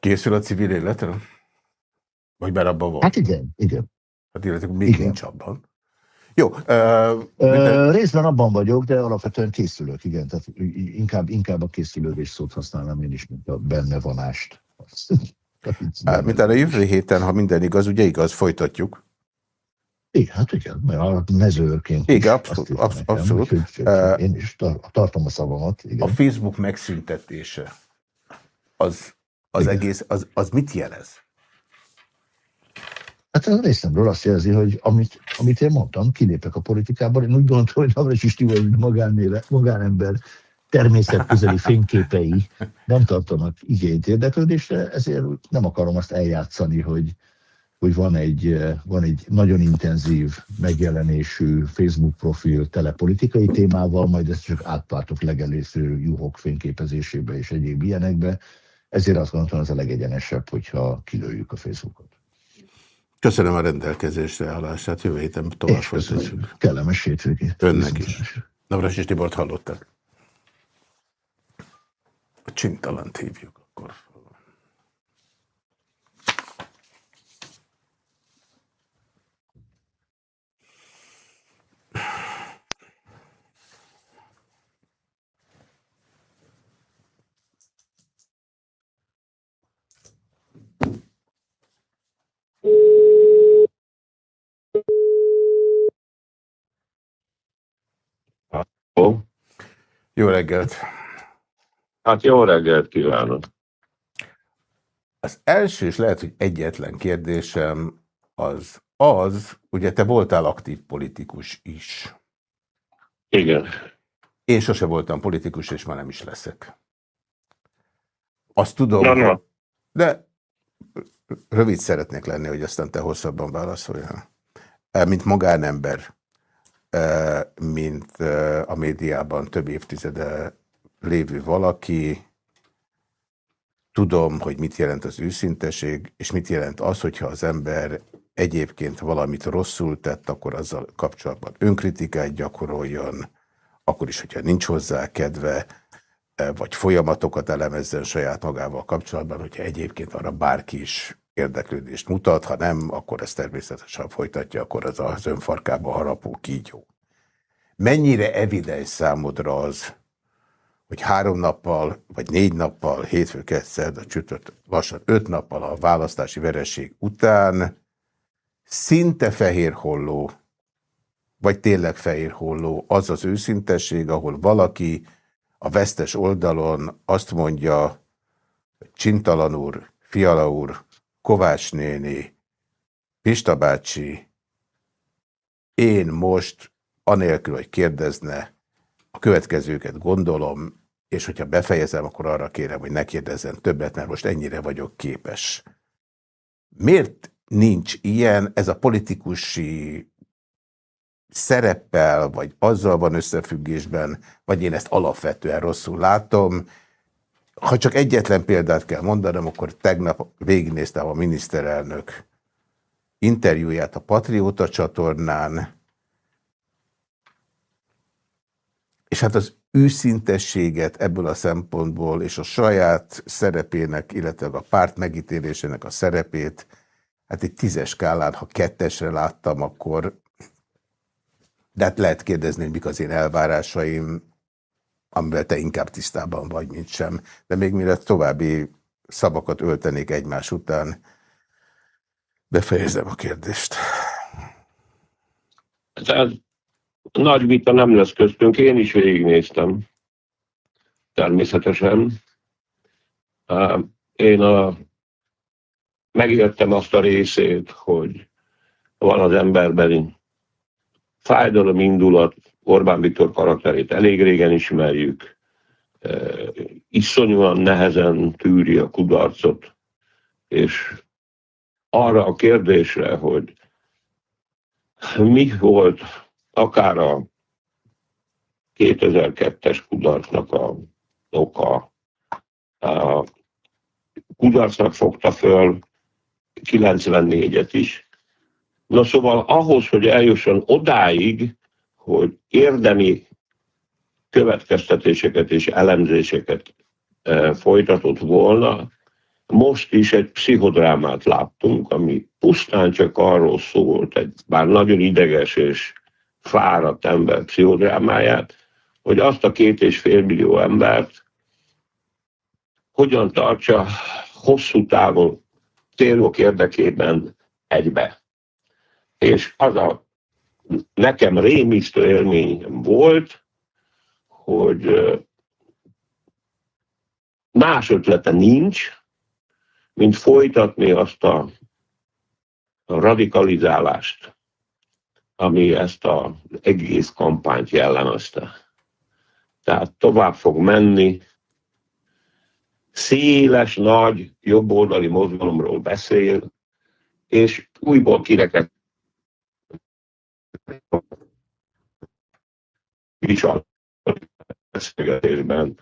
Készül a civil életre? Vagy már abban van? Hát igen, igen. Hát illetve még Igen. nincs abban. Jó. Uh, minden... Részben abban vagyok, de alapvetően készülök, igen. Tehát inkább, inkább a készülődés szót használnám én is, mint a benne vonást. Mint a jövő héten, ha minden igaz, ugye igaz, folytatjuk. Igen, hát igen, mert a mezőrként Igen, abszolút. Absz abszolút. Nekem, én is tartom a szavamat. Igen. A Facebook megszüntetése, az, az egész, az, az mit jelez? Hát a részemről azt jelzi, hogy amit, amit én mondtam, kilépek a politikából. Én úgy gondolom, hogy Navracsis Tibor, mint magánéle, magánember természetközeli fényképei nem tartanak igényt érdeklődésre, ezért nem akarom azt eljátszani, hogy, hogy van egy, van egy nagyon intenzív megjelenésű Facebook profil telepolitikai témával, majd ezt csak átpártok legelésző juhok fényképezésébe és egyéb ilyenekbe. Ezért azt gondolom, az a legegyenesebb, hogyha kilőjük a Facebookot. Köszönöm a rendelkezésre állását, jövő héten tovább folytatjuk. Kellemes hétvégét. Önnek is. Navras és Tibort hallottak. A csintalant hívjuk akkor. Jó reggelt! Hát jó reggelt kívánok! Az első, és lehet, hogy egyetlen kérdésem az az, ugye te voltál aktív politikus is. Igen. Én sose voltam politikus, és ma nem is leszek. Azt tudom, na, na. de rövid szeretnék lenni, hogy aztán te hosszabban válaszoljál. Mint magánember, mint a médiában több évtizede lévő valaki. Tudom, hogy mit jelent az őszinteség, és mit jelent az, hogyha az ember egyébként valamit rosszul tett, akkor azzal kapcsolatban önkritikát gyakoroljon, akkor is, hogyha nincs hozzá kedve, vagy folyamatokat elemezzen saját magával kapcsolatban, hogyha egyébként arra bárki is érdeklődést mutat, ha nem, akkor ez természetesen folytatja, akkor az az önfarkába harapó kígyó. Mennyire evidens számodra az, hogy három nappal, vagy négy nappal, hétfő, kedszed, a csütört, lassan öt nappal a választási vereség után szinte fehér holló, vagy tényleg fehér holló az az őszintesség, ahol valaki a vesztes oldalon azt mondja, Csintalan úr, Fiala úr, Kovács néni, Pista bácsi, én most, anélkül, hogy kérdezne, a következőket gondolom, és hogyha befejezem, akkor arra kérem, hogy ne kérdezzen többet, mert most ennyire vagyok képes. Miért nincs ilyen? Ez a politikusi szereppel, vagy azzal van összefüggésben, vagy én ezt alapvetően rosszul látom, ha csak egyetlen példát kell mondanom, akkor tegnap végignéztem a miniszterelnök interjúját a Patrióta csatornán, és hát az őszintességet ebből a szempontból, és a saját szerepének, illetve a párt megítélésének a szerepét, hát egy tízes skálán, ha kettesre láttam, akkor de hát lehet kérdezni, hogy mik az én elvárásaim, amivel te inkább tisztában vagy, mint sem. De még mire további szavakat öltenék egymás után, Befejezem a kérdést. Tehát nagy vita nem lesz köztünk, én is végignéztem. Természetesen. Én a, megértem azt a részét, hogy van az emberben fájdalom indulat, Orbán Viktor karakterét elég régen ismerjük, iszonyúan nehezen tűri a kudarcot, és arra a kérdésre, hogy mi volt akár a 2002-es kudarcnak a oka, a kudarcnak fogta föl 94-et is. Na szóval ahhoz, hogy eljusson odáig, hogy érdemi következtetéseket és elemzéseket e, folytatott volna, most is egy pszichodrámát láttunk, ami pusztán csak arról szólt, egy bár nagyon ideges és fáradt ember pszichodrámáját, hogy azt a két és fél millió embert hogyan tartsa hosszú távon célok érdekében egybe. És az a nekem rémisztő élmény volt, hogy más ötlete nincs, mint folytatni azt a, radikalizálást, ami ezt az egész kampányt jellemezte. Tehát tovább fog menni, széles, nagy, jobboldali mozgalomról beszél, és újból kireket is a beszélgetésben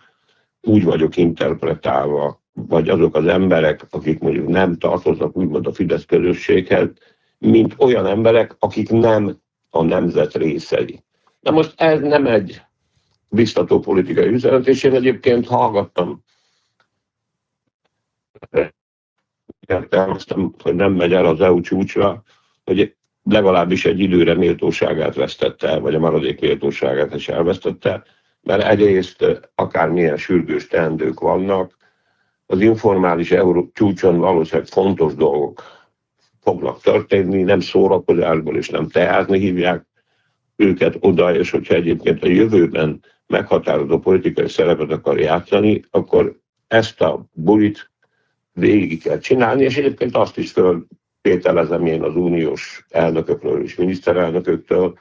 úgy vagyok interpretálva, vagy azok az emberek, akik mondjuk nem tartoznak úgymond a Fidesz közösséghez, mint olyan emberek, akik nem a nemzet részei. Na most ez nem egy biztató politikai üzenet, és én egyébként hallgattam hogy nem megy el az EU csúcsra, hogy legalábbis egy időre méltóságát vesztette vagy a maradék méltóságát is elvesztette, mert egyrészt akármilyen sürgős teendők vannak, az informális euró csúcson valószínűleg fontos dolgok fognak történni, nem szórakozásból és nem teázni hívják őket oda, és hogyha egyébként a jövőben meghatározó politikai szerepet akar játszani, akkor ezt a bulit végig kell csinálni, és egyébként azt is föltételezem én az uniós elnökökről és miniszterelnököktől,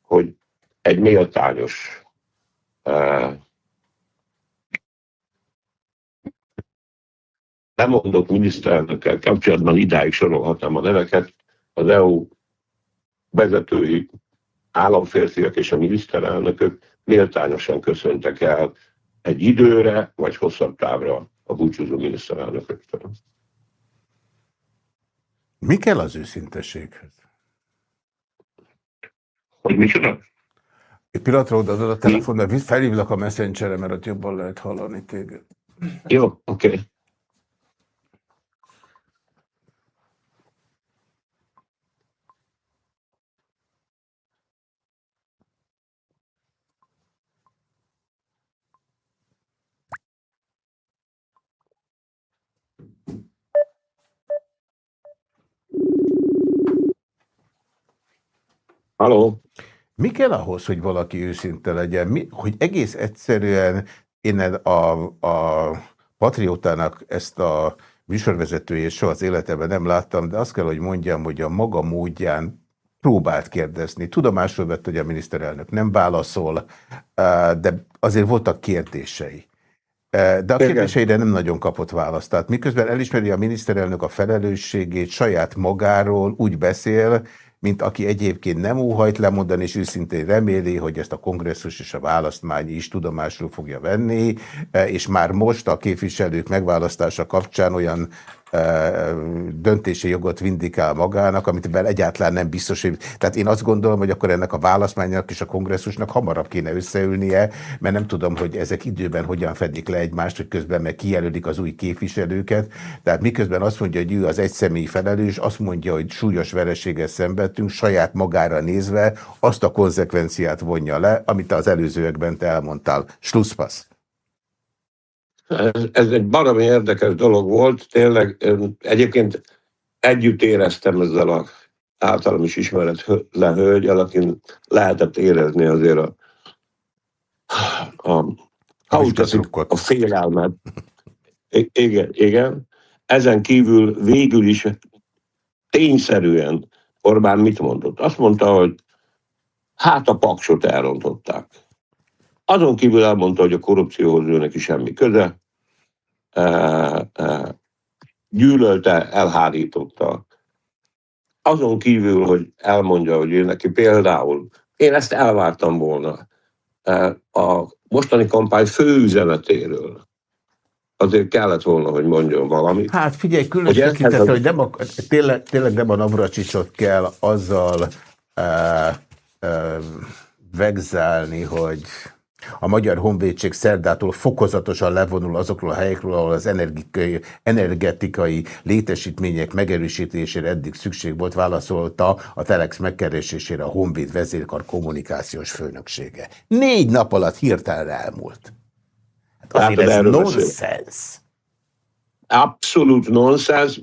hogy egy méltányos uh, mondok miniszterelnökkel kapcsolatban idáig sorolhatnám a neveket, az EU vezetői államférfiak és a miniszterelnökök méltányosan köszöntek el egy időre vagy hosszabb távra a búcsúzó miniszterelnököktől. Mi kell az őszinteséghez? Hogy micsoda? Egy pillanatra odaadod a telefon, felhívlak a messengerre, mert ott jobban lehet hallani téged. Jó, oké. Okay. Halló? Mi kell ahhoz, hogy valaki őszinte legyen? Mi, hogy egész egyszerűen én a, a Patriótának ezt a műsorvezetőjét soha az életemben nem láttam, de azt kell, hogy mondjam, hogy a maga módján próbált kérdezni. Tudomásul vett, hogy a miniszterelnök nem válaszol, de azért voltak kérdései. De a kérdéseire nem nagyon kapott választ. Tehát miközben elismeri a miniszterelnök a felelősségét saját magáról, úgy beszél, mint aki egyébként nem óhajt lemondani, és őszintén reméli, hogy ezt a kongresszus és a választmány is tudomásul fogja venni, és már most a képviselők megválasztása kapcsán olyan döntési jogot vindikál magának, amit egyáltalán nem biztos, hogy... Tehát én azt gondolom, hogy akkor ennek a választmánynak és a kongresszusnak hamarabb kéne összeülnie, mert nem tudom, hogy ezek időben hogyan fedik le egymást, hogy közben meg kijelölik az új képviselőket. Tehát miközben azt mondja, hogy ő az egyszemélyi felelős, azt mondja, hogy súlyos vereséggel szenvedtünk, saját magára nézve azt a konzekvenciát vonja le, amit az előzőekben te elmondtál. Schlusspass. Ez egy baromi érdekes dolog volt, tényleg egyébként együtt éreztem ezzel a általam is ismeret hölgyel, akin lehetett érezni azért a, a, a, a, a félelmet. I- igen, igen. Ezen kívül végül is tényszerűen Orbán mit mondott? Azt mondta, hogy hát a paksot elrontották. Azon kívül elmondta, hogy a korrupcióhoz ő neki semmi köze, gyűlölte, elhárította. Azon kívül, hogy elmondja, hogy ő neki például, én ezt elvártam volna, a mostani kampány fő üzenetéről, azért kellett volna, hogy mondjon valamit. Hát figyelj, különös tekintettel, hogy nem a, tényleg, tényleg nem a Navracsicsot kell azzal e, e, vegzálni, hogy a Magyar Honvédség szerdától fokozatosan levonul azokról a helyekről, ahol az energetikai, energetikai létesítmények megerősítésére eddig szükség volt, válaszolta a Telex megkeresésére a Honvéd vezérkar kommunikációs főnöksége. Négy nap alatt hirtelen elmúlt. Hát azért ez nonsens. Abszolút nonsens.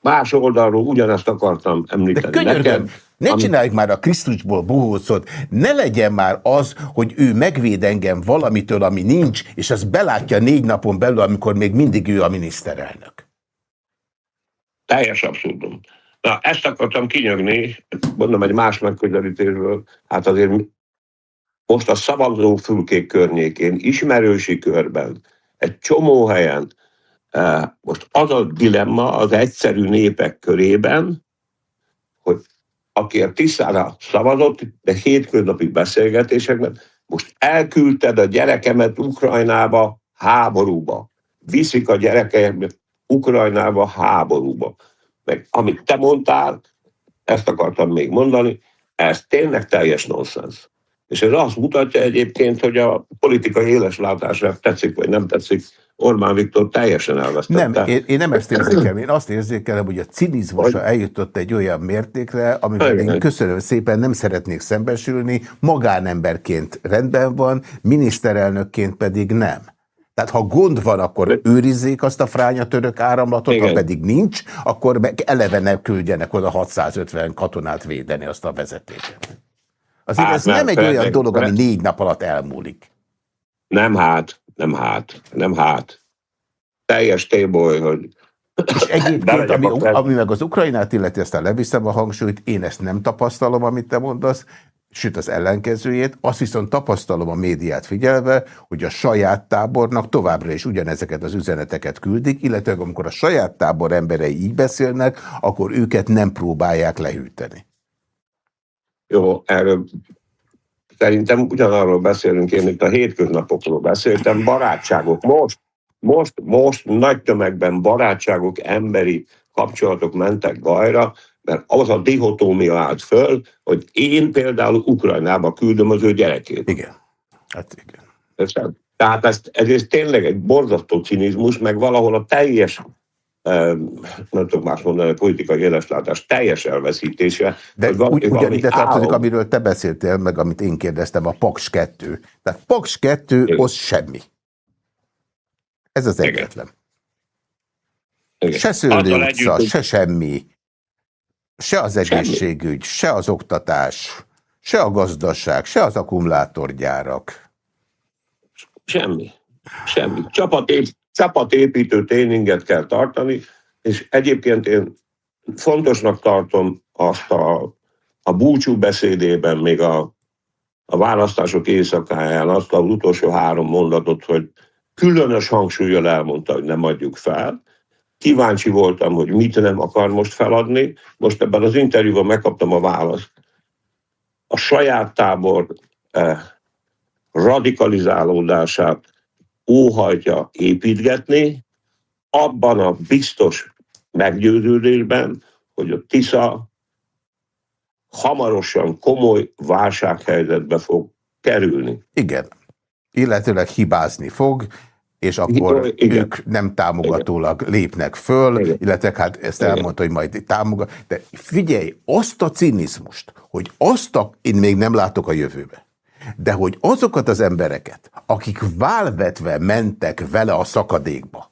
Más oldalról ugyanazt akartam említeni. De neked. Ne ami... csináljuk már a Krisztusból bohócot, ne legyen már az, hogy ő megvéd engem valamitől, ami nincs, és az belátja négy napon belül, amikor még mindig ő a miniszterelnök. Teljes abszurdum. Na, ezt akartam kinyögni, mondom egy más megközelítésből, hát azért most a szavazófülkék környékén, ismerősi körben, egy csomó helyen, eh, most az a dilemma az egyszerű népek körében, hogy aki a Tiszára szavazott, de hétköznapi beszélgetésekben, most elküldted a gyerekemet Ukrajnába háborúba. Viszik a gyerekeimet Ukrajnába háborúba. Meg amit te mondtál, ezt akartam még mondani, ez tényleg teljes nonsens. És ez azt mutatja egyébként, hogy a politikai éleslátásra tetszik vagy nem tetszik, Orbán Viktor teljesen elvesztette. Nem, én, én nem ezt érzékelem, én azt érzékelem, hogy a cinizmusa eljutott egy olyan mértékre, amivel én köszönöm szépen, nem szeretnék szembesülni, magánemberként rendben van, miniszterelnökként pedig nem. Tehát ha gond van, akkor őrizzék azt a fránya török áramlatot, Igen. ha pedig nincs, akkor eleve ne küldjenek oda 650 katonát védeni azt a vezetéket. Azért hát, ez nem, nem egy olyan dolog, ami négy nap alatt elmúlik. Nem hát, nem hát, nem hát. Teljes téboly, hogy és egyébként, ami, ami meg az Ukrajnát illeti, aztán leviszem a hangsúlyt, én ezt nem tapasztalom, amit te mondasz, sőt az ellenkezőjét, azt viszont tapasztalom a médiát figyelve, hogy a saját tábornak továbbra is ugyanezeket az üzeneteket küldik, illetve amikor a saját tábor emberei így beszélnek, akkor őket nem próbálják lehűteni. Jó, erről szerintem ugyanarról beszélünk, én itt a hétköznapokról beszéltem, barátságok. Most, most, most nagy tömegben barátságok, emberi kapcsolatok mentek bajra, mert az a dihotómia állt föl, hogy én például Ukrajnába küldöm az ő gyerekét. Igen. Hát igen. Ez, tehát ez, ez tényleg egy borzasztó cinizmus, meg valahol a teljes nem tudok más mondani, a politikai éleslátás teljes elveszítése. De ugy, ugyanide tartozik, amiről te beszéltél, meg amit én kérdeztem, a Paks 2. Tehát Paks 2, Igen. az semmi. Ez az Igen. egyetlen. Igen. Se Szőlő utca, együtt, se semmi. Se az egészségügy, semmi. se az oktatás, se a gazdaság, se az akkumulátorgyárak. Semmi. Semmi. Csapatép, csapatépítő tréninget kell tartani, és egyébként én fontosnak tartom azt a, a búcsú beszédében, még a, a választások éjszakáján azt az utolsó három mondatot, hogy különös hangsúlyjal elmondta, hogy nem adjuk fel. Kíváncsi voltam, hogy mit nem akar most feladni. Most ebben az interjúban megkaptam a választ. A saját tábor eh, radikalizálódását óhajtja építgetni, abban a biztos meggyőződésben, hogy a Tisza hamarosan komoly válsághelyzetbe fog kerülni. Igen. Illetőleg hibázni fog, és akkor Igen. ők nem támogatólag Igen. lépnek föl, Igen. illetve hát ezt Igen. elmondta, hogy majd támogat. De figyelj, azt a cinizmust, hogy azt a, én még nem látok a jövőbe, de hogy azokat az embereket, akik válvetve mentek vele a szakadékba,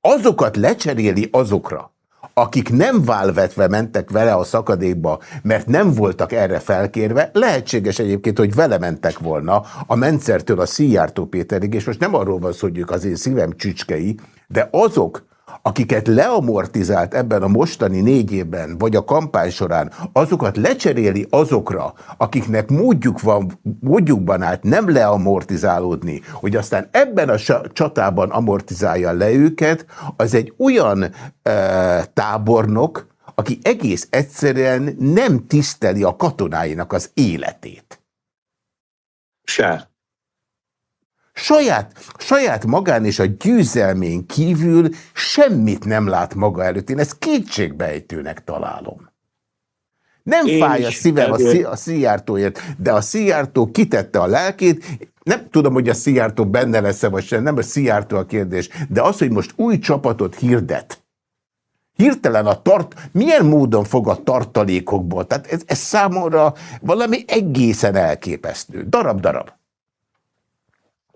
azokat lecseréli azokra, akik nem válvetve mentek vele a szakadékba, mert nem voltak erre felkérve, lehetséges egyébként, hogy vele mentek volna a Mencertől a Szijjártó Péterig, és most nem arról van szó, hogy az én szívem csücskei, de azok, akiket leamortizált ebben a mostani négy évben, vagy a kampány során, azokat lecseréli azokra, akiknek módjuk van, módjukban állt nem leamortizálódni, hogy aztán ebben a csatában amortizálja le őket, az egy olyan e, tábornok, aki egész egyszerűen nem tiszteli a katonáinak az életét. Se. Saját, saját magán és a győzelmén kívül semmit nem lát maga előtt. Én ezt kétségbejtőnek találom. Nem Én fáj a szívem a, szí, a szíjártóért, de a szíjártó kitette a lelkét, nem tudom, hogy a szíjártó benne lesz-e vagy sem, nem a szíjártó a kérdés, de az, hogy most új csapatot hirdet, hirtelen a tart, milyen módon fog a tartalékokból, tehát ez, ez számomra valami egészen elképesztő, darab-darab.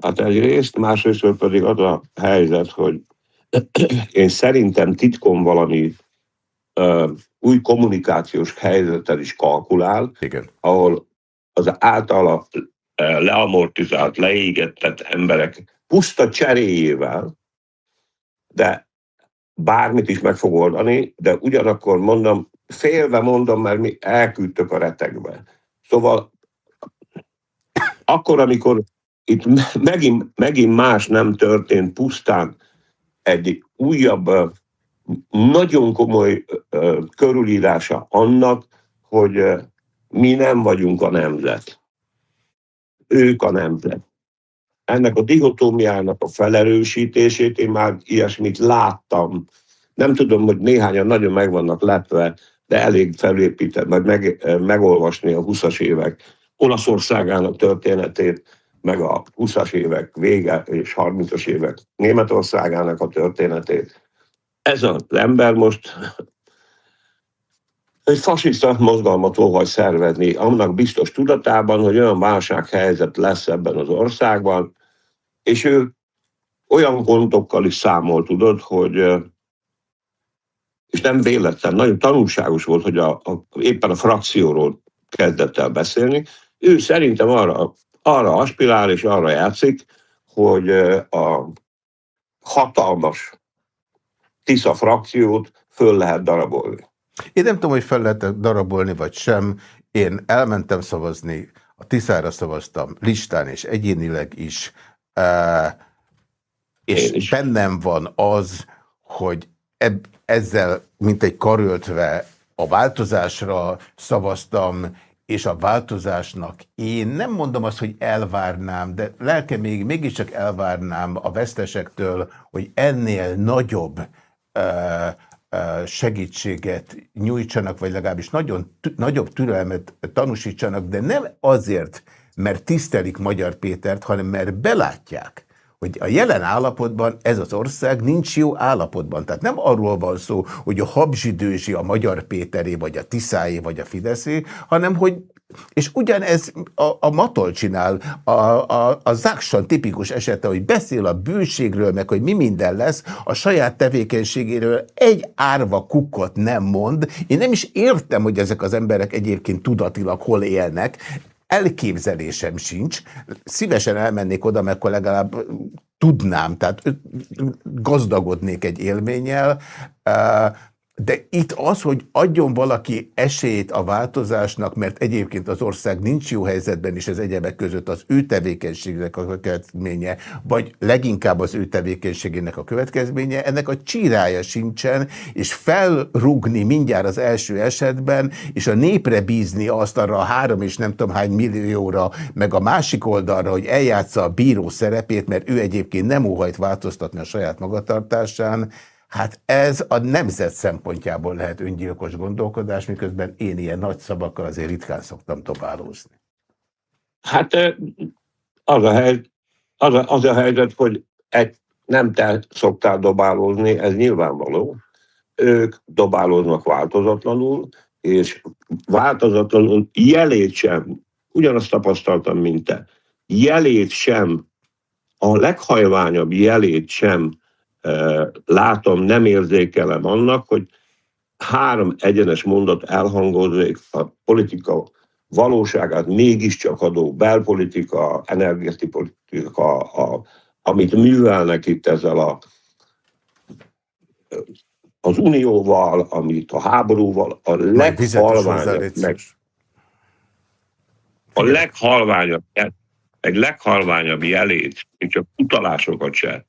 Hát egyrészt, másrészt pedig az a helyzet, hogy én szerintem titkon valami uh, új kommunikációs helyzettel is kalkulál, Igen. ahol az általa leamortizált, leégetett emberek puszta cseréjével, de bármit is meg fog oldani, de ugyanakkor mondom, félve mondom, mert mi elküldtök a retegbe. Szóval akkor, amikor itt megint, megint más nem történt, pusztán egy újabb, nagyon komoly körülírása annak, hogy mi nem vagyunk a nemzet. Ők a nemzet. Ennek a dihotómiának a felerősítését én már ilyesmit láttam. Nem tudom, hogy néhányan nagyon meg vannak lepve, de elég felépített, majd meg, megolvasni a 20-as évek Olaszországának történetét, meg a 20-as évek vége és 30-as évek Németországának a történetét. Ez az ember most egy fasiszta mozgalmat óhaj szervezni, annak biztos tudatában, hogy olyan válsághelyzet lesz ebben az országban, és ő olyan gondokkal is számol, tudod, hogy és nem véletlen, nagyon tanulságos volt, hogy a, a, éppen a frakcióról kezdett el beszélni. Ő szerintem arra arra aspirál és arra játszik, hogy a hatalmas Tisza frakciót föl lehet darabolni. Én nem tudom, hogy fel lehet darabolni, vagy sem. Én elmentem szavazni, a Tiszára szavaztam listán és egyénileg is, és is. bennem van az, hogy ezzel, mint egy karöltve a változásra szavaztam, és a változásnak. Én nem mondom azt, hogy elvárnám, de lelke még, mégiscsak elvárnám a vesztesektől, hogy ennél nagyobb ö, ö, segítséget nyújtsanak, vagy legalábbis nagyon, nagyobb türelmet tanúsítsanak, de nem azért, mert tisztelik Magyar Pétert, hanem mert belátják, hogy a jelen állapotban ez az ország nincs jó állapotban. Tehát nem arról van szó, hogy a Habzsidőzsi a Magyar Péteré, vagy a Tiszáé, vagy a Fideszé, hanem hogy és ugyanez a, a Matol csinál, a, a, a Záksan tipikus esete, hogy beszél a bőségről, meg hogy mi minden lesz, a saját tevékenységéről egy árva kukkot nem mond. Én nem is értem, hogy ezek az emberek egyébként tudatilag hol élnek elképzelésem sincs. Szívesen elmennék oda, mert akkor legalább tudnám, tehát gazdagodnék egy élménnyel. De itt az, hogy adjon valaki esélyt a változásnak, mert egyébként az ország nincs jó helyzetben, és ez egyebek között az ő tevékenységnek a következménye, vagy leginkább az ő tevékenységének a következménye, ennek a csírája sincsen, és felrúgni mindjárt az első esetben, és a népre bízni azt arra a három és nem tudom hány millióra, meg a másik oldalra, hogy eljátsza a bíró szerepét, mert ő egyébként nem óhajt változtatni a saját magatartásán, Hát ez a nemzet szempontjából lehet öngyilkos gondolkodás, miközben én ilyen nagy szavakkal azért ritkán szoktam dobálózni. Hát az a, hely, az, a, az a helyzet, hogy egy, nem te szoktál dobálózni, ez nyilvánvaló. Ők dobálóznak változatlanul, és változatlanul jelét sem, ugyanazt tapasztaltam, mint te, jelét sem, a leghajványabb jelét sem látom, nem érzékelem annak, hogy három egyenes mondat elhangozik a politika valóságát mégiscsak adó belpolitika, energetikai a, amit művelnek itt ezzel a, az unióval, amit a háborúval, a leghalványabb, meg, a leghalványabb, egy leghalványabb jelét, és csak utalásokat se.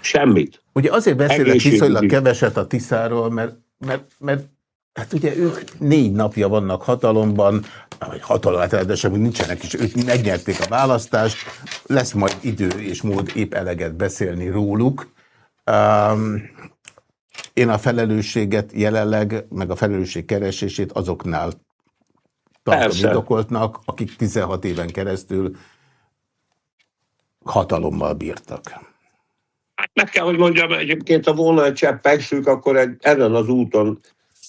Semmit. Ugye azért beszélek viszonylag keveset a Tiszáról, mert, mert, mert Hát ugye ők négy napja vannak hatalomban, vagy hatalom, hát hogy nincsenek is, ők megnyerték a választást, lesz majd idő és mód épp eleget beszélni róluk. Um, én a felelősséget jelenleg, meg a felelősség keresését azoknál tartom indokoltnak, akik 16 éven keresztül hatalommal bírtak. Meg kell, hogy mondjam, egyébként ha volna egy csepp akkor egy, ezen az úton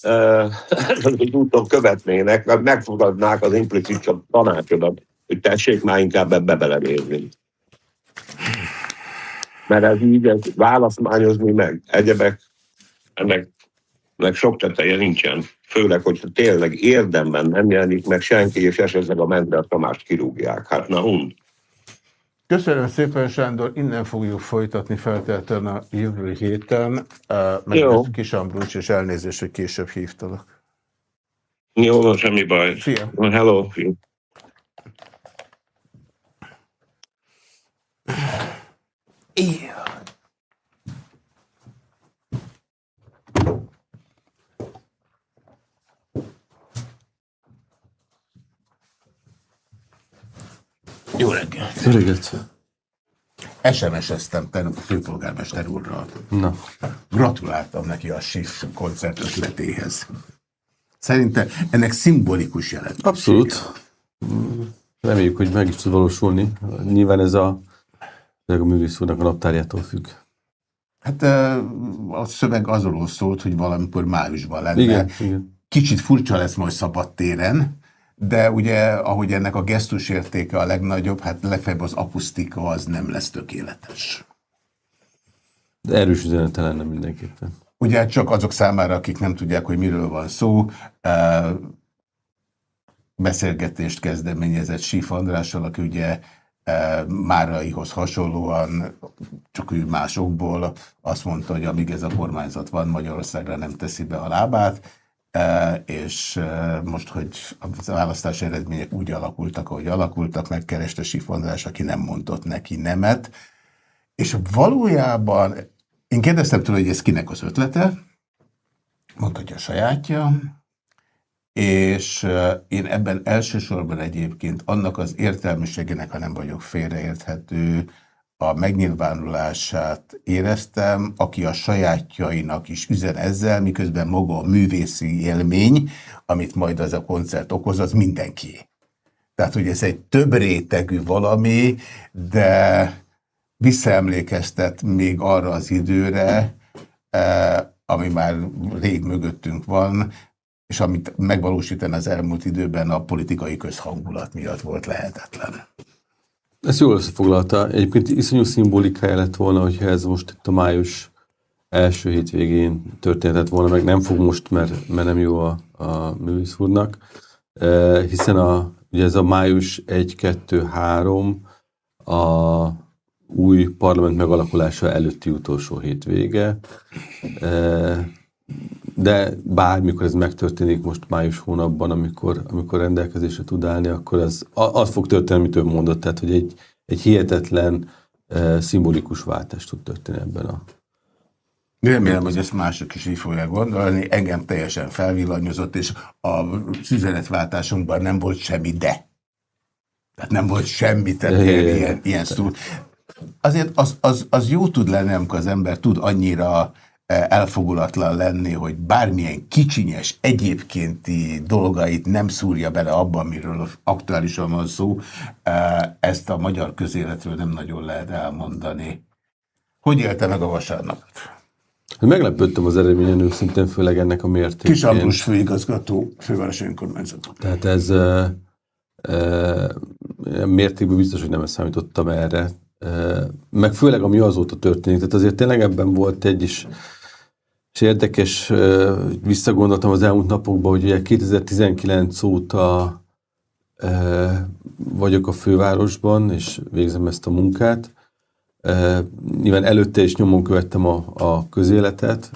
ezen az úton követnének, megfogadnák az implicit tanácsodat, hogy tessék már inkább ebbe belenézni. Mert ez így, ez válaszmányozni meg, egyebek, ennek, ennek sok teteje nincsen. Főleg, hogyha tényleg érdemben nem jelenik meg senki, és esetleg a Mender Tamást kirúgják. Hát na hund. Köszönöm szépen, Sándor. Innen fogjuk folytatni feltétlenül a jövő héten. Meg Jó. Kis Ambrúcs, és elnézést, hogy később hívtalak. Jó, semmi baj. Szia. Hello. Igen. Jó reggelt! Jó reggelt! SMS-eztem főpolgármester úrral. Na. Gratuláltam neki a SIF koncert ötletéhez. Szerintem ennek szimbolikus jelent. Abszolút. Reméljük, hogy meg is tud valósulni. Nyilván ez a, a művész úrnak a naptárjától függ. Hát a szöveg azról szólt, hogy valamikor májusban lenne. Igen, igen. Kicsit furcsa lesz majd szabadtéren, de ugye, ahogy ennek a gesztus értéke a legnagyobb, hát legfeljebb az akusztika az nem lesz tökéletes. De erős üzenete lenne mindenképpen. Ugye csak azok számára, akik nem tudják, hogy miről van szó, beszélgetést kezdeményezett Síf Andrással, aki ugye Máraihoz hasonlóan, csak ő másokból azt mondta, hogy amíg ez a kormányzat van, Magyarországra nem teszi be a lábát, és most, hogy a választási eredmények úgy alakultak, ahogy alakultak, megkereste Sifondrás, aki nem mondott neki nemet, és valójában én kérdeztem tőle, hogy ez kinek az ötlete, mondta, hogy a sajátja, és én ebben elsősorban egyébként annak az értelmiségének, ha nem vagyok félreérthető, a megnyilvánulását éreztem, aki a sajátjainak is üzen ezzel, miközben maga a művészi élmény, amit majd az a koncert okoz, az mindenki. Tehát, hogy ez egy több rétegű valami, de visszaemlékeztet még arra az időre, eh, ami már rég mögöttünk van, és amit megvalósítani az elmúlt időben a politikai közhangulat miatt volt lehetetlen. Ezt jól összefoglalta. Egyébként iszonyú szimbolikája lett volna, hogyha ez most a május első hétvégén történhetett volna, meg nem fog most, mert, mert nem jó a, a művész úrnak, e, hiszen a, ugye ez a május 1-2-3 a új parlament megalakulása előtti utolsó hétvége. E, de bármikor ez megtörténik most május hónapban, amikor, amikor rendelkezésre tud állni, akkor az, az fog történni, amit ő mondott, tehát hogy egy, egy hihetetlen uh, szimbolikus váltás tud történni ebben a Remélem, hogy ezt mások is így fogják gondolni. Engem teljesen felvillanyozott, és a üzenetváltásunkban nem volt semmi de. Tehát nem volt semmi, tehát ilyen, ilyen, ilyen szó. Azért az, az, az jó tud lenni, amikor az ember tud annyira elfogulatlan lenni, hogy bármilyen kicsinyes egyébkénti dolgait nem szúrja bele abban, amiről aktuálisan van szó, ezt a magyar közéletről nem nagyon lehet elmondani. Hogy élte meg a vasárnapot? Meglepődtem az eredményen őszintén, főleg ennek a mértékén. Kis Ambrus főigazgató, fővárosi önkormányzat. Tehát ez e, e, mértékben biztos, hogy nem számítottam erre. Meg főleg, ami azóta történik. Tehát azért tényleg ebben volt egy is És érdekes, visszagondoltam az elmúlt napokban, hogy ugye 2019 óta vagyok a fővárosban, és végzem ezt a munkát. Nyilván előtte is nyomon követtem a, a közéletet,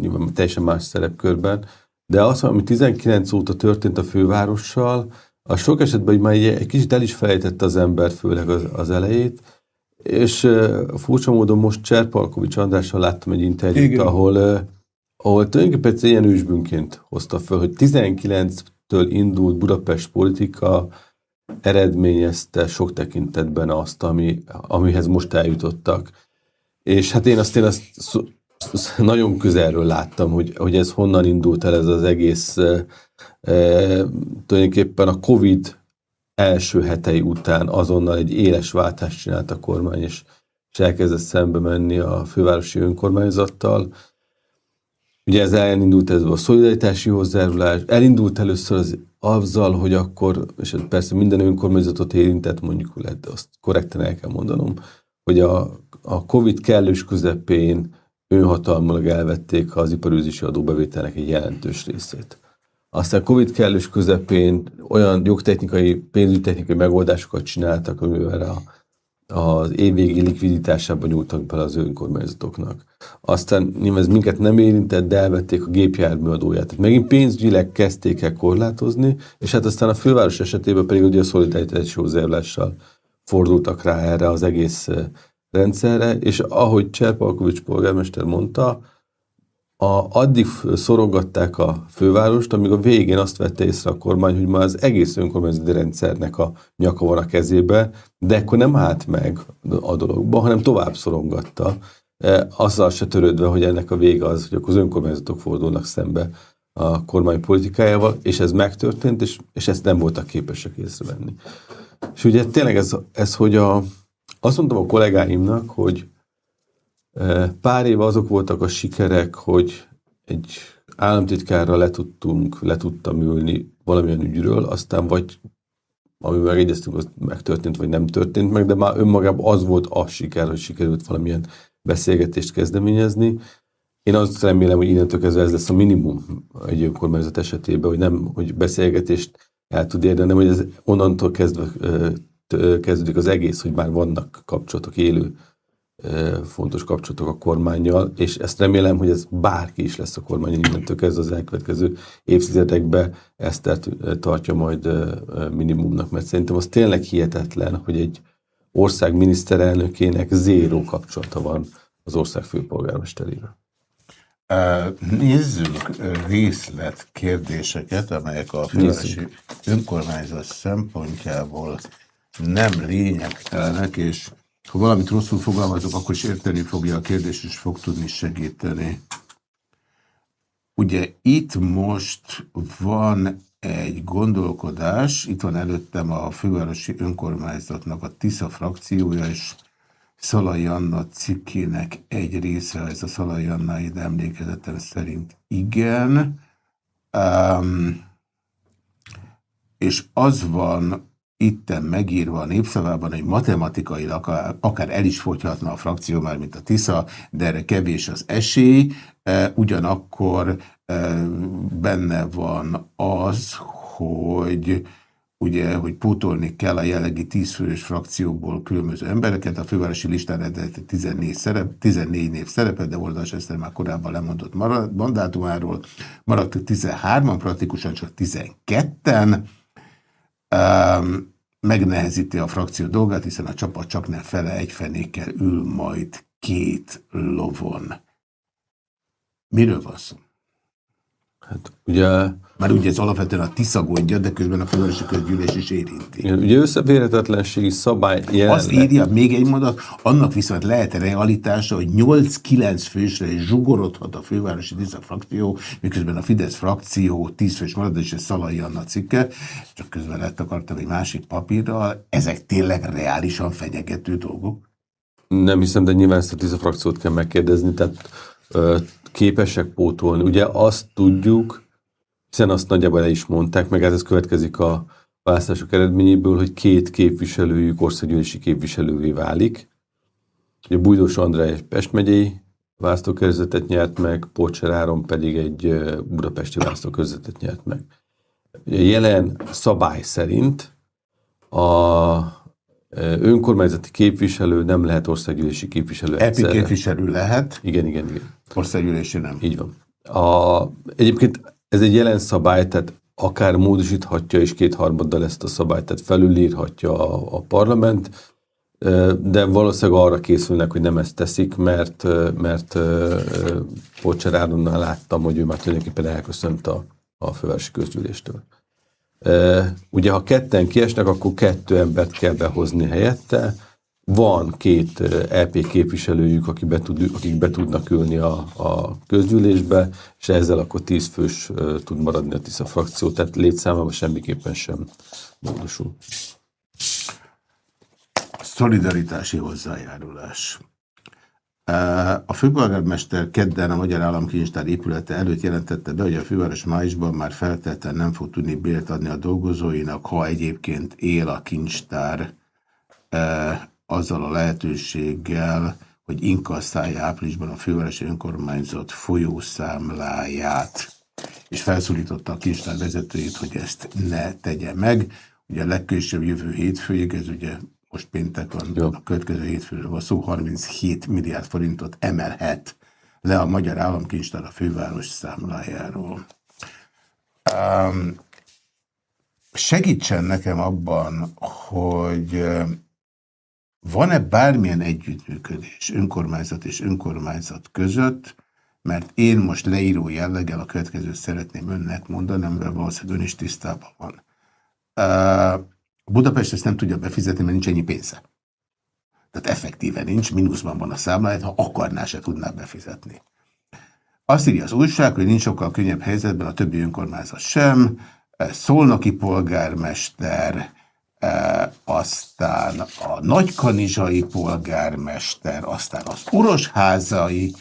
nyilván teljesen más szerepkörben, de az, ami 19 óta történt a fővárossal, a sok esetben már egy, egy kicsit el is felejtette az ember, főleg az, az elejét, és furcsa módon most Cserpalkovics Andrással láttam egy interjút, ahol, uh, ahol tulajdonképpen ilyen ősbünként hozta fel, hogy 19-től indult Budapest politika eredményezte sok tekintetben azt, ami, amihez most eljutottak. És hát én azt, én azt nagyon közelről láttam, hogy, hogy ez honnan indult el ez az egész, e, tulajdonképpen a Covid első hetei után azonnal egy éles váltást csinált a kormány, és, és elkezdett szembe menni a fővárosi önkormányzattal. Ugye ez elindult ez a szolidaritási hozzájárulás, elindult először az, azzal, hogy akkor, és persze minden önkormányzatot érintett, mondjuk lehet, azt korrekten el kell mondanom, hogy a, a Covid kellős közepén önhatalmulag elvették az iparűzési adóbevételnek egy jelentős részét. Aztán Covid kellős közepén olyan jogtechnikai, pénzügytechnikai megoldásokat csináltak, amivel a, az évvégi likviditásában nyúltak bele az önkormányzatoknak. Aztán nyilván ez minket nem érintett, de elvették a gépjármű adóját. Tehát megint pénzügyileg kezdték el korlátozni, és hát aztán a főváros esetében pedig ugye a szolidaritási hozzájárulással fordultak rá erre az egész rendszerre, és ahogy Cserpalkovics polgármester mondta, a, addig szorongatták a fővárost, amíg a végén azt vette észre a kormány, hogy már az egész önkormányzati rendszernek a nyaka van a kezébe, de akkor nem állt meg a dologba, hanem tovább szorongatta, e, azzal se törődve, hogy ennek a vége az, hogy akkor az önkormányzatok fordulnak szembe a kormány politikájával, és ez megtörtént, és, és ezt nem voltak képesek észrevenni. És ugye tényleg ez, ez hogy a, azt mondtam a kollégáimnak, hogy Pár év azok voltak a sikerek, hogy egy államtitkárra le tudtunk, le tudtam ülni valamilyen ügyről, aztán vagy ami megegyeztünk, az megtörtént, vagy nem történt meg, de már önmagában az volt a siker, hogy sikerült valamilyen beszélgetést kezdeményezni. Én azt remélem, hogy innentől kezdve ez lesz a minimum egy önkormányzat esetében, hogy nem, hogy beszélgetést el tud érni, hanem hogy ez onnantól kezdve kezdődik az egész, hogy már vannak kapcsolatok, élő fontos kapcsolatok a kormányjal, és ezt remélem, hogy ez bárki is lesz a kormány, innentől kezdve az elkövetkező évtizedekben ezt tartja majd minimumnak, mert szerintem az tényleg hihetetlen, hogy egy ország miniszterelnökének zéró kapcsolata van az ország főpolgármesterével. Nézzünk részlet kérdéseket, amelyek a fővárosi önkormányzat szempontjából nem lényegtelenek, és ha valamit rosszul fogalmazok, akkor is érteni fogja a kérdést, és fog tudni segíteni. Ugye itt most van egy gondolkodás, itt van előttem a fővárosi önkormányzatnak a TISZA frakciója, és Szalai Anna cikkének egy része, ez a Szalai Anna ide emlékezetem szerint igen, um, és az van itten megírva a népszavában, hogy matematikailag akár el is fogyhatna a frakció már, mint a TISZA, de erre kevés az esély. E, ugyanakkor e, benne van az, hogy ugye, hogy pótolni kell a jellegi tízfős frakcióból különböző embereket. A fővárosi listán eredeti 14, szerep, 14 név szerepet, de Oldas Eszter már korábban lemondott mandátumáról. Maradtak 13-an, praktikusan csak 12-en megnehezíti a frakció dolgát, hiszen a csapat csak nem fele egy fenékkel ül majd két lovon. Miről van szó? Hát ugye... Már ugye ez alapvetően a Tisza gondja, de közben a fővárosi közgyűlés is érinti. Igen, ugye összeférhetetlenségi szabály jelenleg... Azt írja, még egy mondat, annak viszont lehet -e realitása, hogy 8-9 fősre is zsugorodhat a fővárosi Tisza frakció, miközben a Fidesz frakció 10 fős marad, és ez Szalai Anna cikke, csak közben lett akartam egy másik papírral. Ezek tényleg reálisan fenyegető dolgok? Nem hiszem, de nyilván ezt a Tisza frakciót kell megkérdezni, tehát képesek pótolni. Ugye azt tudjuk, hiszen azt nagyjából el is mondták, meg ez következik a választások eredményéből, hogy két képviselőjük országgyűlési képviselővé válik. Ugye Bújdós András Pest megyei választókörzetet nyert meg, Pócser Áron pedig egy budapesti választókörzetet nyert meg. Ugye jelen szabály szerint a önkormányzati képviselő nem lehet országgyűlési képviselő. Epi képviselő lehet. Igen, igen, igen. Országgyűlési nem. Így van. A, egyébként ez egy jelen szabály, tehát akár módosíthatja is kétharmaddal ezt a szabályt, tehát felülírhatja a, a parlament, de valószínűleg arra készülnek, hogy nem ezt teszik, mert, mert Polcsár Áronnál láttam, hogy ő már tulajdonképpen elköszönt a, a fővárosi közgyűléstől. Ugye, ha ketten kiesnek, akkor kettő embert kell behozni helyette. Van két EP képviselőjük, akik be, tud, akik be tudnak ülni a, a közgyűlésbe, és ezzel akkor tíz fős tud maradni a TISZA frakció, tehát létszámában semmiképpen sem módosul. Szolidaritási hozzájárulás. A főpolgármester kedden a Magyar Államkincstár épülete előtt jelentette be, hogy a főváros májusban már feltétlenül nem fog tudni bért adni a dolgozóinak, ha egyébként él a kincstár azzal a lehetőséggel, hogy inkasszálja áprilisban a fővárosi önkormányzat folyószámláját, és felszólította a kincstár vezetőjét, hogy ezt ne tegye meg. Ugye a legkésőbb jövő hétfőig, ez ugye most péntek Jó. a következő hétfőről van szó, 37 milliárd forintot emelhet le a Magyar Államkincstár a főváros számlájáról. Um, segítsen nekem abban, hogy van-e bármilyen együttműködés önkormányzat és önkormányzat között, mert én most leíró jelleggel a következőt szeretném önnek mondani, amivel valószínűleg ön is tisztában van. Uh, Budapest ezt nem tudja befizetni, mert nincs ennyi pénze. Tehát effektíve nincs, mínuszban van a számláját, ha akarná, se tudná befizetni. Azt írja az újság, hogy nincs sokkal könnyebb helyzetben a többi önkormányzat sem, szolnoki polgármester, aztán a nagykanizsai polgármester, aztán az orosházai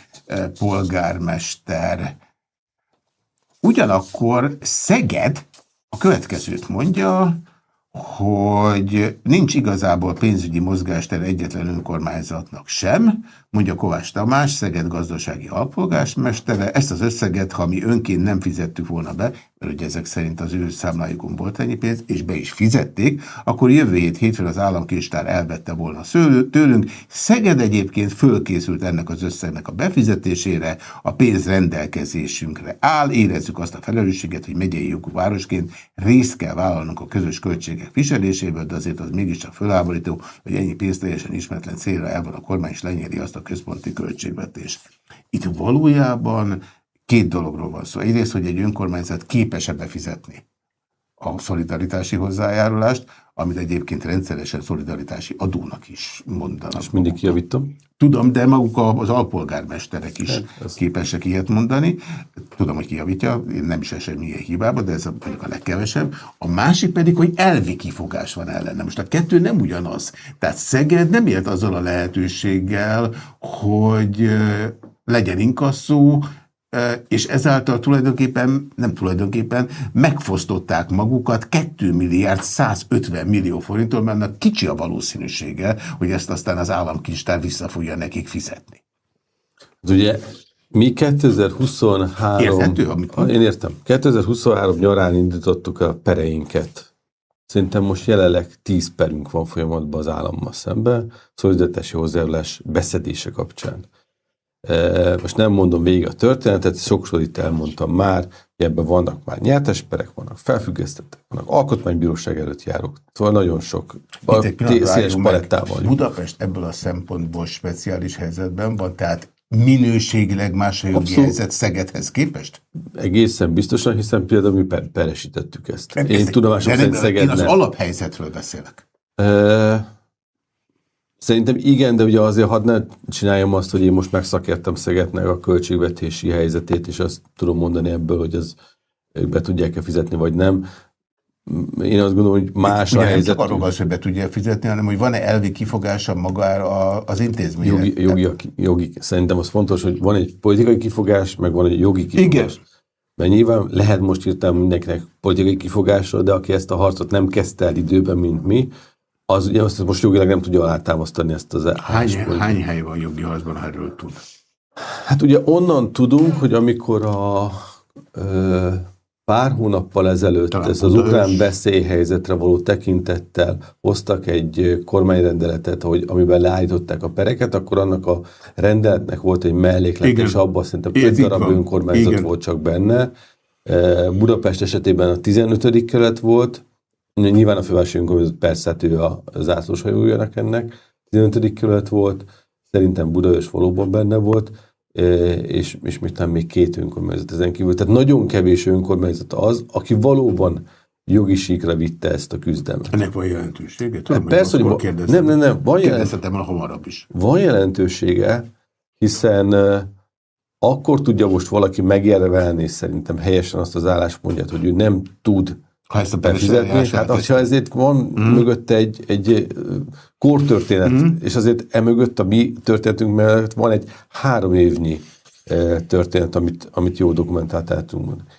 polgármester. Ugyanakkor Szeged a következőt mondja, hogy nincs igazából pénzügyi mozgástere egyetlen önkormányzatnak sem, mondja Kovács Tamás, Szeged gazdasági alpolgásmestere, ezt az összeget, ha mi önként nem fizettük volna be, mert ugye ezek szerint az ő számlájukon volt ennyi pénz, és be is fizették, akkor jövő hét hétfőn az államkincstár elvette volna tőlünk. Szeged egyébként fölkészült ennek az összegnek a befizetésére, a pénz rendelkezésünkre áll, érezzük azt a felelősséget, hogy megyei jogú városként részt kell vállalnunk a közös költségek viseléséből, de azért az mégiscsak fölállító, hogy ennyi pénzt teljesen ismeretlen célra el van a kormány, és lenyeri azt a központi költségvetés. Itt valójában két dologról van szó. Egyrészt, hogy egy önkormányzat képes-e befizetni a szolidaritási hozzájárulást, amit egyébként rendszeresen szolidaritási adónak is mondanak. És mindig kijavítom. Tudom, de maguk az alpolgármesterek is hát, képesek ilyet mondani. Tudom, hogy kijavítja, én nem is esem milyen hibába, de ez a, a legkevesebb. A másik pedig, hogy elvi kifogás van ellene. Most a kettő nem ugyanaz. Tehát Szeged nem élt azzal a lehetőséggel, hogy legyen inkasszó, és ezáltal tulajdonképpen, nem tulajdonképpen, megfosztották magukat 2 milliárd 150 millió forinttól, mert annak kicsi a valószínűsége, hogy ezt aztán az államkincstár vissza fogja nekik fizetni. Az ugye mi 2023... Érthető, amit Én értem. 2023 nyarán indítottuk a pereinket. Szerintem most jelenleg 10 perünk van folyamatban az állammal szemben, szolidaritási hozzájárulás beszedése kapcsán. Most nem mondom végig a történetet, sokszor itt elmondtam már, hogy ebben vannak már nyertes perek, vannak felfüggesztettek, vannak alkotmánybíróság előtt járok. Szóval nagyon sok széles palettával. Budapest ebből a szempontból speciális helyzetben van, tehát minőségileg más a jogi Abszolút. helyzet Szegedhez képest? Egészen biztosan, hiszen például mi per peresítettük ezt. Én tudomásom szerint Szeged Én az alaphelyzetről beszélek. Szerintem igen, de ugye azért hadd ne csináljam azt, hogy én most megszakértem Szegetnek a költségvetési helyzetét, és azt tudom mondani ebből, hogy ez ők be tudják-e fizetni, vagy nem. Én azt gondolom, hogy más Itt, a helyzet. Nem arról van, hogy be tudja fizetni, hanem hogy van-e elvi kifogása magára az intézmény. Jogi, jogi, jogi, szerintem az fontos, hogy van egy politikai kifogás, meg van egy jogi kifogás. Igen. Mert nyilván lehet most írtam mindenkinek politikai kifogása, de aki ezt a harcot nem kezdte el időben, mint mi, az ugye azt most jogilag nem tudja alátámasztani ezt az hány, hány hely van jogi harcban, ha erről tud? Hát ugye onnan tudunk, hogy amikor a ö, pár hónappal ezelőtt Talán ez az ukrán veszélyhelyzetre való tekintettel hoztak egy kormányrendeletet, hogy, amiben leállították a pereket, akkor annak a rendeletnek volt egy melléklet, Igen. és abban szerintem Ez öt így darab van. önkormányzat Igen. volt csak benne. E, Budapest esetében a 15. kelet volt, nyilván a fővárosi önkormányzat persze, hát ő a zászlós hajójának ennek, 15. kerület volt, szerintem Budaörs valóban benne volt, e, és, és még talán még két önkormányzat ezen kívül. Tehát nagyon kevés önkormányzat az, aki valóban jogi síkra vitte ezt a küzdelmet. Ennek van jelentősége? Hát Tudom, persze, hogy nem, nem, nem, van, Kérdezhetem el hamarabb is. van jelentősége, hiszen uh, akkor tudja most valaki megérvelni szerintem helyesen azt az álláspontját, hogy ő nem tud Ha ezt a befizetni. eljárását Hát teszi. ha ezért van mm. mögötte egy, egy kortörténet, Mm. és azért emögött a mi történetünk mellett van egy három évnyi történet, amit, amit jó dokumentált el tudunk mondani.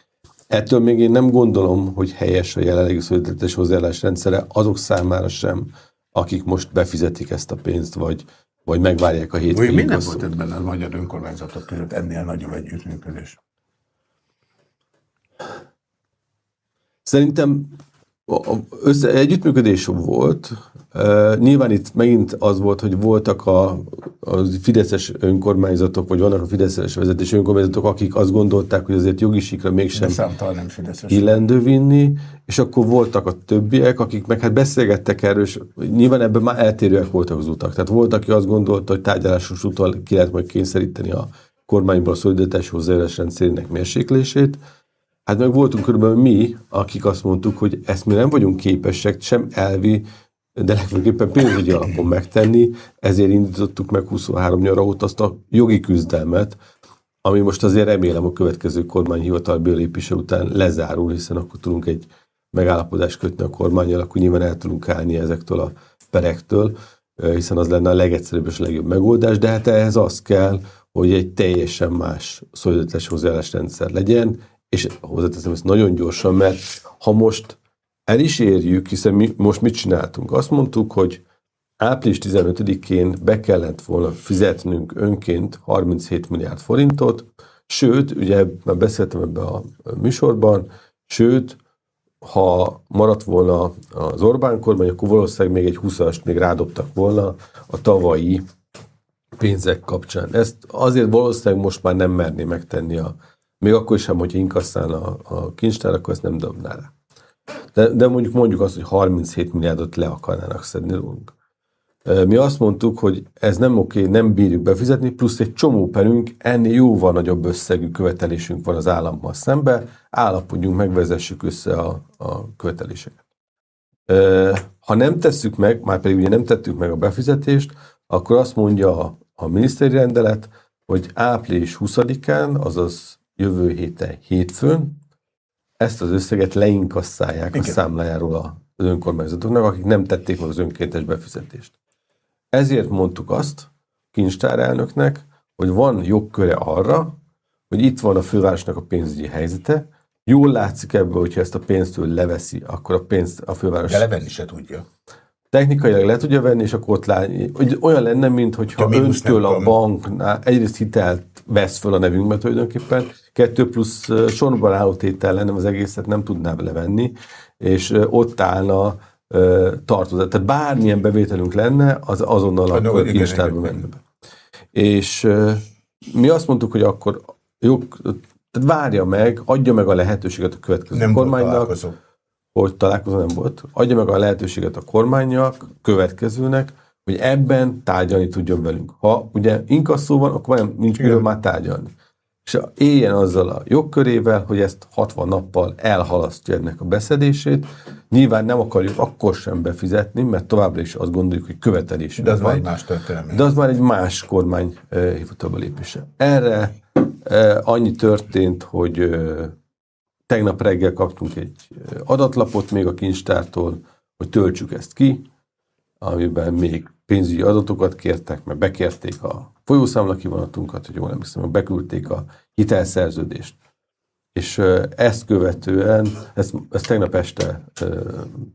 Ettől még én nem gondolom, hogy helyes a jelenlegi szolidaritás hozzáállás rendszere azok számára sem, akik most befizetik ezt a pénzt, vagy, vagy megvárják a hétvégig. mi nem volt ebben a magyar önkormányzatok között ennél nagyobb együttműködés? Szerintem össze, együttműködés volt. Uh, nyilván itt megint az volt, hogy voltak a, a fideszes önkormányzatok, vagy vannak a fideszes vezetés önkormányzatok, akik azt gondolták, hogy azért jogi síkra mégsem nem fideszes. illendő vinni, és akkor voltak a többiek, akik meg hát beszélgettek erről, és nyilván ebben már eltérőek voltak az utak. Tehát volt, aki azt gondolta, hogy tárgyalásos úton ki lehet majd kényszeríteni a kormányból a szolidaritás hozzájárás rendszerének mérséklését. Hát meg voltunk körülbelül mi, akik azt mondtuk, hogy ezt mi nem vagyunk képesek sem elvi, de legfőképpen pénzügyi alapon megtenni, ezért indítottuk meg 23 nyara óta azt a jogi küzdelmet, ami most azért remélem a következő kormányhivatal belépése után lezárul, hiszen akkor tudunk egy megállapodást kötni a kormányjal, akkor nyilván el tudunk állni ezektől a perektől, hiszen az lenne a legegyszerűbb és a legjobb megoldás, de hát ehhez az kell, hogy egy teljesen más szolidaritás hozzáállás rendszer legyen, és hozzáteszem ezt nagyon gyorsan, mert ha most el is érjük, hiszen mi most mit csináltunk? Azt mondtuk, hogy április 15-én be kellett volna fizetnünk önként 37 milliárd forintot, sőt, ugye már beszéltem ebbe a műsorban, sőt, ha maradt volna az Orbán kormány, akkor valószínűleg még egy 20-ast még rádobtak volna a tavalyi pénzek kapcsán. Ezt azért valószínűleg most már nem merné megtenni a, még akkor sem, hogyha inkasszálna a, a kincstár, akkor ezt nem dobná rá. De, de mondjuk mondjuk azt, hogy 37 milliárdot le akarnának szedni rólunk. Mi azt mondtuk, hogy ez nem oké, nem bírjuk befizetni, plusz egy csomó perünk, ennél jóval nagyobb összegű követelésünk van az állammal szembe, állapodjunk meg, vezessük össze a, a követeléseket. Ha nem tesszük meg, már pedig ugye nem tettük meg a befizetést, akkor azt mondja a, a miniszteri rendelet, hogy április 20-án, azaz jövő héten hétfőn, ezt az összeget leinkasszálják Igen. a számlájáról az önkormányzatoknak, akik nem tették meg az önkéntes befizetést. Ezért mondtuk azt kincstárelnöknek, hogy van jogköre arra, hogy itt van a fővárosnak a pénzügyi helyzete, jól látszik ebből, hogyha ezt a pénztől leveszi, akkor a pénzt a főváros... De levenni se tudja. Technikailag le tudja venni, és akkor ott hogy olyan lenne, mintha öntől a banknál egyrészt hitelt vesz föl a nevünkbe tulajdonképpen, kettő plusz sorban álló tétel lenne, az egészet nem tudná levenni, és ott állna tartozat. Tehát bármilyen bevételünk lenne, az azonnal a akkor kincstárba menne be. És mi azt mondtuk, hogy akkor jó, tehát várja meg, adja meg a lehetőséget a következő nem kormánynak, hogy találkozó nem volt, adja meg a lehetőséget a kormánynak, következőnek, hogy ebben tárgyalni tudjon velünk. Ha ugye inkasszó van, akkor nem, nincs miről már tárgyalni. És éljen azzal a jogkörével, hogy ezt 60 nappal elhalasztja ennek a beszedését. Nyilván nem akarjuk akkor sem befizetni, mert továbbra is azt gondoljuk, hogy követelés. De az van. már egy más történet. De az már egy más kormány eh, hivatalba lépése. Erre eh, annyi történt, hogy eh, tegnap reggel kaptunk egy adatlapot még a kincstártól, hogy töltsük ezt ki, amiben még pénzügyi adatokat kértek, mert bekérték a folyószámla kivonatunkat, hogy jól nem hiszem, beküldték a hitelszerződést. És ezt követően, ezt, ezt tegnap este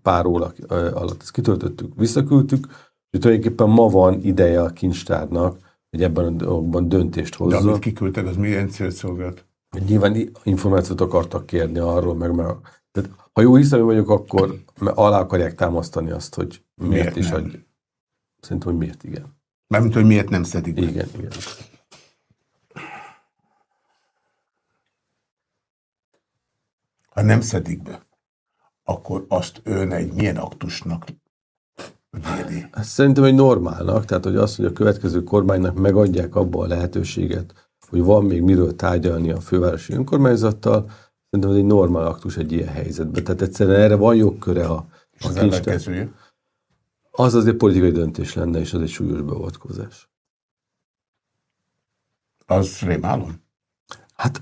pár óra alatt ezt kitöltöttük, visszaküldtük, és tulajdonképpen ma van ideje a kincstárnak, hogy ebben a dolgokban döntést De hozzon. amit kiküldtek, az milyen célt szolgált? Nyilván információt akartak kérni arról, meg már, tehát, ha jó hiszemű vagyok, akkor alá akarják támasztani azt, hogy miért, Miért is nem? adj. Szerintem, hogy miért igen. Mármint, hogy miért nem szedik be. Igen, igen. Ha nem szedik be, akkor azt ön egy milyen aktusnak véli? Hát Szerintem egy normálnak, tehát hogy az, hogy a következő kormánynak megadják abba a lehetőséget, hogy van még miről tárgyalni a fővárosi önkormányzattal, szerintem ez egy normál aktus egy ilyen helyzetben. Tehát egyszerűen erre van jogköre a, És a az? Az azért politikai döntés lenne, és az egy súlyos beavatkozás. Az rémálom? Hát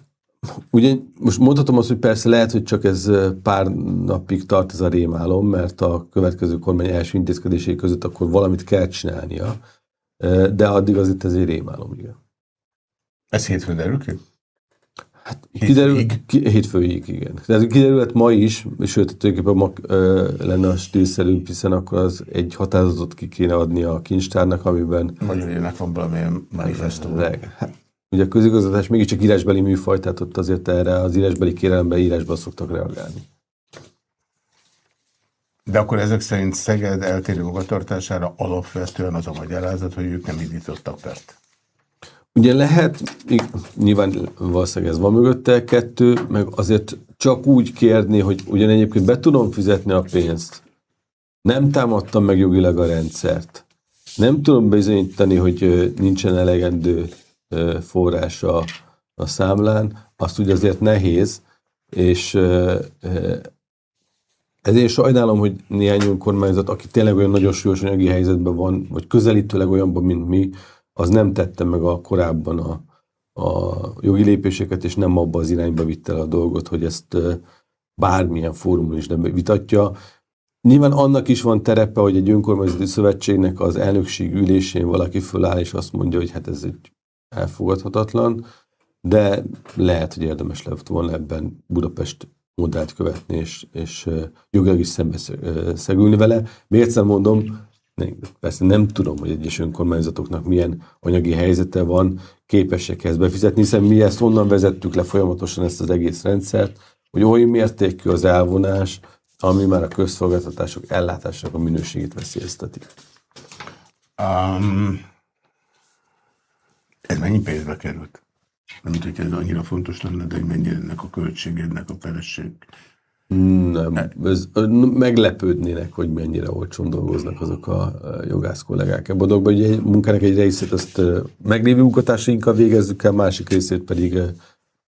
ugye most mondhatom azt, hogy persze lehet, hogy csak ez pár napig tart ez a rémálom, mert a következő kormány első intézkedései között akkor valamit kell csinálnia, de addig azért ez egy rémálom, igen. Ez hétfőn derül ki? Hát kiderül, ki, hétfőig, igen. Ez kiderülhet ma is, sőt, tulajdonképpen ma ö, lenne a stílszerűbb, hiszen akkor az egy határozatot ki kéne adni a kincstárnak, amiben Magyarének van valamilyen manifestó. Hát, ugye a közigazgatás mégiscsak írásbeli műfaj, tehát ott azért erre az írásbeli kérelemben írásban szoktak reagálni. De akkor ezek szerint Szeged eltérő magatartására alapvetően az a magyarázat, hogy ők nem indítottak pert. Ugye lehet, nyilván valószínűleg ez van mögötte, kettő, meg azért csak úgy kérni, hogy ugyan egyébként be tudom fizetni a pénzt, nem támadtam meg jogilag a rendszert, nem tudom bizonyítani, hogy nincsen elegendő ö, forrás a, számlán, azt ugye azért nehéz, és ezért sajnálom, hogy néhány önkormányzat, aki tényleg olyan nagyon súlyos anyagi helyzetben van, vagy közelítőleg olyanban, mint mi, az nem tette meg a korábban a, a jogi lépéseket, és nem abba az irányba vitte el a dolgot, hogy ezt bármilyen fórumon is nem vitatja. Nyilván annak is van terepe, hogy egy önkormányzati szövetségnek az elnökség ülésén valaki föláll, és azt mondja, hogy hát ez egy elfogadhatatlan, de lehet, hogy érdemes lett volna ebben Budapest modellt követni, és, és jogilag is szembe vele. Még egyszer mondom, persze nem tudom, hogy egyes önkormányzatoknak milyen anyagi helyzete van, képesek ezt befizetni, hiszen mi ezt onnan vezettük le folyamatosan ezt az egész rendszert, hogy oly mértékű az elvonás, ami már a közszolgáltatások ellátásának a minőségét veszélyezteti. Um, ez mennyi pénzbe került? Nem, mint hogy ez annyira fontos lenne, de hogy mennyi ennek a költség, ennek a feleség. Nem, ez, meglepődnének, hogy mennyire olcsón dolgoznak azok a jogász kollégák ebben a. Ugye egy munkának egy részét azt meglévő munkatársainkkal végezzük el, másik részét pedig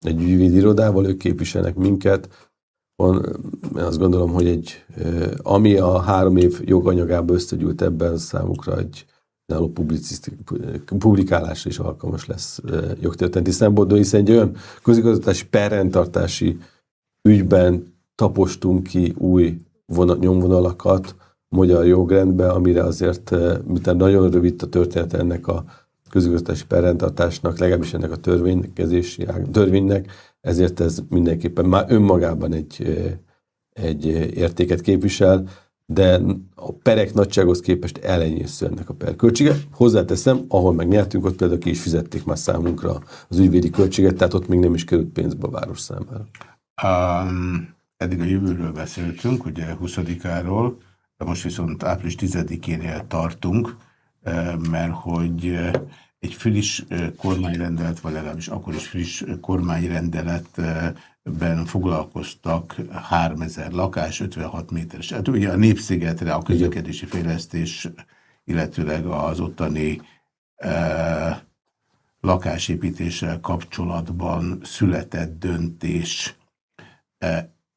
egy ügyvédi irodával, ők képviselnek minket. Van, én azt gondolom, hogy egy, ami a három év joganyagába összegyűlt ebben számukra egy náló publikálásra is alkalmas lesz jogtörténeti szempontból, hiszen egy olyan közigazgatási perrendtartási ügyben tapostunk ki új vonat, nyomvonalakat magyar jogrendbe, amire azért, eh, miután nagyon rövid a történet ennek a közigazgatási perrendtartásnak, legalábbis ennek a törvénykezési törvénynek, ezért ez mindenképpen már önmagában egy, eh, egy eh, értéket képvisel, de a perek nagysághoz képest elenyésző ennek a perköltsége. Hozzáteszem, ahol megnyertünk, ott például ki is fizették már számunkra az ügyvédi költséget, tehát ott még nem is került pénzbe a város számára. Um, eddig a jövőről beszéltünk, ugye 20-áról, de most viszont április 10-énél tartunk, eh, mert hogy eh, egy friss eh, kormányrendelet, vagy legalábbis akkor is friss kormányrendeletben foglalkoztak 3000 lakás, 56 méteres. Hát ugye a Népszigetre a közlekedési fejlesztés, illetőleg az ottani eh, lakásépítéssel kapcsolatban született döntés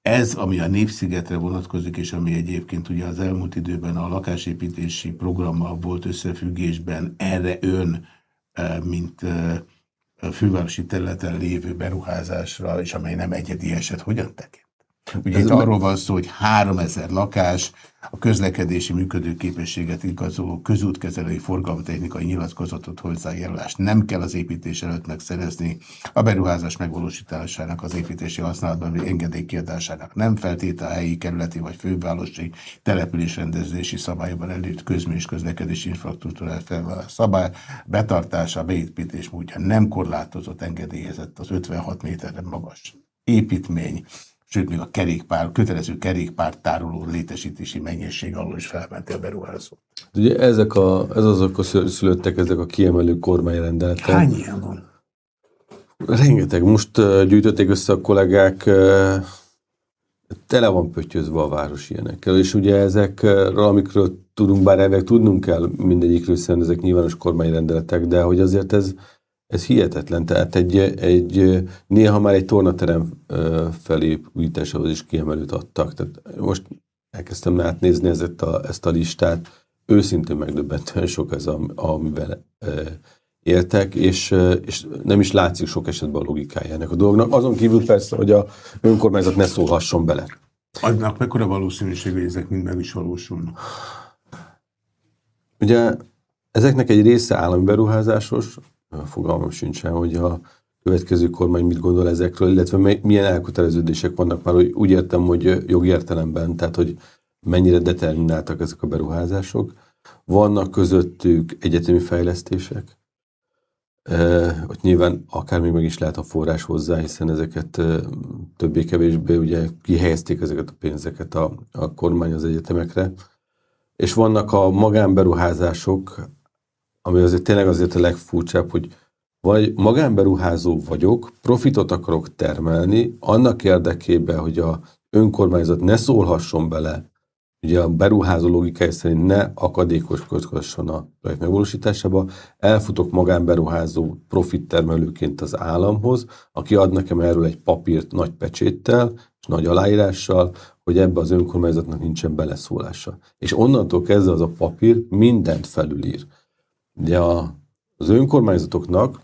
Ez, ami a Népszigetre vonatkozik, és ami egyébként ugye az elmúlt időben a lakásépítési programmal volt összefüggésben, erre ön, e, mint e, a fővárosi területen lévő beruházásra, és amely nem egyedi eset, hogyan tekint? Ugye Ez itt arról van szó, hogy 3000 lakás, a közlekedési működőképességet igazoló közútkezelői forgalomtechnikai nyilatkozatot hozzájárulást nem kell az építés előtt megszerezni, a beruházás megvalósításának az építési használatban engedély kiadásának nem feltétel a helyi kerületi vagy fővárosi településrendezési szabályokban előtt közmű és közlekedési infrastruktúrát fel szabály betartása, beépítés módja nem korlátozott engedélyezett az 56 méterre magas építmény, sőt, még a kerékpár, kötelező kerékpár tároló létesítési mennyiség alól is felmenti a beruházó. Ugye ezek a, ez azok a szülöttek, ezek a kiemelő kormányrendeletek. Hány ilyen van? Rengeteg. Most gyűjtötték össze a kollégák, tele van pöttyözve a város ilyenekkel, és ugye ezekről, amikről tudunk, bár elvek tudnunk kell mindegyikről, hiszen ezek nyilvános kormányrendeletek, de hogy azért ez, ez hihetetlen. Tehát egy, egy néha már egy tornaterem felépítéséhoz is kiemelőt adtak. Tehát most elkezdtem átnézni ezt a, ezt a listát. Őszintén megdöbbentően sok ez, amivel éltek, és, és nem is látszik sok esetben a logikája ennek a dolognak. Azon kívül persze, hogy a önkormányzat ne szólhasson bele. Adnak mekkora valószínűség, hogy ezek mind meg is valósulnak? Ugye ezeknek egy része állami beruházásos, fogalmam sincsen, hogy a következő kormány mit gondol ezekről, illetve milyen elköteleződések vannak már, hogy úgy értem, hogy jogi értelemben, tehát hogy mennyire determináltak ezek a beruházások. Vannak közöttük egyetemi fejlesztések, ott nyilván akár még meg is lehet a forrás hozzá, hiszen ezeket többé-kevésbé ugye kihelyezték ezeket a pénzeket a, a kormány az egyetemekre. És vannak a magánberuházások, ami azért tényleg azért a legfurcsább, hogy vagy magánberuházó vagyok, profitot akarok termelni, annak érdekében, hogy a önkormányzat ne szólhasson bele, ugye a beruházó logikai szerint ne akadékoskodhasson a projekt megvalósításába, elfutok magánberuházó profit termelőként az államhoz, aki ad nekem erről egy papírt nagy pecséttel és nagy aláírással, hogy ebbe az önkormányzatnak nincsen beleszólása. És onnantól kezdve az a papír mindent felülír. Ugye a, az önkormányzatoknak,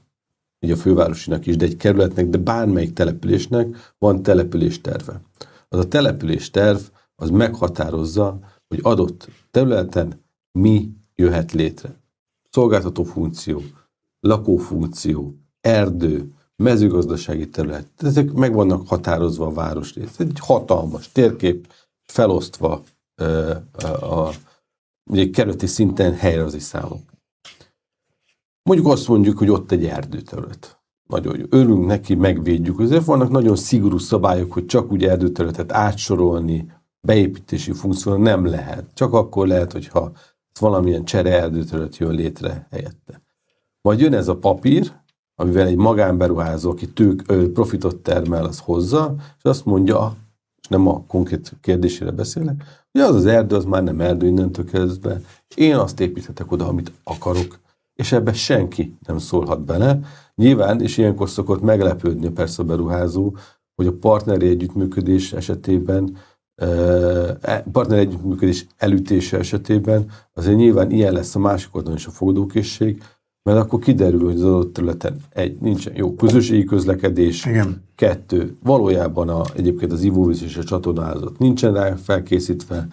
ugye a fővárosinak is, de egy kerületnek, de bármelyik településnek van település terve. Az a település terv az meghatározza, hogy adott területen mi jöhet létre. Szolgáltató funkció, lakófunkció, erdő, mezőgazdasági terület. Ezek meg vannak határozva a városrészt. Egy hatalmas térkép felosztva a, a, a kerületi szinten helyrehozni számok. Mondjuk azt mondjuk, hogy ott egy erdőterület. Nagyon jó. Örülünk neki, megvédjük. Azért vannak nagyon szigorú szabályok, hogy csak úgy erdőterületet átsorolni, beépítési funkció nem lehet. Csak akkor lehet, hogyha valamilyen csere erdőterület jön létre helyette. Majd jön ez a papír, amivel egy magánberuházó, aki tők, ö, profitot termel, az hozza, és azt mondja, és nem a konkrét kérdésére beszélek, hogy az az erdő, az már nem erdő innentől kezdve. Én azt építhetek oda, amit akarok és ebbe senki nem szólhat bele. Nyilván, és ilyenkor szokott meglepődni persze a beruházó, hogy a partneri együttműködés esetében, e, partneri együttműködés elütése esetében azért nyilván ilyen lesz a másik oldalon is a fogadókészség, mert akkor kiderül, hogy az adott területen egy, nincsen jó közösségi közlekedés, Igen. kettő, valójában a, egyébként az ivóvíz és a csatornázat nincsen rá felkészítve,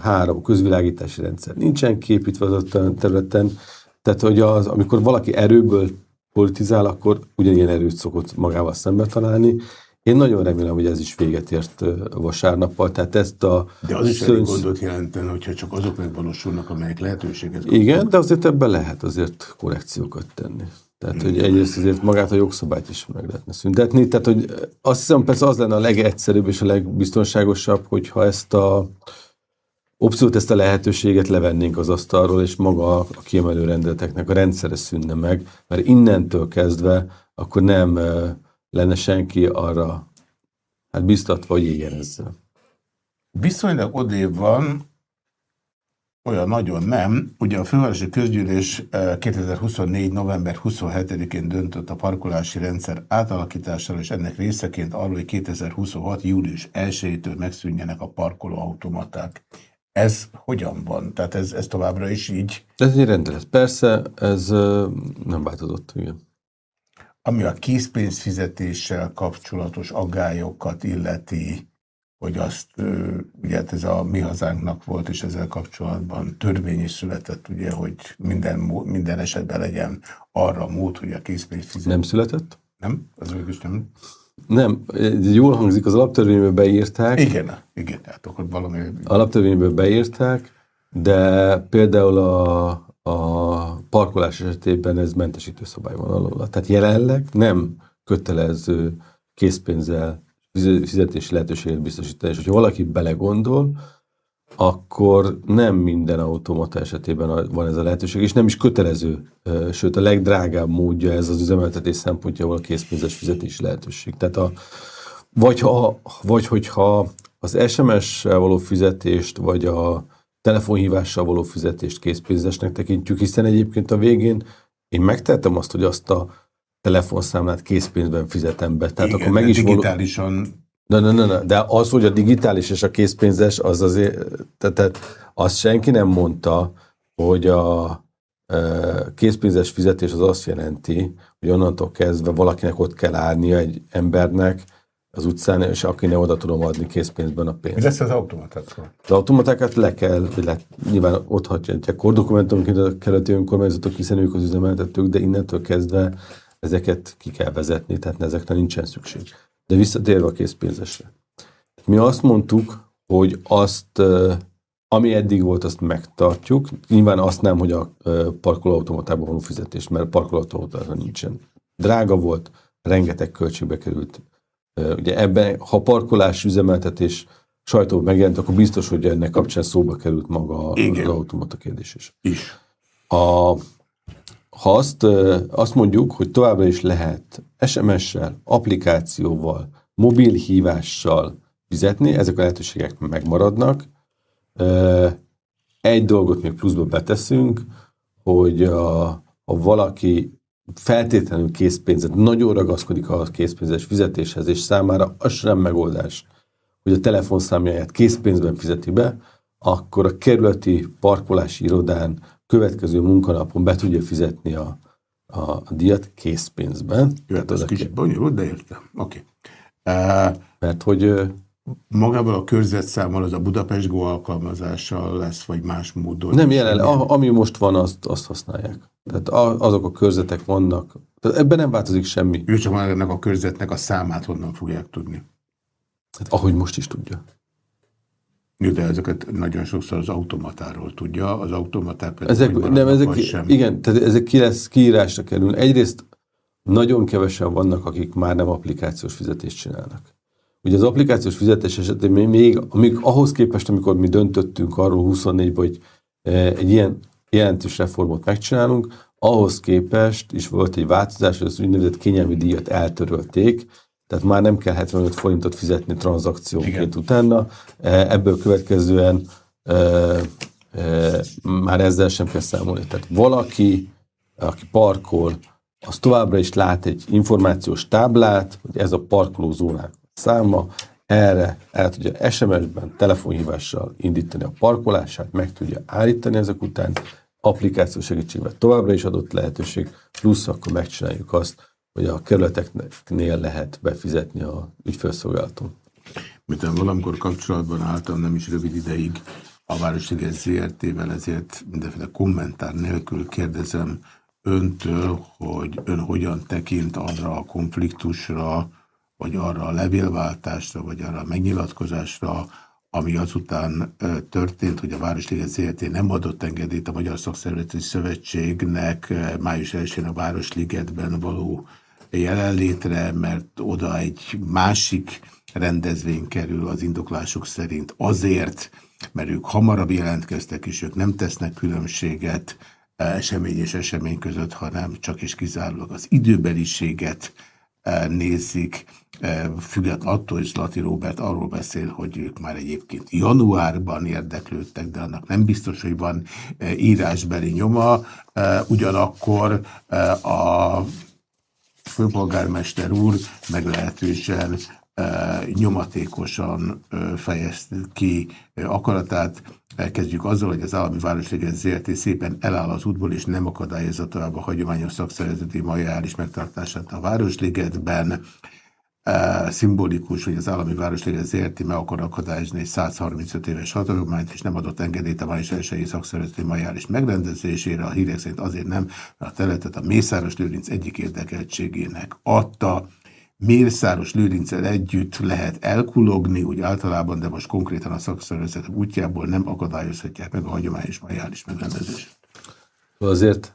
három közvilágítási rendszer nincsen képítve az a területen, tehát hogy az, amikor valaki erőből politizál, akkor ugyanilyen erőt szokott magával szembe találni. Én nagyon remélem, hogy ez is véget ért vasárnappal, tehát ezt a... De az is szönsz... gondot jelentene, hogyha csak azok megvalósulnak, amelyek lehetőséget kapnak. Igen, de azért ebben lehet azért korrekciókat tenni. Tehát, hogy egyrészt azért magát a jogszabályt is meg lehetne szüntetni. Tehát, hogy azt hiszem, persze az lenne a legegyszerűbb és a legbiztonságosabb, hogyha ezt a opciót, ezt a lehetőséget levennénk az asztalról, és maga a kiemelő rendeleteknek a rendszere szűnne meg, mert innentől kezdve akkor nem lenne senki arra hát biztatva, hogy éljen ezzel. Viszonylag odébb van olyan nagyon nem. Ugye a fővárosi közgyűlés 2024. november 27-én döntött a parkolási rendszer átalakításáról, és ennek részeként arról, hogy 2026. július 1-től megszűnjenek a parkolóautomaták. Ez hogyan van? Tehát ez, ez továbbra is így? Ez egy rendelet. Persze, ez nem változott, igen. Ami a készpénzfizetéssel kapcsolatos aggályokat illeti, hogy azt, ugye hát ez a mi hazánknak volt, és ezzel kapcsolatban törvény is született, ugye, hogy minden, minden esetben legyen arra mód, hogy a készpénz fizet. Nem született? Nem? Az mégis nem. Nem, jól hangzik, az alaptörvénybe beírták. Igen, igen, tehát akkor valami... Alaptörvénybe beírták, de például a, a parkolás esetében ez mentesítő szabály van alól. Tehát jelenleg nem kötelező készpénzzel fizetési lehetőséget biztosítani, és hogyha valaki belegondol, akkor nem minden automata esetében van ez a lehetőség, és nem is kötelező, sőt a legdrágább módja ez az üzemeltetés szempontjából a készpénzes fizetési lehetőség. Tehát a, vagy, ha, vagy hogyha az SMS-sel való fizetést, vagy a telefonhívással való fizetést készpénzesnek tekintjük, hiszen egyébként a végén én megtettem azt, hogy azt a telefonszámlát készpénzben fizetem be. Tehát Igen, akkor meg is digitálisan... Való... De, de, de, de, de az, hogy a digitális és a készpénzes, az azért, tehát, tehát azt senki nem mondta, hogy a készpénzes fizetés az azt jelenti, hogy onnantól kezdve valakinek ott kell állnia egy embernek az utcán, és akinek oda tudom adni készpénzben a pénzt. Mi lesz az automatákkal? Az automatákat le kell, vagy le, nyilván ott hagyják kordokumentumként a keleti önkormányzatok, hiszen ők az üzemeltetők, de innentől kezdve ezeket ki kell vezetni, tehát ezekre nincsen szükség. De visszatérve a készpénzesre. Mi azt mondtuk, hogy azt, ami eddig volt, azt megtartjuk. Nyilván azt nem, hogy a parkolóautomatában való fizetés, mert parkolóautomatában nincsen. Drága volt, rengeteg költségbe került. Ugye ebben, ha parkolás üzemeltetés sajtóban megjelent, akkor biztos, hogy ennek kapcsán szóba került maga az automata kérdés is. is. A, ha azt, azt mondjuk, hogy továbbra is lehet SMS-sel, applikációval, mobil hívással fizetni, ezek a lehetőségek megmaradnak. Egy dolgot még pluszba beteszünk, hogy a, ha valaki feltétlenül készpénzet, nagyon ragaszkodik a készpénzes fizetéshez, és számára az sem megoldás, hogy a telefonszámjáját készpénzben fizeti be, akkor a kerületi parkolási irodán következő munkanapon be tudja fizetni a, a, a díjat készpénzben. Jó, hát az kicsit bonyolult, de értem. Oké. Okay. Uh, Mert hogy... Magával a körzetszámmal, az a Budapest Go alkalmazással lesz, vagy más módon? Nem jelenleg, ami most van, azt, azt használják. Tehát azok a körzetek vannak. Tehát ebben nem változik semmi. Ő csak ennek a körzetnek a számát honnan fogják tudni? Hát ahogy most is tudja. De ezeket nagyon sokszor az automatáról tudja, az automaták pedig ezek, nem, ezek, sem. Igen, tehát ezek ki lesz, kiírásra kerül. Egyrészt nagyon kevesen vannak, akik már nem applikációs fizetést csinálnak. Ugye az applikációs fizetés esetén még, amíg, ahhoz képest, amikor mi döntöttünk arról 24 hogy e, egy ilyen jelentős reformot megcsinálunk, ahhoz képest is volt egy változás, hogy az úgynevezett kényelmi díjat eltörölték, tehát már nem kell 75 forintot fizetni tranzakcióként utána, e, ebből következően e, e, már ezzel sem kell számolni. Tehát valaki, aki parkol, az továbbra is lát egy információs táblát, hogy ez a parkolózónák száma, erre el tudja SMS-ben, telefonhívással indítani a parkolását, meg tudja állítani ezek után, applikáció segítségével továbbra is adott lehetőség, plusz akkor megcsináljuk azt, hogy a kerületeknél lehet befizetni a ügyfélszolgálaton. Miután valamikor kapcsolatban álltam, nem is rövid ideig a Városliget ZRT-vel, ezért mindenféle kommentár nélkül kérdezem öntől, hogy ön hogyan tekint arra a konfliktusra, vagy arra a levélváltásra, vagy arra a megnyilatkozásra, ami azután történt, hogy a Városliget ZRT nem adott engedélyt a Magyar Szakszervezeti Szövetségnek május 1-én a Városligetben való jelenlétre, mert oda egy másik rendezvény kerül az indoklások szerint azért, mert ők hamarabb jelentkeztek, és ők nem tesznek különbséget esemény és esemény között, hanem csak is kizárólag az időbeliséget e, nézik, e, független attól, hogy Zlati Robert arról beszél, hogy ők már egyébként januárban érdeklődtek, de annak nem biztos, hogy van írásbeli nyoma. Ugyanakkor a főpolgármester úr meglehetősen nyomatékosan fejezte ki akaratát. Elkezdjük azzal, hogy az állami városliget ZRT szépen eláll az útból, és nem akadályozza tovább a hagyományos szakszervezeti majális megtartását a Városligetben. Uh, szimbolikus, hogy az állami városliget ZRT meg akar akadályozni egy 135 éves hatalmányt, és nem adott engedélyt a május elsői szakszervezeti majális megrendezésére. A hírek szerint azért nem, mert a területet a Mészáros Lőrinc egyik érdekeltségének adta. Mészáros Lőrincel együtt lehet elkulogni, úgy általában, de most konkrétan a szakszervezetek útjából nem akadályozhatják meg a hagyományos majális megrendezést. Azért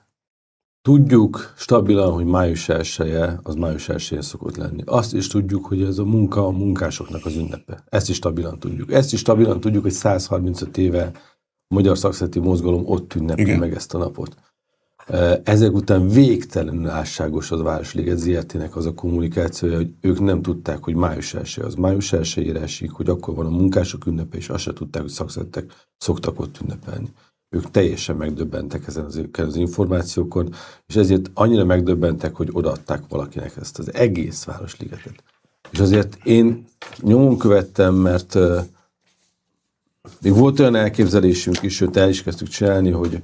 Tudjuk stabilan, hogy május 1 az május 1 szokott lenni. Azt is tudjuk, hogy ez a munka a munkásoknak az ünnepe. Ezt is stabilan tudjuk. Ezt is stabilan tudjuk, hogy 135 éve a Magyar Szakszeti Mozgalom ott ünnepli meg ezt a napot. Ezek után végtelenül álságos az Városliget ZRT-nek az a kommunikációja, hogy ők nem tudták, hogy május 1 az május 1 esik, hogy akkor van a munkások ünnepe, és azt se tudták, hogy szakszeretek szoktak ott ünnepelni ők teljesen megdöbbentek ezen az, az információkon, és ezért annyira megdöbbentek, hogy odaadták valakinek ezt az egész Városligetet. És azért én nyomon követtem, mert uh, még volt olyan elképzelésünk is, sőt el is kezdtük csinálni, hogy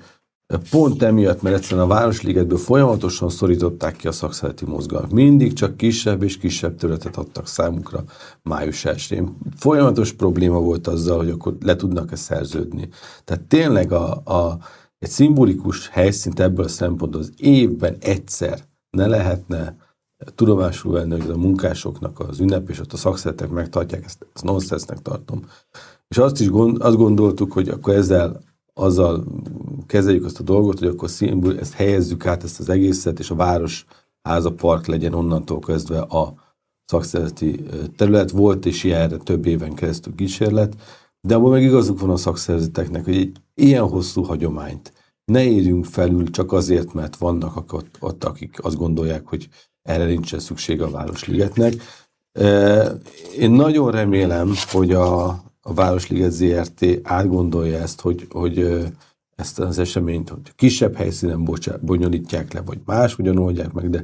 Pont emiatt, mert egyszerűen a Városligetből folyamatosan szorították ki a szakszereti mozgalmat. Mindig csak kisebb és kisebb területet adtak számukra május 1 Folyamatos probléma volt azzal, hogy akkor le tudnak-e szerződni. Tehát tényleg a, a, egy szimbolikus helyszínt ebből a szempontból az évben egyszer ne lehetne tudomásul venni, hogy a munkásoknak az ünnep és ott a szakszeretek megtartják, ezt, ezt nonsensnek tartom. És azt is gond, azt gondoltuk, hogy akkor ezzel azzal kezeljük azt a dolgot, hogy akkor szimbol, ezt helyezzük át, ezt az egészet, és a város háza park legyen onnantól kezdve a szakszervezeti terület. Volt és ilyenre több éven keresztül kísérlet, de abban meg igazuk van a szakszervezeteknek, hogy egy ilyen hosszú hagyományt ne érjünk felül csak azért, mert vannak ott, ott akik azt gondolják, hogy erre nincsen szükség a Városligetnek. Én nagyon remélem, hogy a, a Városliget ZRT átgondolja ezt, hogy, hogy ezt az eseményt, hogy kisebb helyszínen bocsá, bonyolítják le, vagy máshogyan oldják meg, de,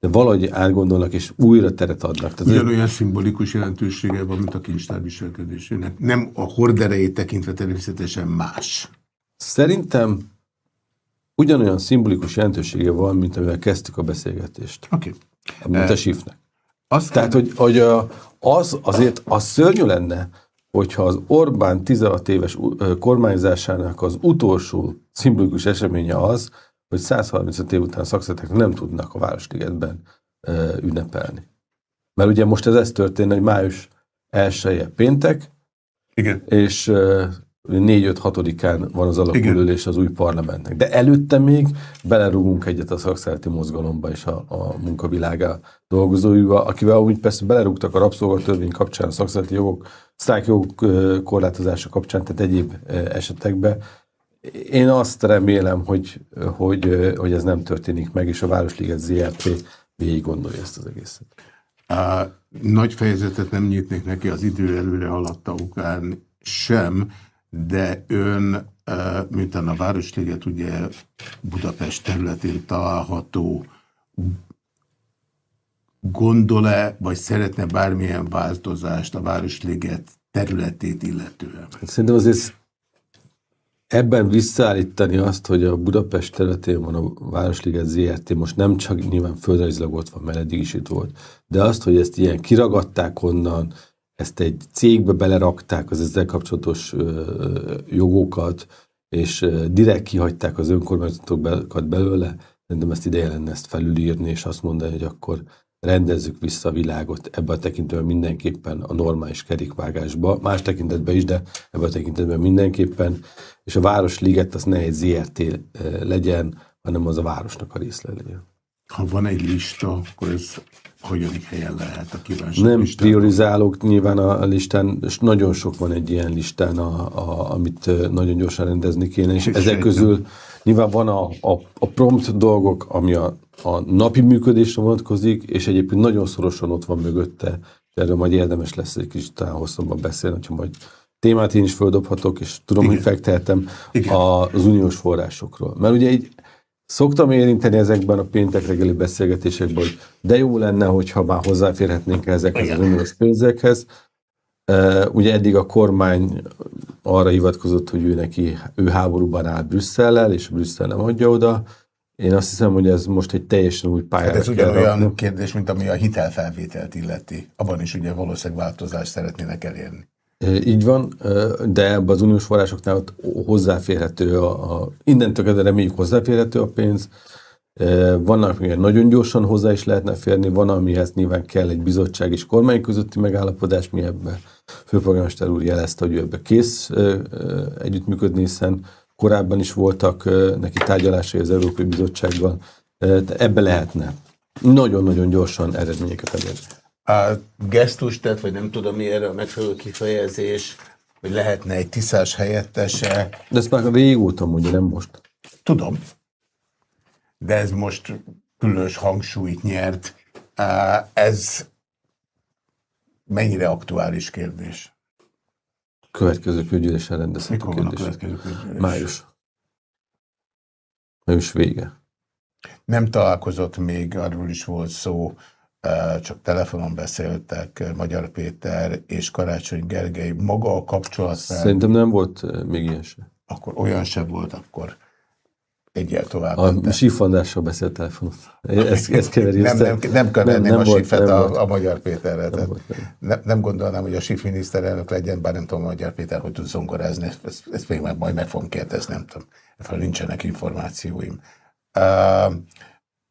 de valahogy átgondolnak, és újra teret adnak. Tehát Ugyanolyan ez... szimbolikus jelentősége van, mint a kincstár viselkedésének. Nem a horderejét tekintve természetesen más. Szerintem ugyanolyan szimbolikus jelentősége van, mint amivel kezdtük a beszélgetést. Oké. Okay. Mint a shiftnek. Aztán... Tehát, hogy, hogy az azért az szörnyű lenne, hogyha az Orbán 16 éves kormányzásának az utolsó szimbolikus eseménye az, hogy 135 év után szakszeretek nem tudnak a Városligetben ünnepelni. Mert ugye most ez ez történt, hogy május 1 péntek, Igen. és 4-5-6-án van az alakulülés az új parlamentnek. De előtte még belerúgunk egyet a szakszereti mozgalomba és a, a munkavilágá dolgozóival, akivel úgy persze belerúgtak a rabszolgatörvény kapcsán, a szakszereti jogok, sztrákjogok korlátozása kapcsán, tehát egyéb esetekben. Én azt remélem, hogy, hogy, hogy ez nem történik meg, és a Városliget ZRT végig gondolja ezt az egészet. A nagy fejezetet nem nyitnék neki az idő előre haladta okán sem, de ön, mint a Városliget, ugye Budapest területén található, gondol-e, vagy szeretne bármilyen változást a Városliget területét illetően? Hát szerintem azért ebben visszaállítani azt, hogy a Budapest területén van a Városliget ZRT, most nem csak nyilván földrajzilag ott van, mert eddig is itt volt, de azt, hogy ezt ilyen kiragadták onnan, ezt egy cégbe belerakták az ezzel kapcsolatos jogokat, és direkt kihagyták az önkormányzatokat belőle, szerintem ezt ideje lenne ezt felülírni, és azt mondani, hogy akkor rendezzük vissza a világot ebben a tekintetben mindenképpen a normális kerékvágásba, más tekintetben is, de ebben a tekintetben mindenképpen, és a Városliget az ne egy ZRT legyen, hanem az a városnak a része legyen. Ha van egy lista, akkor ez hogyanik helyen lehet a kíváncsi Nem listán? priorizálok nyilván a listán, és nagyon sok van egy ilyen listán, a, a, amit nagyon gyorsan rendezni kéne, és ezek sejtem. közül nyilván van a, a, a prompt dolgok, ami a, a napi működésre vonatkozik, és egyébként nagyon szorosan ott van mögötte, erről majd érdemes lesz egy kicsit talán hosszabban beszélni, hogyha majd témát én is földobhatok, és tudom, Igen. hogy fektehetem az uniós forrásokról. Mert ugye egy Szoktam érinteni ezekben a péntek reggeli beszélgetésekben, hogy de jó lenne, hogyha már hozzáférhetnénk ezekhez az uniós pénzekhez. Ugye eddig a kormány arra hivatkozott, hogy ő neki, ő háborúban áll Brüsszellel, és Brüsszel nem adja oda. Én azt hiszem, hogy ez most egy teljesen új pályára hát ez ugyanolyan kérdés, mint ami a hitelfelvételt illeti. Abban is ugye valószínűleg változást szeretnének elérni. Így van, de ebben az uniós forrásoknál ott hozzáférhető, a, a, innentől kezdve reméljük hozzáférhető a pénz. Vannak, amihez nagyon gyorsan hozzá is lehetne férni, van, amihez nyilván kell egy bizottság és kormány közötti megállapodás, mi ebbe főpolgármester úr jelezte, hogy ő ebbe kész együttműködni, hiszen korábban is voltak neki tárgyalásai az Európai Bizottsággal, ebbe lehetne nagyon-nagyon gyorsan eredményeket elérni. A gesztus tett, vagy nem tudom mi erre a megfelelő kifejezés, hogy lehetne egy tiszás helyettese. De ezt már régóta mondja, nem most. Tudom. De ez most különös hangsúlyt nyert. Ez mennyire aktuális kérdés? Következő közgyűlésen rendezhető Mikor van a következő közgyűlés? Május. Május vége. Nem találkozott még, arról is volt szó, csak telefonon beszéltek Magyar Péter és Karácsony Gergely. Maga a kapcsolat... Szerintem nem volt még ilyen se. Akkor olyan se volt, akkor egyel tovább. A sífondással beszélt telefonon. Ezt, <laughs> ezt keverjük. Nem, nem, nem keverném a sífet a, a Magyar Péterre. Nem, nem, nem gondolnám, hogy a síf miniszterelnök legyen, bár nem tudom, Magyar Péter hogy tud zongorázni, ezt, ezt még majd meg fogom kérdezni, nem tudom. Erről nincsenek információim. Uh,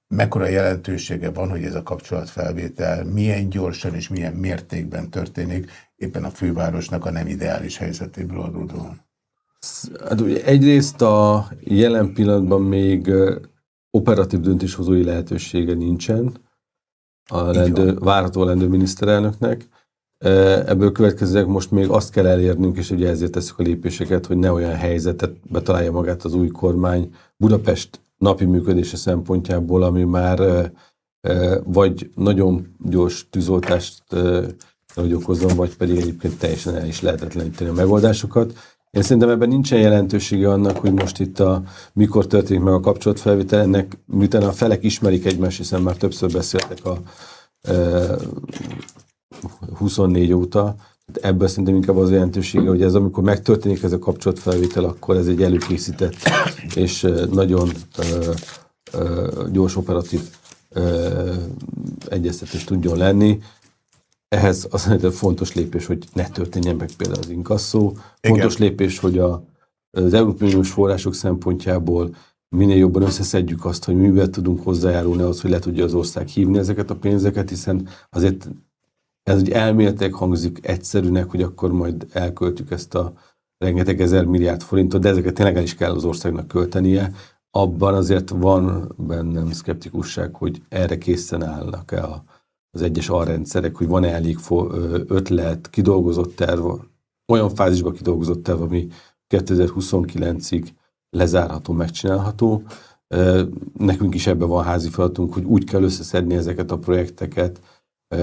mekkora jelentősége van, hogy ez a kapcsolatfelvétel milyen gyorsan és milyen mértékben történik, éppen a fővárosnak a nem ideális helyzetéből adódóan? Hát ugye egyrészt a jelen pillanatban még operatív döntéshozói lehetősége nincsen a lendő, várható lendő miniszterelnöknek. Ebből következőleg most még azt kell elérnünk, és ugye ezért tesszük a lépéseket, hogy ne olyan helyzetet betalálja magát az új kormány Budapest napi működése szempontjából, ami már vagy nagyon gyors tűzoltást hogy okozom, vagy pedig egyébként teljesen el is lehetetleníteni a megoldásokat. Én szerintem ebben nincsen jelentősége annak, hogy most itt a mikor történik meg a kapcsolatfelvétel, ennek miután a felek ismerik egymást, hiszen már többször beszéltek a e, 24 óta, ebből szerintem inkább az jelentősége, hogy ez amikor megtörténik ez a kapcsolatfelvétel, akkor ez egy előkészített és nagyon ö, ö, gyors operatív ö, egyeztetés tudjon lenni. Ehhez az egy fontos lépés, hogy ne történjen meg például az inkasszó. Fontos Igen. lépés, hogy a, az Európai Uniós források szempontjából minél jobban összeszedjük azt, hogy mivel tudunk hozzájárulni ahhoz, hogy le tudja az ország hívni ezeket a pénzeket, hiszen azért ez úgy elméletek hangzik egyszerűnek, hogy akkor majd elköltjük ezt a rengeteg ezer milliárd forintot, de ezeket tényleg el is kell az országnak költenie. Abban azért van bennem szkeptikusság, hogy erre készen állnak-e a, az egyes alrendszerek, hogy van-e elég ötlet, kidolgozott terv, olyan fázisban kidolgozott terv, ami 2029-ig lezárható, megcsinálható. Nekünk is ebben van házi feladatunk, hogy úgy kell összeszedni ezeket a projekteket,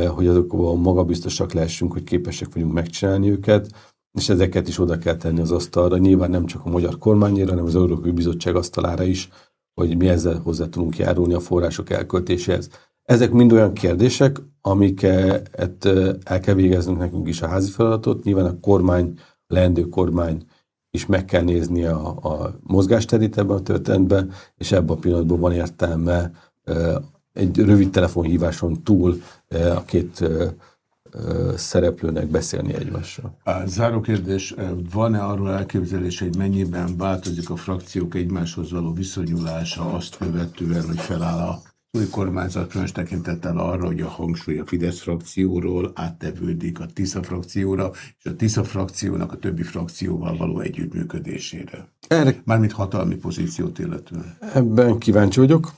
hogy azokban magabiztosak lehessünk, hogy képesek vagyunk megcsinálni őket, és ezeket is oda kell tenni az asztalra, nyilván nem csak a magyar kormányra, hanem az Európai Bizottság asztalára is, hogy mi ezzel hozzá tudunk járulni a források elköltéséhez. Ezek mind olyan kérdések, amiket el kell végeznünk nekünk is a házi feladatot. Nyilván a kormány, a leendő kormány is meg kell nézni a, a mozgásterét ebben a történetben, és ebben a pillanatban van értelme egy rövid telefonhíváson túl a két szereplőnek beszélni egymással. A záró kérdés, van-e arról elképzelés, hogy mennyiben változik a frakciók egymáshoz való viszonyulása azt követően, hogy feláll a új kormányzat különös tekintettel arra, hogy a hangsúly a Fidesz frakcióról áttevődik a TISZA frakcióra, és a TISZA frakciónak a többi frakcióval való együttműködésére. Erre... Mármint hatalmi pozíciót illetően. Ebben kíváncsi vagyok.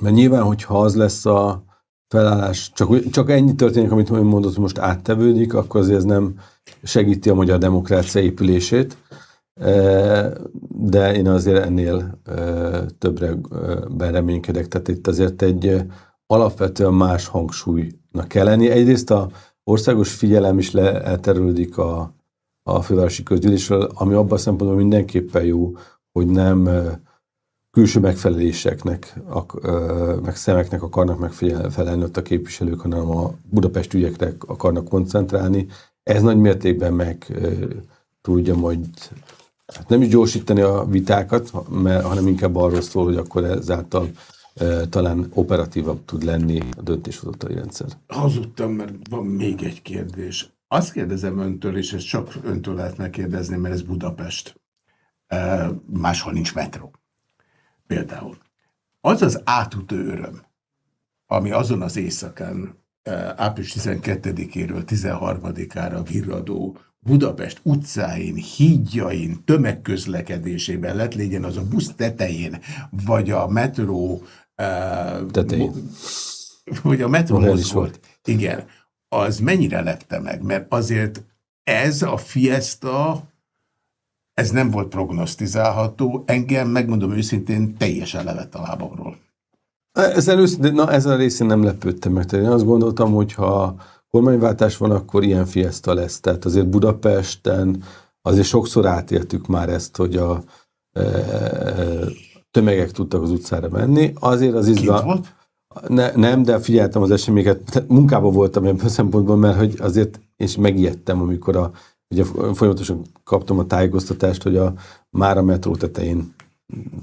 Mert nyilván, hogyha az lesz a felállás, csak, csak ennyi történik, amit mondott, hogy most áttevődik, akkor azért ez nem segíti a magyar demokrácia épülését. E, de én azért ennél e, többre e, bereménykedek. Tehát itt azért egy alapvetően más hangsúlynak kell lenni. Egyrészt a országos figyelem is le, elterülődik a, a fővárosi közgyűlésről, ami abban a szempontból mindenképpen jó, hogy nem külső megfeleléseknek, meg szemeknek akarnak megfelelni ott a képviselők, hanem a Budapest ügyekre akarnak koncentrálni. Ez nagy mértékben meg tudja majd hát nem is gyorsítani a vitákat, mert, hanem inkább arról szól, hogy akkor ezáltal talán operatívabb tud lenni a döntéshozatali rendszer. Hazudtam, mert van még egy kérdés. Azt kérdezem öntől, és ezt csak öntől lehet megkérdezni, mert ez Budapest. E, máshol nincs metró. Például. Az az átutó öröm, ami azon az éjszakán április 12-éről 13-ára virradó Budapest utcáin, hídjain, tömegközlekedésében lett, legyen az a busz tetején, vagy a metró tetején. Vagy a metró volt. volt. Igen. Az mennyire lepte meg? Mert azért ez a fiesta, ez nem volt prognosztizálható. Engem, megmondom őszintén, teljesen levett a lábamról. Ezen, őszintén, na, ezen a részén nem lepődtem meg. Én azt gondoltam, hogy ha kormányváltás van, akkor ilyen fiesta lesz. Tehát azért Budapesten azért sokszor átéltük már ezt, hogy a e, e, tömegek tudtak az utcára menni. Azért az izgal... Ne, nem, de figyeltem az eseményeket. Munkában voltam ebben szempontból, mert hogy azért én is megijedtem, amikor a, ugye folyamatosan kaptam a tájékoztatást, hogy a már a metró tetején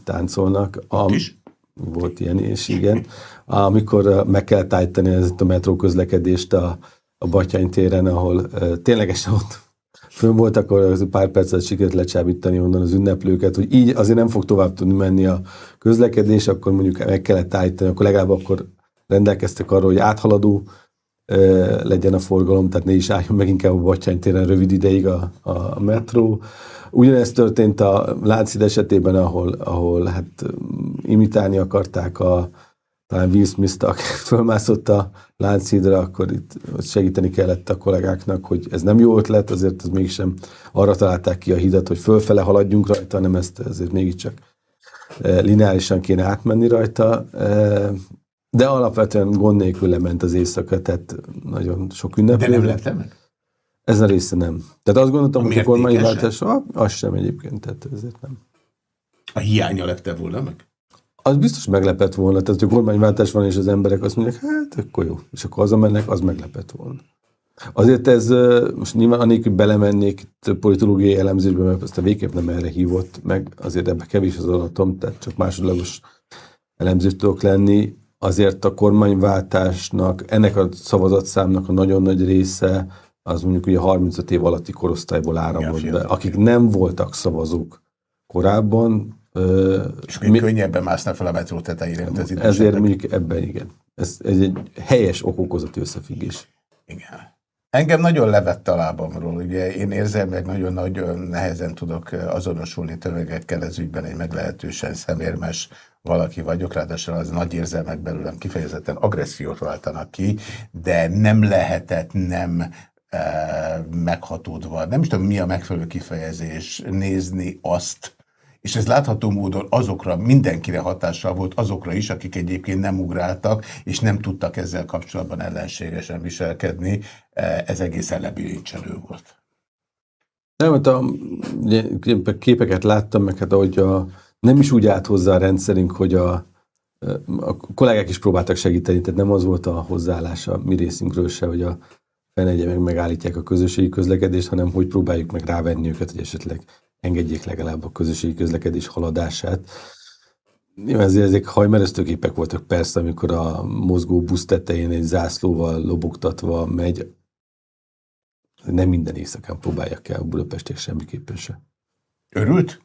táncolnak. A, is? Volt ilyen is, igen. Amikor meg kellett állítani ezt a metró közlekedést a, a Batyány téren, ahol uh, ténylegesen ott fönn voltak, akkor pár percet sikerült lecsábítani onnan az ünneplőket, hogy így azért nem fog tovább tudni menni a közlekedés, akkor mondjuk meg kellett állítani, akkor legalább akkor rendelkeztek arról, hogy áthaladó legyen a forgalom, tehát ne is álljon meg inkább a Batyány téren rövid ideig a, a metró. Ugyanezt történt a Lánchíd esetében, ahol, ahol hát imitálni akarták a, talán Will Smith-t, aki <laughs> fölmászott a Lánchídra, akkor itt segíteni kellett a kollégáknak, hogy ez nem jó ötlet, azért ez mégsem arra találták ki a hidat, hogy fölfele haladjunk rajta, hanem ezt ezért mégiscsak lineárisan kéne átmenni rajta. De alapvetően gond nélkül lement az éjszaka, tehát nagyon sok ünneplő. De nem lett meg? Ez a része nem. Tehát azt gondoltam, a hogy a kormányváltás, az sem egyébként, tehát ezért nem. A hiánya lepte volna meg? Az biztos meglepett volna, tehát hogy a kormányváltás van, és az emberek azt mondják, hát akkor jó, és akkor hazamennek, az meglepett volna. Azért ez, most nyilván anélkül belemennék politológiai elemzésbe, mert ezt a végképp nem erre hívott, meg azért ebbe kevés az adatom, tehát csak másodlagos elemzést tudok lenni. Azért a kormányváltásnak, ennek a szavazatszámnak a nagyon nagy része az mondjuk ugye 35 év alatti korosztályból áramlott be, akik nem voltak szavazók korábban. És még mi, könnyebben másznak fel a metró tetejére, mint az Ezért mondjuk ebben igen. Ez, ez egy helyes okokozati összefüggés. Igen. Engem nagyon levett a lábamról, ugye én érzelmileg nagyon-nagyon nehezen tudok azonosulni tömegekkel, ez ügyben egy meglehetősen szemérmes valaki vagyok, ráadásul az nagy érzelmek belőlem kifejezetten agressziót váltanak ki, de nem lehetett nem meghatódva, nem is tudom mi a megfelelő kifejezés, nézni azt, és ez látható módon azokra, mindenkire hatással volt, azokra is, akik egyébként nem ugráltak, és nem tudtak ezzel kapcsolatban ellenségesen viselkedni. Ez egészen lebilincselő volt. Nem, hát a képeket láttam, meg hát ahogy a, nem is úgy állt hozzá a rendszerünk, hogy a, a kollégák is próbáltak segíteni, tehát nem az volt a hozzáállása mi részünkről se, hogy a fenegye meg megállítják a közösségi közlekedést, hanem hogy próbáljuk meg rávenni őket, hogy esetleg engedjék legalább a közösségi közlekedés haladását. Ezért ezek hajmeresztő képek voltak persze, amikor a mozgó busz tetején egy zászlóval lobogtatva megy. Nem minden éjszakán próbálják el a budapestiek semmiképpen se. Örült?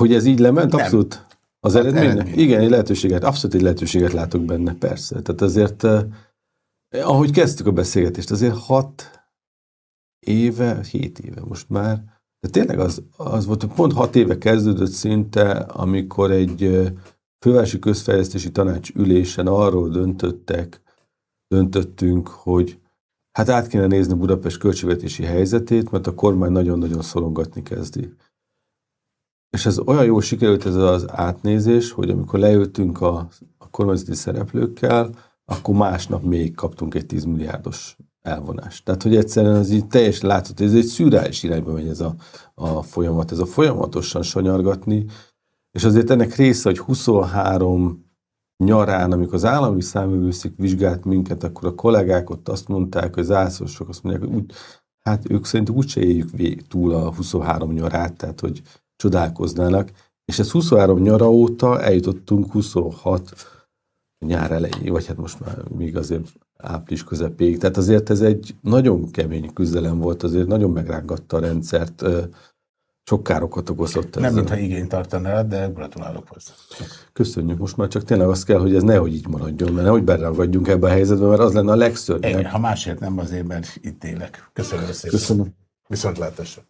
Hogy ez így lement? Abszolút. Az eredmény? eredmény? Igen, egy lehetőséget, abszolút egy lehetőséget látok benne, persze. Tehát azért ahogy kezdtük a beszélgetést, azért hat éve, hét éve most már, de tényleg az, az volt, hogy pont hat éve kezdődött szinte, amikor egy fővárosi közfejlesztési tanács ülésen arról döntöttek, döntöttünk, hogy hát át kéne nézni Budapest költségvetési helyzetét, mert a kormány nagyon-nagyon szorongatni kezdi. És ez olyan jól sikerült ez az átnézés, hogy amikor leültünk a, a kormányzati szereplőkkel, akkor másnap még kaptunk egy 10 milliárdos elvonást. Tehát, hogy egyszerűen az így teljesen látszott, ez egy szürreális irányba megy ez a, a folyamat, ez a folyamatosan sanyargatni, és azért ennek része, hogy 23 nyarán, amikor az állami számövőszik vizsgált minket, akkor a kollégák ott azt mondták, hogy zászlósok azt mondják, hogy úgy, hát ők szerint úgyse éljük túl a 23 nyarát, tehát hogy csodálkoznának. És ez 23 nyara óta eljutottunk 26 nyár elejé, vagy hát most már még azért április közepéig. Tehát azért ez egy nagyon kemény küzdelem volt, azért nagyon megrángatta a rendszert, sok károkat okozott. Nem, mintha igényt tartaná, de gratulálok hozzá. Köszönjük. Most már csak tényleg azt kell, hogy ez nehogy így maradjon, mert nehogy beragadjunk ebbe a helyzetbe, mert az lenne a legszörnyebb. Ha másért nem azért, mert itt élek. Köszönöm szépen. Köszönöm. Viszontlátásra.